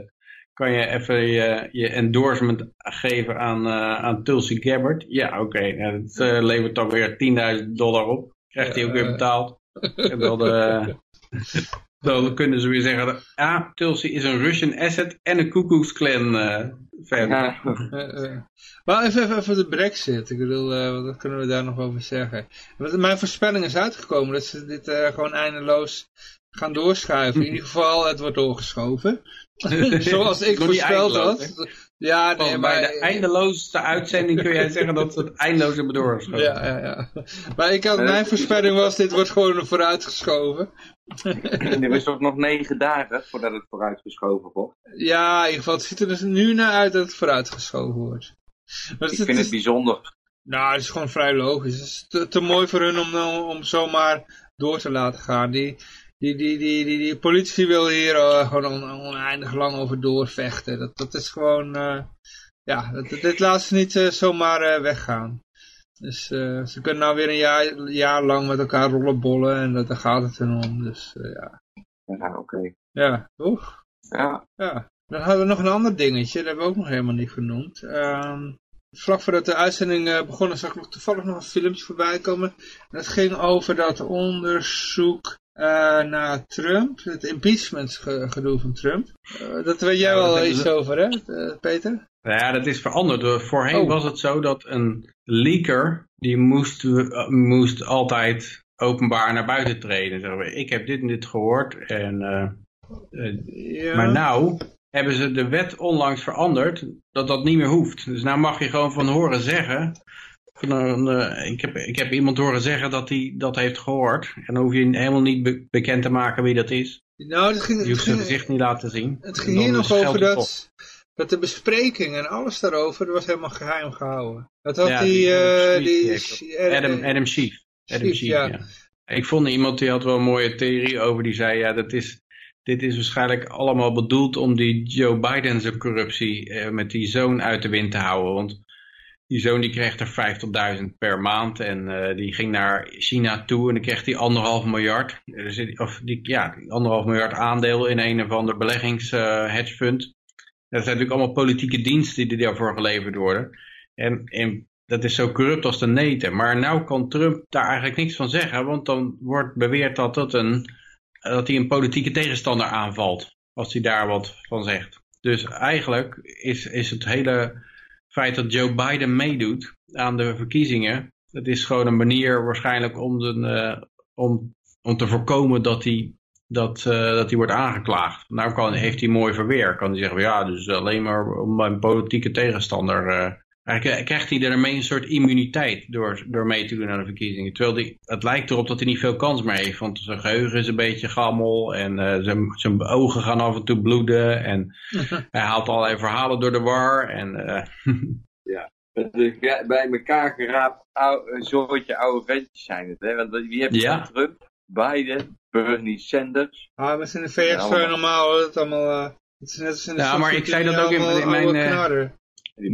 kan je even je, je endorsement geven aan, eh, aan Tulsi Gabbard? Ja, oké. Nou, dat eh, levert dan weer 10.000 dollar op. Krijgt hij ook weer betaald. En dan, de, dan kunnen ze weer zeggen, ah, Tulsi is een Russian asset en een Ku Klux Klan eh, fan. Ja, Eh, eh. Maar even, even over de brexit. Ik bedoel, eh, wat kunnen we daar nog over zeggen? Want Mijn voorspelling is uitgekomen dat ze dit eh, gewoon eindeloos gaan doorschuiven. In ieder geval, het wordt doorgeschoven. Zoals ik voorspeld had. Ja, nee, maar... mij de eindeloosste uitzending kun jij zeggen dat het eindeloos hebben doorgeschoven. Ja, ja, ja. Maar ik had, mijn voorspelling was, dit wordt gewoon vooruitgeschoven. Er is toch nog negen dagen voordat het vooruitgeschoven wordt. Ja, in ieder geval, het ziet er dus nu naar uit dat het vooruitgeschoven wordt. Maar Ik het, vind is, het bijzonder. nou, het is gewoon vrij logisch. Het is te, te mooi voor hun om, om zomaar door te laten gaan. Die, die, die, die, die, die politici willen hier eh, gewoon on- oneindig lang over doorvechten. Dat, dat is gewoon, eh, ja, dat, dit laat ze niet eh, zomaar weggaan. Dus ze kunnen nou weer een jaar, jaar lang met elkaar rollenbollen en dat, daar gaat het hun om. Dus ja, Ja, oké. ja, toch? Ja, Ja, dan hadden we nog een ander dingetje, dat hebben we ook nog helemaal niet genoemd. Ehm, vlak voordat de uitzending begon, zag ik nog toevallig nog een filmpje voorbij komen. En dat ging over dat onderzoek eh, naar Trump, het impeachment ge- gedoe van Trump. Eh, dat weet jij Ja, wel iets over, hè, eh, Peter? Nou Ja, dat is veranderd. Voorheen Oh. was het zo dat een leaker, die moest, moest altijd openbaar naar buiten treden. Zeggen we, ik heb dit en dit gehoord. En, Ja. Maar nou hebben ze de wet onlangs veranderd dat dat niet meer hoeft. Dus nou mag je gewoon van horen zeggen. Eh, ik, heb, ik heb iemand horen zeggen dat hij dat heeft gehoord. En dan hoef je helemaal niet be- bekend te maken wie dat is. nou, het ging, Je hoeft zijn gezicht niet laten zien. het ging hier nog over dat, dat de bespreking en alles daarover, dat was helemaal geheim gehouden. Dat had Ja, die, die eh, Adam die, Schief, die heeft Adam, Adam Schief. Adam Schief, ja. ja. Ik vond iemand die had wel een mooie theorie over. Die zei, ja, dat is, dit is waarschijnlijk allemaal bedoeld om die Joe Biden zijn corruptie eh, met die zoon uit de wind te houden. Want die zoon die kreeg er 50.000 per maand en eh, die ging naar China toe en dan kreeg hij anderhalf miljard. Of die, ja, anderhalf miljard aandeel in een of ander beleggings eh. Dat zijn natuurlijk allemaal politieke diensten die daarvoor geleverd worden. En, en dat is zo corrupt als de neten. Maar nou kan Trump daar eigenlijk niks van zeggen, want dan wordt beweerd dat, dat, een, dat hij een politieke tegenstander aanvalt, als hij daar wat van zegt. Dus eigenlijk is, is het hele feit dat Joe Biden meedoet aan de verkiezingen, dat is gewoon een manier waarschijnlijk om, eh, om, om te voorkomen dat hij, dat, eh, dat hij wordt aangeklaagd. Nou kan, heeft hij mooi verweer. Kan hij zeggen, ja, dus alleen maar om mijn politieke tegenstander... Eigenlijk krijgt hij daarmee een soort immuniteit door, door mee te doen aan de verkiezingen. Terwijl die, het lijkt erop dat hij niet veel kans meer heeft. Want zijn geheugen is een beetje gammel. En eh, zijn, zijn ogen gaan af en toe bloeden. En hij haalt allerlei verhalen door de war. En, eh, Dat ge- bij elkaar geraapt een soortje oude ventjes zijn het. Hè? Want wie heb je Ja. Trump, Biden, Bernie Sanders. Ah, we zijn in de Ja, VS normaal, hoor. Het allemaal, eh, het is net als in de Ja, maar ik zei dat ook in- in mijn,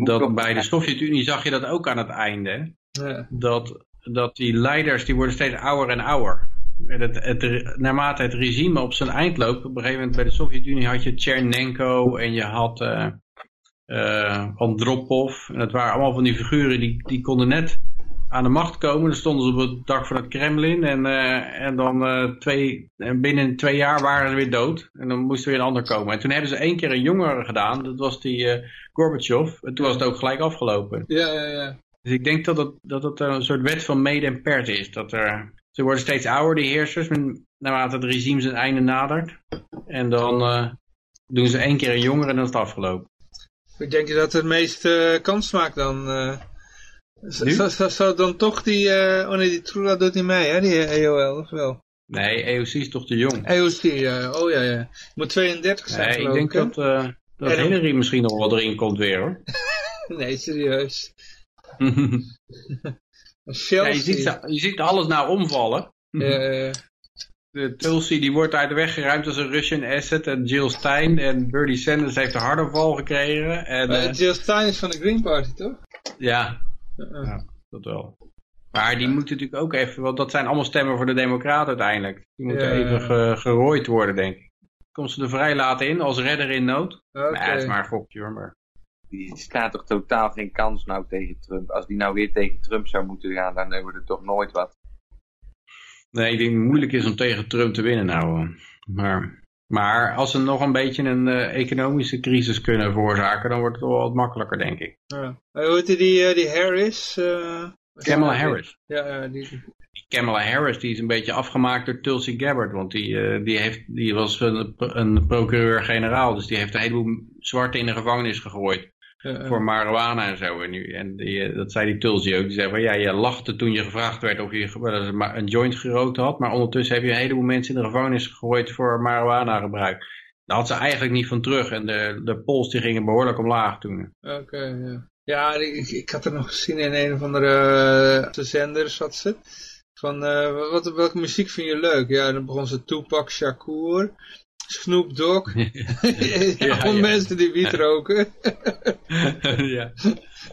dat bij de Sovjet-Unie zag je dat ook aan het einde. Ja. Dat, dat die leiders die worden steeds ouder en ouder. En het, het, naarmate het regime op zijn eind loopt, op een gegeven moment bij de Sovjet-Unie had je Chernenko en je had eh eh, Andropov. En dat waren allemaal van die figuren die, die konden net aan de macht komen. Dan stonden ze op het dak van het Kremlin en, eh, en dan eh, twee, en binnen twee jaar waren ze weer dood. En dan moest er weer een ander komen. En toen hebben ze één keer een jongere gedaan, dat was die eh, Gorbachev. En toen was het ook gelijk afgelopen. Ja, ja, ja. Dus ik denk dat het, dat het een soort wet van mede en pert is. Dat er, ze worden steeds ouder, die heersers, naarmate het regime zijn einde nadert. En dan doen ze één keer een jonger en dan is het afgelopen. Ik denk dat het meeste kans maakt dan. Zou dan toch die, eh oh nee, die Trula doet niet mee, hè, die eh, AOL, of wel? Nee, EOC is toch te jong. AOC, ja, oh ja, ja. Moet 32 zijn, Nee, ik denk dat, eh dat En- Hillary misschien nog wel erin komt weer hoor. Nee, serieus. Ja, je, ziet, je ziet alles nou omvallen. De Tulsi die wordt uit de weg geruimd als een Russian asset. En Jill Stein en Bernie Sanders heeft een harde val gekregen. En, Jill Stein is van de Green Party, toch? ja. Ja, dat wel. Maar die moeten natuurlijk ook even, want dat zijn allemaal stemmen voor de democraten uiteindelijk. Die moeten Ja. even ge, gerooid worden, denk ik. Komt ze er vrij laten in als redder in nood? Oké. Nee, het is maar een gokje hoor. Maar... Die staat toch totaal geen kans nou tegen Trump. Als die nou weer tegen Trump zou moeten gaan, dan hebben we er toch nooit wat. Nee, ik denk het moeilijk is om tegen Trump te winnen nou. Maar, maar als ze nog een beetje een eh, economische crisis kunnen veroorzaken, dan wordt het wel wat makkelijker, denk ik. Ja. Eh, hoe heet die, die, eh, die Harris? Kamala Harris. Ja, die, Die Kamala Harris die is een beetje afgemaakt door Tulsi Gabbard. Want die, die, heeft, die was een, een procureur-generaal. Dus die heeft een heleboel zwarte in de gevangenis gegooid. Eh, voor marijuana en zo. En, nu, en die, eh, dat zei die Tulsi ook. Die zei van ja, je lachte toen je gevraagd werd of je een joint gerookt had. Maar ondertussen heb je een heleboel mensen in de gevangenis gegooid voor marijuana gebruik. Daar had ze eigenlijk niet van terug. En de, de polls die gingen behoorlijk omlaag toen. Oké, ja. Ja, ik, ik had er nog gezien in een of andere uh, zender zat ze. Van, uh, wat, welke muziek vind je leuk? Ja, dan begon ze Tupac Shakur, Snoop Dogg. ja, Gewoon ja. mensen die wiet roken. ja.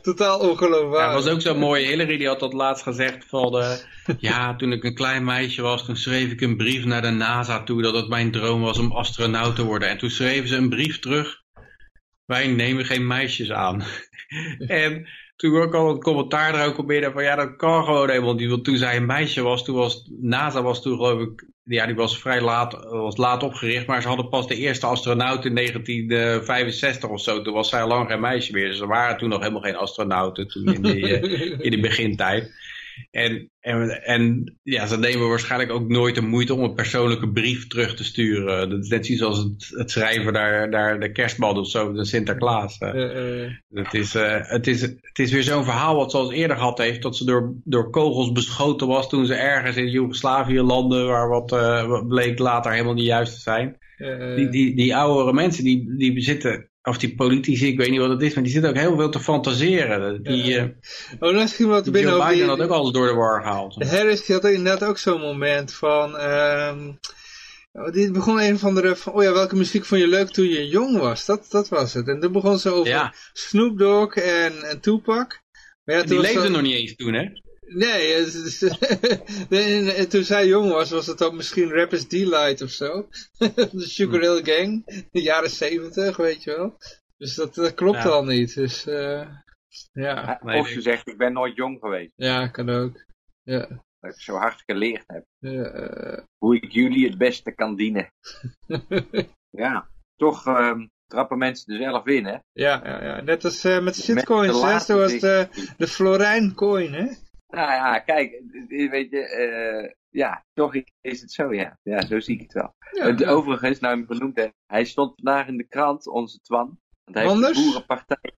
Totaal ongeloofwaardig. Ja, dat was ook zo mooi. Hillary die had dat laatst gezegd van... Uh, ja, toen ik een klein meisje was, toen schreef ik een brief naar de NASA toe... dat het mijn droom was om astronaut te worden. En toen schreven ze een brief terug... wij nemen geen meisjes aan. en toen ook al een commentaar er ook op binnen van ja, dat kan gewoon helemaal niet. Want toen zij een meisje was, toen was NASA was toen geloof ik, ja, die was vrij laat, was laat opgericht, maar ze hadden pas de eerste astronaut in 1965 of zo. Toen was zij al lang geen meisje meer. Dus er waren toen nog helemaal geen astronauten toen in die, in die begintijd. En, en, en ja, ze nemen waarschijnlijk ook nooit de moeite om een persoonlijke brief terug te sturen. Dat is net zoals het, het schrijven naar, naar de kerstbal of zo, de Sinterklaas. Uh, uh. Het, is, uh, het, is, het is weer zo'n verhaal wat ze al eerder gehad heeft, dat ze door, door kogels beschoten was toen ze ergens in Joegoslavië landde, waar wat, wat bleek later helemaal niet juist te zijn. Die, die, die oudere mensen, die, die bezitten of die politici, ik weet niet wat het is, maar die zitten ook heel veel te fantaseren. Die, ja. Oh, wat binnen Joe Biden die, had ook alles door de war gehaald. Harris die had inderdaad ook zo'n moment van... Um, die begon een van de... Van, oh ja, welke muziek vond je leuk toen je jong was? Dat, dat was het. En toen begon ze over ja. Snoop Dogg en, en Tupac. Maar ja, die leefde zo... nog niet eens toen, hè? Nee, toen zij jong was, was het ook misschien Rappers Delight of zo. de Sugar Hill Gang, de jaren zeventig, weet je wel. Dus dat, dat klopt ja. al niet. Dus, uh, ja. Nee, of ze zegt, ik ben nooit jong geweest. Ja, kan ook. Ja. Dat ik zo hard geleerd heb. Ja, uh... Hoe ik jullie het beste kan dienen. ja, toch um, trappen mensen er zelf in, hè? Ja, ja, ja. net als uh, met shitcoins, hè? Zoals de, de Florijn coin, hè? Nou ja, kijk, weet je, uh, ja, toch is het zo, ja. Ja, zo zie ik het wel. Ja, ja. Overigens, nou hem benoemd, hè, hij stond vandaag in de krant, onze Twan. Want hij Anders? heeft de boerenpartij.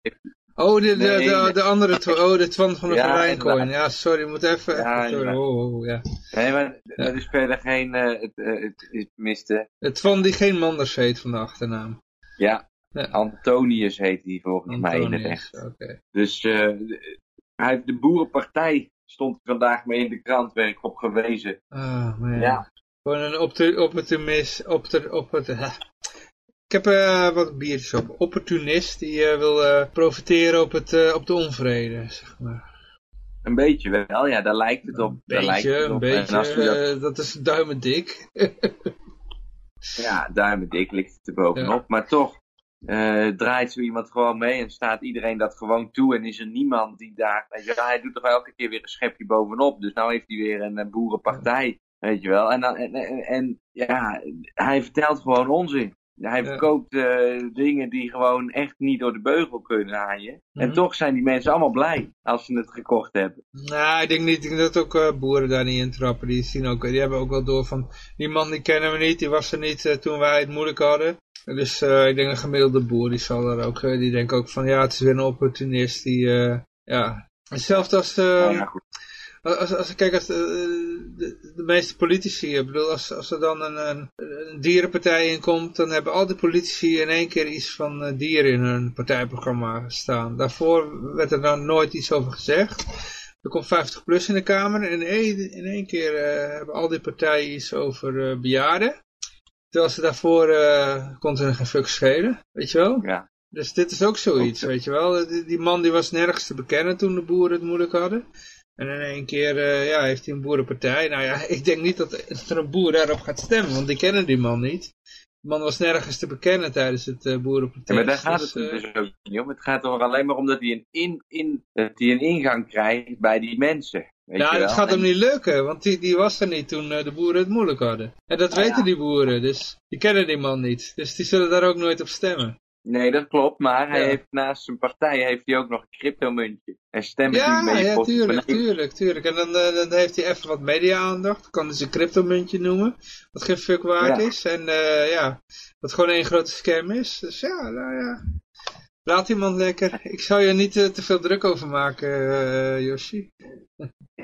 Oh, de, de, nee, de, de, andere Twan, oh, de Twan van de ja. Ja, sorry, moet even... Ja, sorry, oh, oh, ja. Nee, maar dat is verder geen, uh, het, uh, het, het miste. Het Twan die geen Manders heet van de achternaam. Ja, Antonius heet hij volgens Antonius, mij in het echt. Okay. Dus hij heeft de boerenpartij stond vandaag mee in de krant, werd ik op gewezen. Oh, man. Ja. Gewoon een opportunist, op de, op het. Ik heb uh, wat biertjes op. Opportunist die uh, wil uh, profiteren op, het, op de onvrede, zeg maar. Een beetje wel, ja, daar lijkt het op. Een beetje, lijkt het een op. beetje, dat... dat... is duimen dik. ja, duimen dik ligt het er bovenop, ja. maar toch. Uh, draait zo iemand gewoon mee en staat iedereen dat gewoon toe en is er niemand die daar, weet je wel, hij doet toch elke keer weer een schepje bovenop, dus nou heeft hij weer een, een boerenpartij, weet je wel, en, dan, en, en, en, ja, hij vertelt gewoon onzin. Hij verkoopt uh, dingen die gewoon echt niet door de beugel kunnen aan je. Mm -hmm. En toch zijn die mensen allemaal blij als ze het gekocht hebben. Nou, ik denk niet ik denk dat ook uh, boeren daar niet intrappen. Die, zien ook, die hebben ook wel door van, die man die kennen we niet, die was er niet uh, toen wij het moeilijk hadden. Dus uh, ik denk een gemiddelde boer, die zal daar ook, uh, die denkt ook van ja, het is weer een opportunist die, uh, ja. Hetzelfde als, uh, ja, als, als, kijk, als de, de, de, meeste politici, ik bedoel, als, als er dan een, een, een, dierenpartij in komt, dan hebben al die politici in één keer iets van dieren in hun partijprogramma staan. Daarvoor werd er dan nooit iets over gezegd. Er komt 50 plus in de Kamer en in één, in één keer uh, hebben al die partijen iets over uh, bejaarden. Terwijl ze daarvoor uh, kon ze geen fuck schelen, weet je wel? Ja. Dus dit is ook zoiets, weet je wel? Die, die, man die was nergens te bekennen toen de boeren het moeilijk hadden. En in één keer uh, ja, heeft hij een boerenpartij. Nou ja, ik denk niet dat, dat er een boer daarop gaat stemmen, want die kennen die man niet. Die man was nergens te bekennen tijdens het uh, boerenprotest. Ja, maar daar gaat dus, het dus ook niet om. Het gaat er alleen maar om dat hij een, in, in, dat hij een ingang krijgt bij die mensen. Weet ja, dat gaat hem niet lukken, want die, die was er niet toen uh, de boeren het moeilijk hadden. En dat ah, weten ja. die boeren, dus die kennen die man niet. Dus die zullen daar ook nooit op stemmen. Nee, dat klopt, maar hij ja. heeft naast zijn partij heeft hij ook nog een cryptomuntje. En stemmen ja, die mee ja, tuurlijk, tuurlijk, tuurlijk. En dan, uh, dan heeft hij even wat media-aandacht. Kan hij zijn cryptomuntje noemen, wat geen fuck waard ja. is. En uh, ja, wat gewoon één grote scam is. Dus ja, nou ja. Laat iemand lekker. Ik zou je niet eh, te veel druk over maken, eh Yoshi.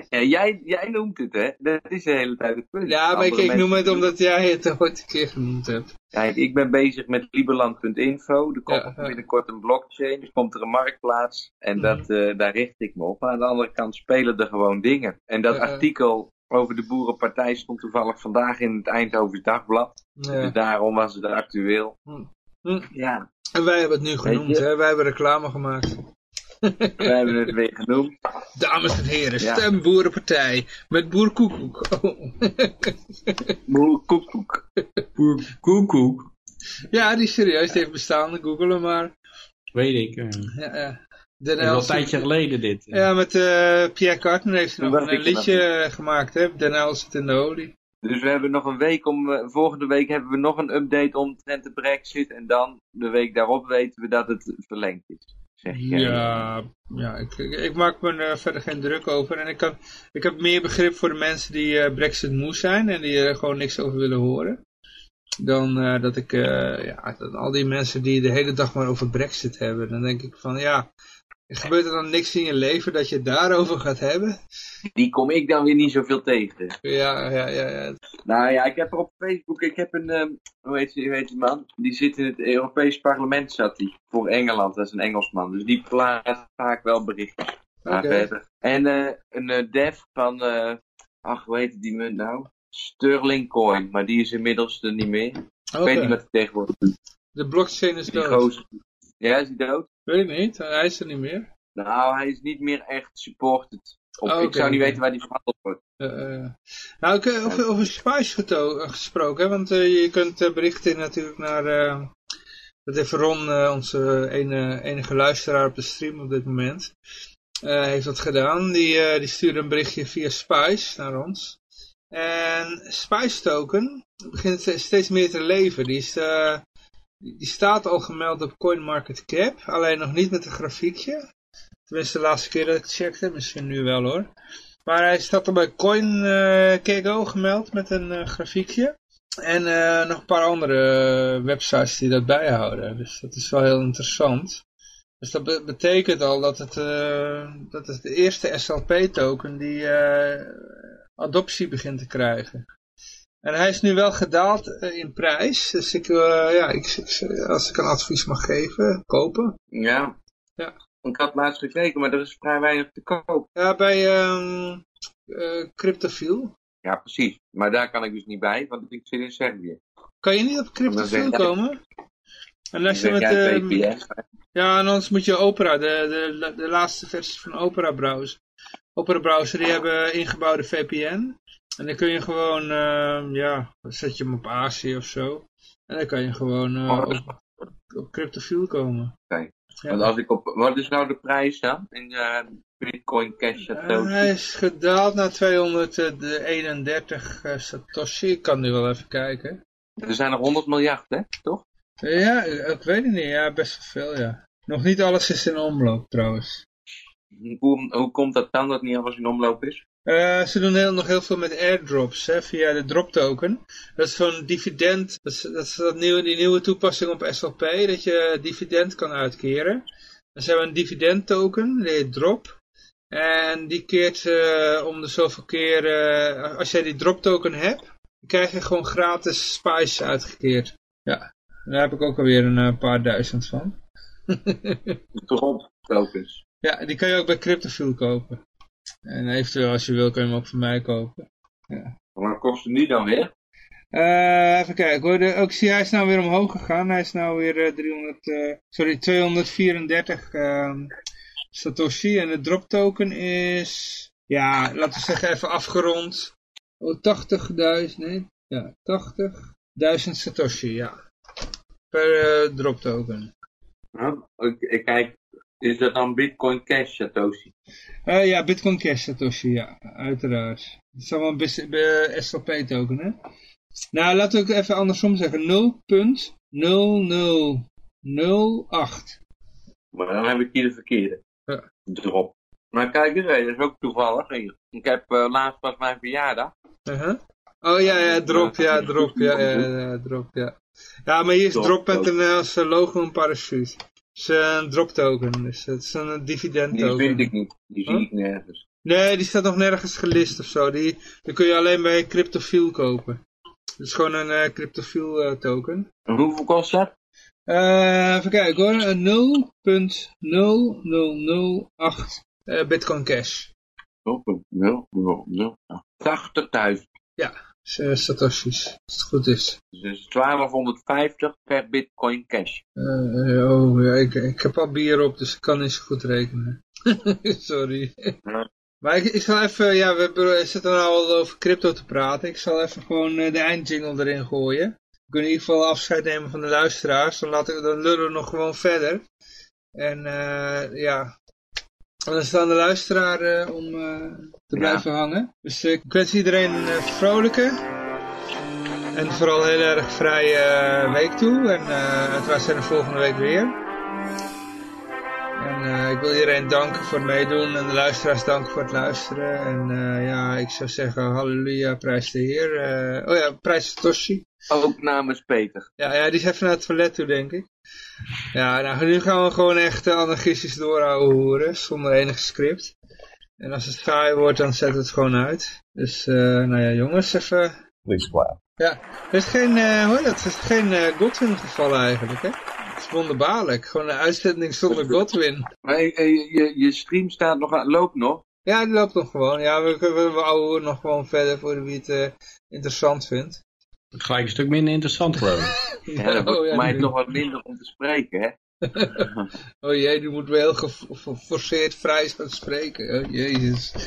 Ja, jij, jij noemt het, hè? Dat is de hele tijd het punt. Ja, maar ik, ik noem het omdat jij het ooit een keer genoemd hebt. Ja, ik ben bezig met liberland.info. Er komt Ja, binnenkort een blockchain, er komt er een marktplaats. En Mhm. dat, eh, daar richt ik me op. Maar aan de andere kant spelen er gewoon dingen. En dat Ja, artikel over de Boerenpartij stond toevallig vandaag in het Eindhovens Dagblad. Ja. Dus daarom was het actueel. Hm. Hm. Ja, En wij hebben het nu genoemd, hè? Wij hebben reclame gemaakt. we hebben het weer genoemd. Dames en heren, Ja. stem Boerenpartij met Boer Koekoek. Oh. Koekoek. Boer Koekoek. ja, die serieus, die heeft bestaan. Google hem maar. Weet ik. eh. Ja, ja. Dat Den is al een tijdje geleden dit. Ja, met eh, Pierre Carter heeft hij Toen nog een liedje gemaakt, hè? Den zit in de olie. Dus we hebben nog een week om. eh, volgende week hebben we nog een update omtrent de Brexit. En dan de week daarop weten we dat het verlengd is. Zeg jij. Ja, ja ik, ik, maak me er verder geen druk over. En ik, kan, ik heb meer begrip voor de mensen die eh, Brexit moe zijn en die er gewoon niks over willen horen. Dan eh, dat ik, eh, ja, dat al die mensen die de hele dag maar over Brexit hebben. Dan denk ik van, ja, gebeurt er dan niks in je leven dat je het daarover gaat hebben? Die kom ik dan weer niet zoveel tegen. Ja, ja, ja, ja. Nou ja, ik heb er op Facebook, ik heb een, ehm, hoe heet die, hoe heet die man? Die zit in het Europees parlement, zat hij. Voor Engeland, dat is een Engelsman. Dus die plaatst vaak wel berichten. Verder. En eh, een eh, dev van, eh, ach, hoe heet die munt nou? Sterling Coin, maar die is inmiddels er niet meer. Ik weet niet wat hij tegenwoordig doet. De blockchain is dood. Ja, is hij dood? Weet ik niet, hij is er niet meer. Nou, hij is niet meer echt supported. Of, Oh, Ik zou niet weten waar die verhandeld wordt. Eh. nou, ik, eh, over, over Spice gesproken, hè, want je kunt berichten natuurlijk naar, dat heeft Ron, onze ene, enige luisteraar op de stream op dit moment, heeft dat gedaan. Die, die stuurde een berichtje via Spice naar ons. En Spice token begint ste- steeds meer te leven. Die, is, die staat al gemeld op CoinMarketCap, alleen nog niet met een grafiekje. Tenminste, de laatste keer dat ik checkte, misschien nu wel hoor. Maar hij staat al bij CoinKego gemeld met een eh, grafiekje. En eh, nog een paar andere eh, websites die dat bijhouden. Dus dat is wel heel interessant. Dus dat be- betekent al dat het, dat het de eerste SLP-token die adoptie begint te krijgen. En hij is nu wel gedaald eh, in prijs. Dus ik, eh, ja, ik, ik- als ik een advies mag geven, kopen. Ja. Ja. Ik had laatst gekeken, maar er is vrij weinig te koop. Ja, bij eh, Cryptofiel. Ja, precies. Maar daar kan ik dus niet bij, want ik zit in Servië. Kan je niet op Cryptofiel komen? En als je met, VPN. ja, en anders moet je Opera, de, de, de laatste versie van Opera browser. Opera browser, die hebben ingebouwde VPN. En dan kun je gewoon, ehm, ja, dan zet je hem op Azië of zo. En dan kan je gewoon eh, Oh. op, op Cryptofiel komen. Oké. Ja. Want als ik op, wat is nou de prijs dan? In eh, Bitcoin Cash Satoshi? hij is gedaald naar 231 eh, Satoshi. Ik kan nu wel even kijken. Er zijn er 100 miljard, hè? Toch? Ja, ik weet het niet. Ja, best wel veel, ja. Nog niet alles is in omloop trouwens. Hoe, hoe komt dat dan dat niet alles in omloop is? Eh, ze doen heel, nog heel veel met airdrops hè, via de drop token. Dat is zo'n dividend, dat is, dat is dat nieuwe, die nieuwe toepassing op SLP, dat je dividend kan uitkeren. Dus ze hebben een dividend token, heet drop. En die keert eh, om de zoveel keer, eh, als jij die drop token hebt, dan krijg je gewoon gratis spice uitgekeerd. Ja, daar heb ik ook alweer een paar duizend van. Drop tokens. Ja, die kan je ook bij Cryptofiel kopen. En eventueel als je wil kun je hem ook van mij kopen. Wat kosten die dan weer? Eh, even kijken hoor. De, hij is nou weer omhoog gegaan. Hij is nou weer eh, 300, eh, sorry, 234 ehm, Satoshi. En de drop token is, ja, laten we zeggen even afgerond. Oh, 80.000, nee. Ja, 80.000 Satoshi, ja. Per eh, drop token. Ik, ik kijk, is dat dan Bitcoin Cash Satoshi? Eh, ja, Bitcoin Cash Satoshi, ja, uiteraard. Het is allemaal een SLP token, hè. Nou, laten we ook even andersom zeggen. 0.0008. Maar dan heb ik hier de verkeerde. Ja. Drop. Maar kijk eens, dat is ook toevallig. Ik heb eh, laatst pas mijn verjaardag. Uh-huh. Oh ja, ja, drop, ja, drop, ja, ja, ja, drop, ja. Ja, maar hier is Drop, drop met een als eh, logo een parachute. Is eh, een drop token, dus het is een dividend Die token. vind ik niet. Die zie Huh? ik nergens. Nee, die staat nog nergens gelist of zo. Die, die kun je alleen bij Cryptofiel kopen. Het is gewoon een eh Cryptofiel eh, token. En hoeveel kost dat? Even kijken hoor. Eh, 0.00008 eh, Bitcoin Cash. Oh, nul, nul, nul. 80.000. Dus, eh, Satoshis, als het goed is. Dus 1250 per bitcoin cash. Eh, eh, oh, ja, ik, ik heb al bier op, dus ik kan niet zo goed rekenen. Sorry. Ja. Maar ik, ik zal even, ja, we, we zitten nou al over crypto te praten. Ik zal even gewoon eh, de eindjingle erin gooien. We kunnen in ieder geval afscheid nemen van de luisteraars. Dan, laten we, dan lullen we nog gewoon verder. En eh, ja, dan staan de luisteraar eh, om eh, te Ja. blijven hangen. Dus eh, ik wens iedereen een vrolijke en vooral heel erg vrije week toe. En uiteraard zijn we volgende week weer. En ik wil iedereen danken voor het meedoen en de luisteraars danken voor het luisteren. En ja, ik zou zeggen halleluja, prijs de Heer. Oh ja, prijs Toshi. Ook namens Peter. Ja, ja, die is even naar het toilet toe, denk ik. Ja, nou, nu gaan we gewoon echt uh, anarchistisch doorhouden horen, zonder enig script. En als het saai wordt, dan zet het gewoon uit. Dus, eh, nou ja, jongens, even... Please clap. Ja, er is geen, eh hoor je dat, er is geen eh Godwin gevallen eigenlijk, hè? Het is wonderbaarlijk, gewoon een uitzending zonder Godwin. Maar je, je, je stream staat nog aan, loopt nog. Ja, die loopt nog gewoon. Ja, we, we, we houden nog gewoon verder voor wie het interessant vindt. Gelijk een stuk minder interessant geworden. Ja, dat wordt oh, mij nu- nog wat minder om te spreken, hè. Oh jee, die moet wel heel gefor- geforceerd vrij gaan spreken. Oh jezus.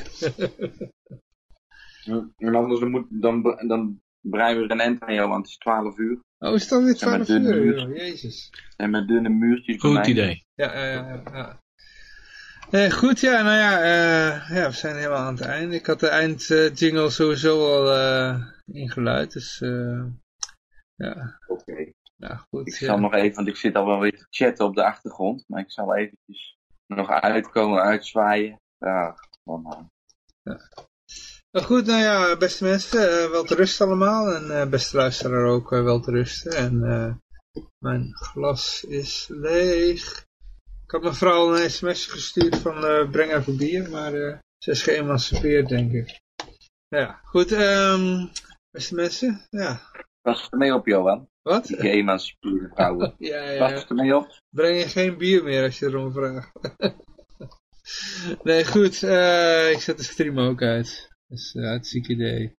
En anders dan, moet, dan, dan breien we er een end aan jou, want het is 12 uur. Oh, is dat weer Ja, met 12 dunne uur? joh, Jezus. En met dunne muurtjes. Goed idee. Ja, ja, ja. ja. Nee, goed, ja, nou ja, eh, ja, we zijn helemaal aan het einde. Ik had de eindjingle sowieso al eh, ingeluid, dus eh, ja, Oké. nou goed. Ik ja. zal nog even, want ik zit al wel weer te chatten op de achtergrond. Maar ik zal eventjes nog uitkomen, uitzwaaien. Ja, man. Nou goed, nou ja, beste mensen, eh, wel te rusten allemaal. En eh, beste luisteraar ook eh, wel te rusten. En eh, mijn glas is leeg. Ik had mijn vrouw een sms'je gestuurd van eh, breng even bier, maar eh, ze is geëmancipeerd, denk ik. Ja, goed, ehm, beste mensen, ja. Pas er mee op, Johan. Wat? Die geëmancipeerde vrouwen. Ja, ja, Pas ja. er mee op. Breng je geen bier meer als je erom vraagt. nee, goed, eh, ik zet de stream ook uit. Dus uh, het ziek idee.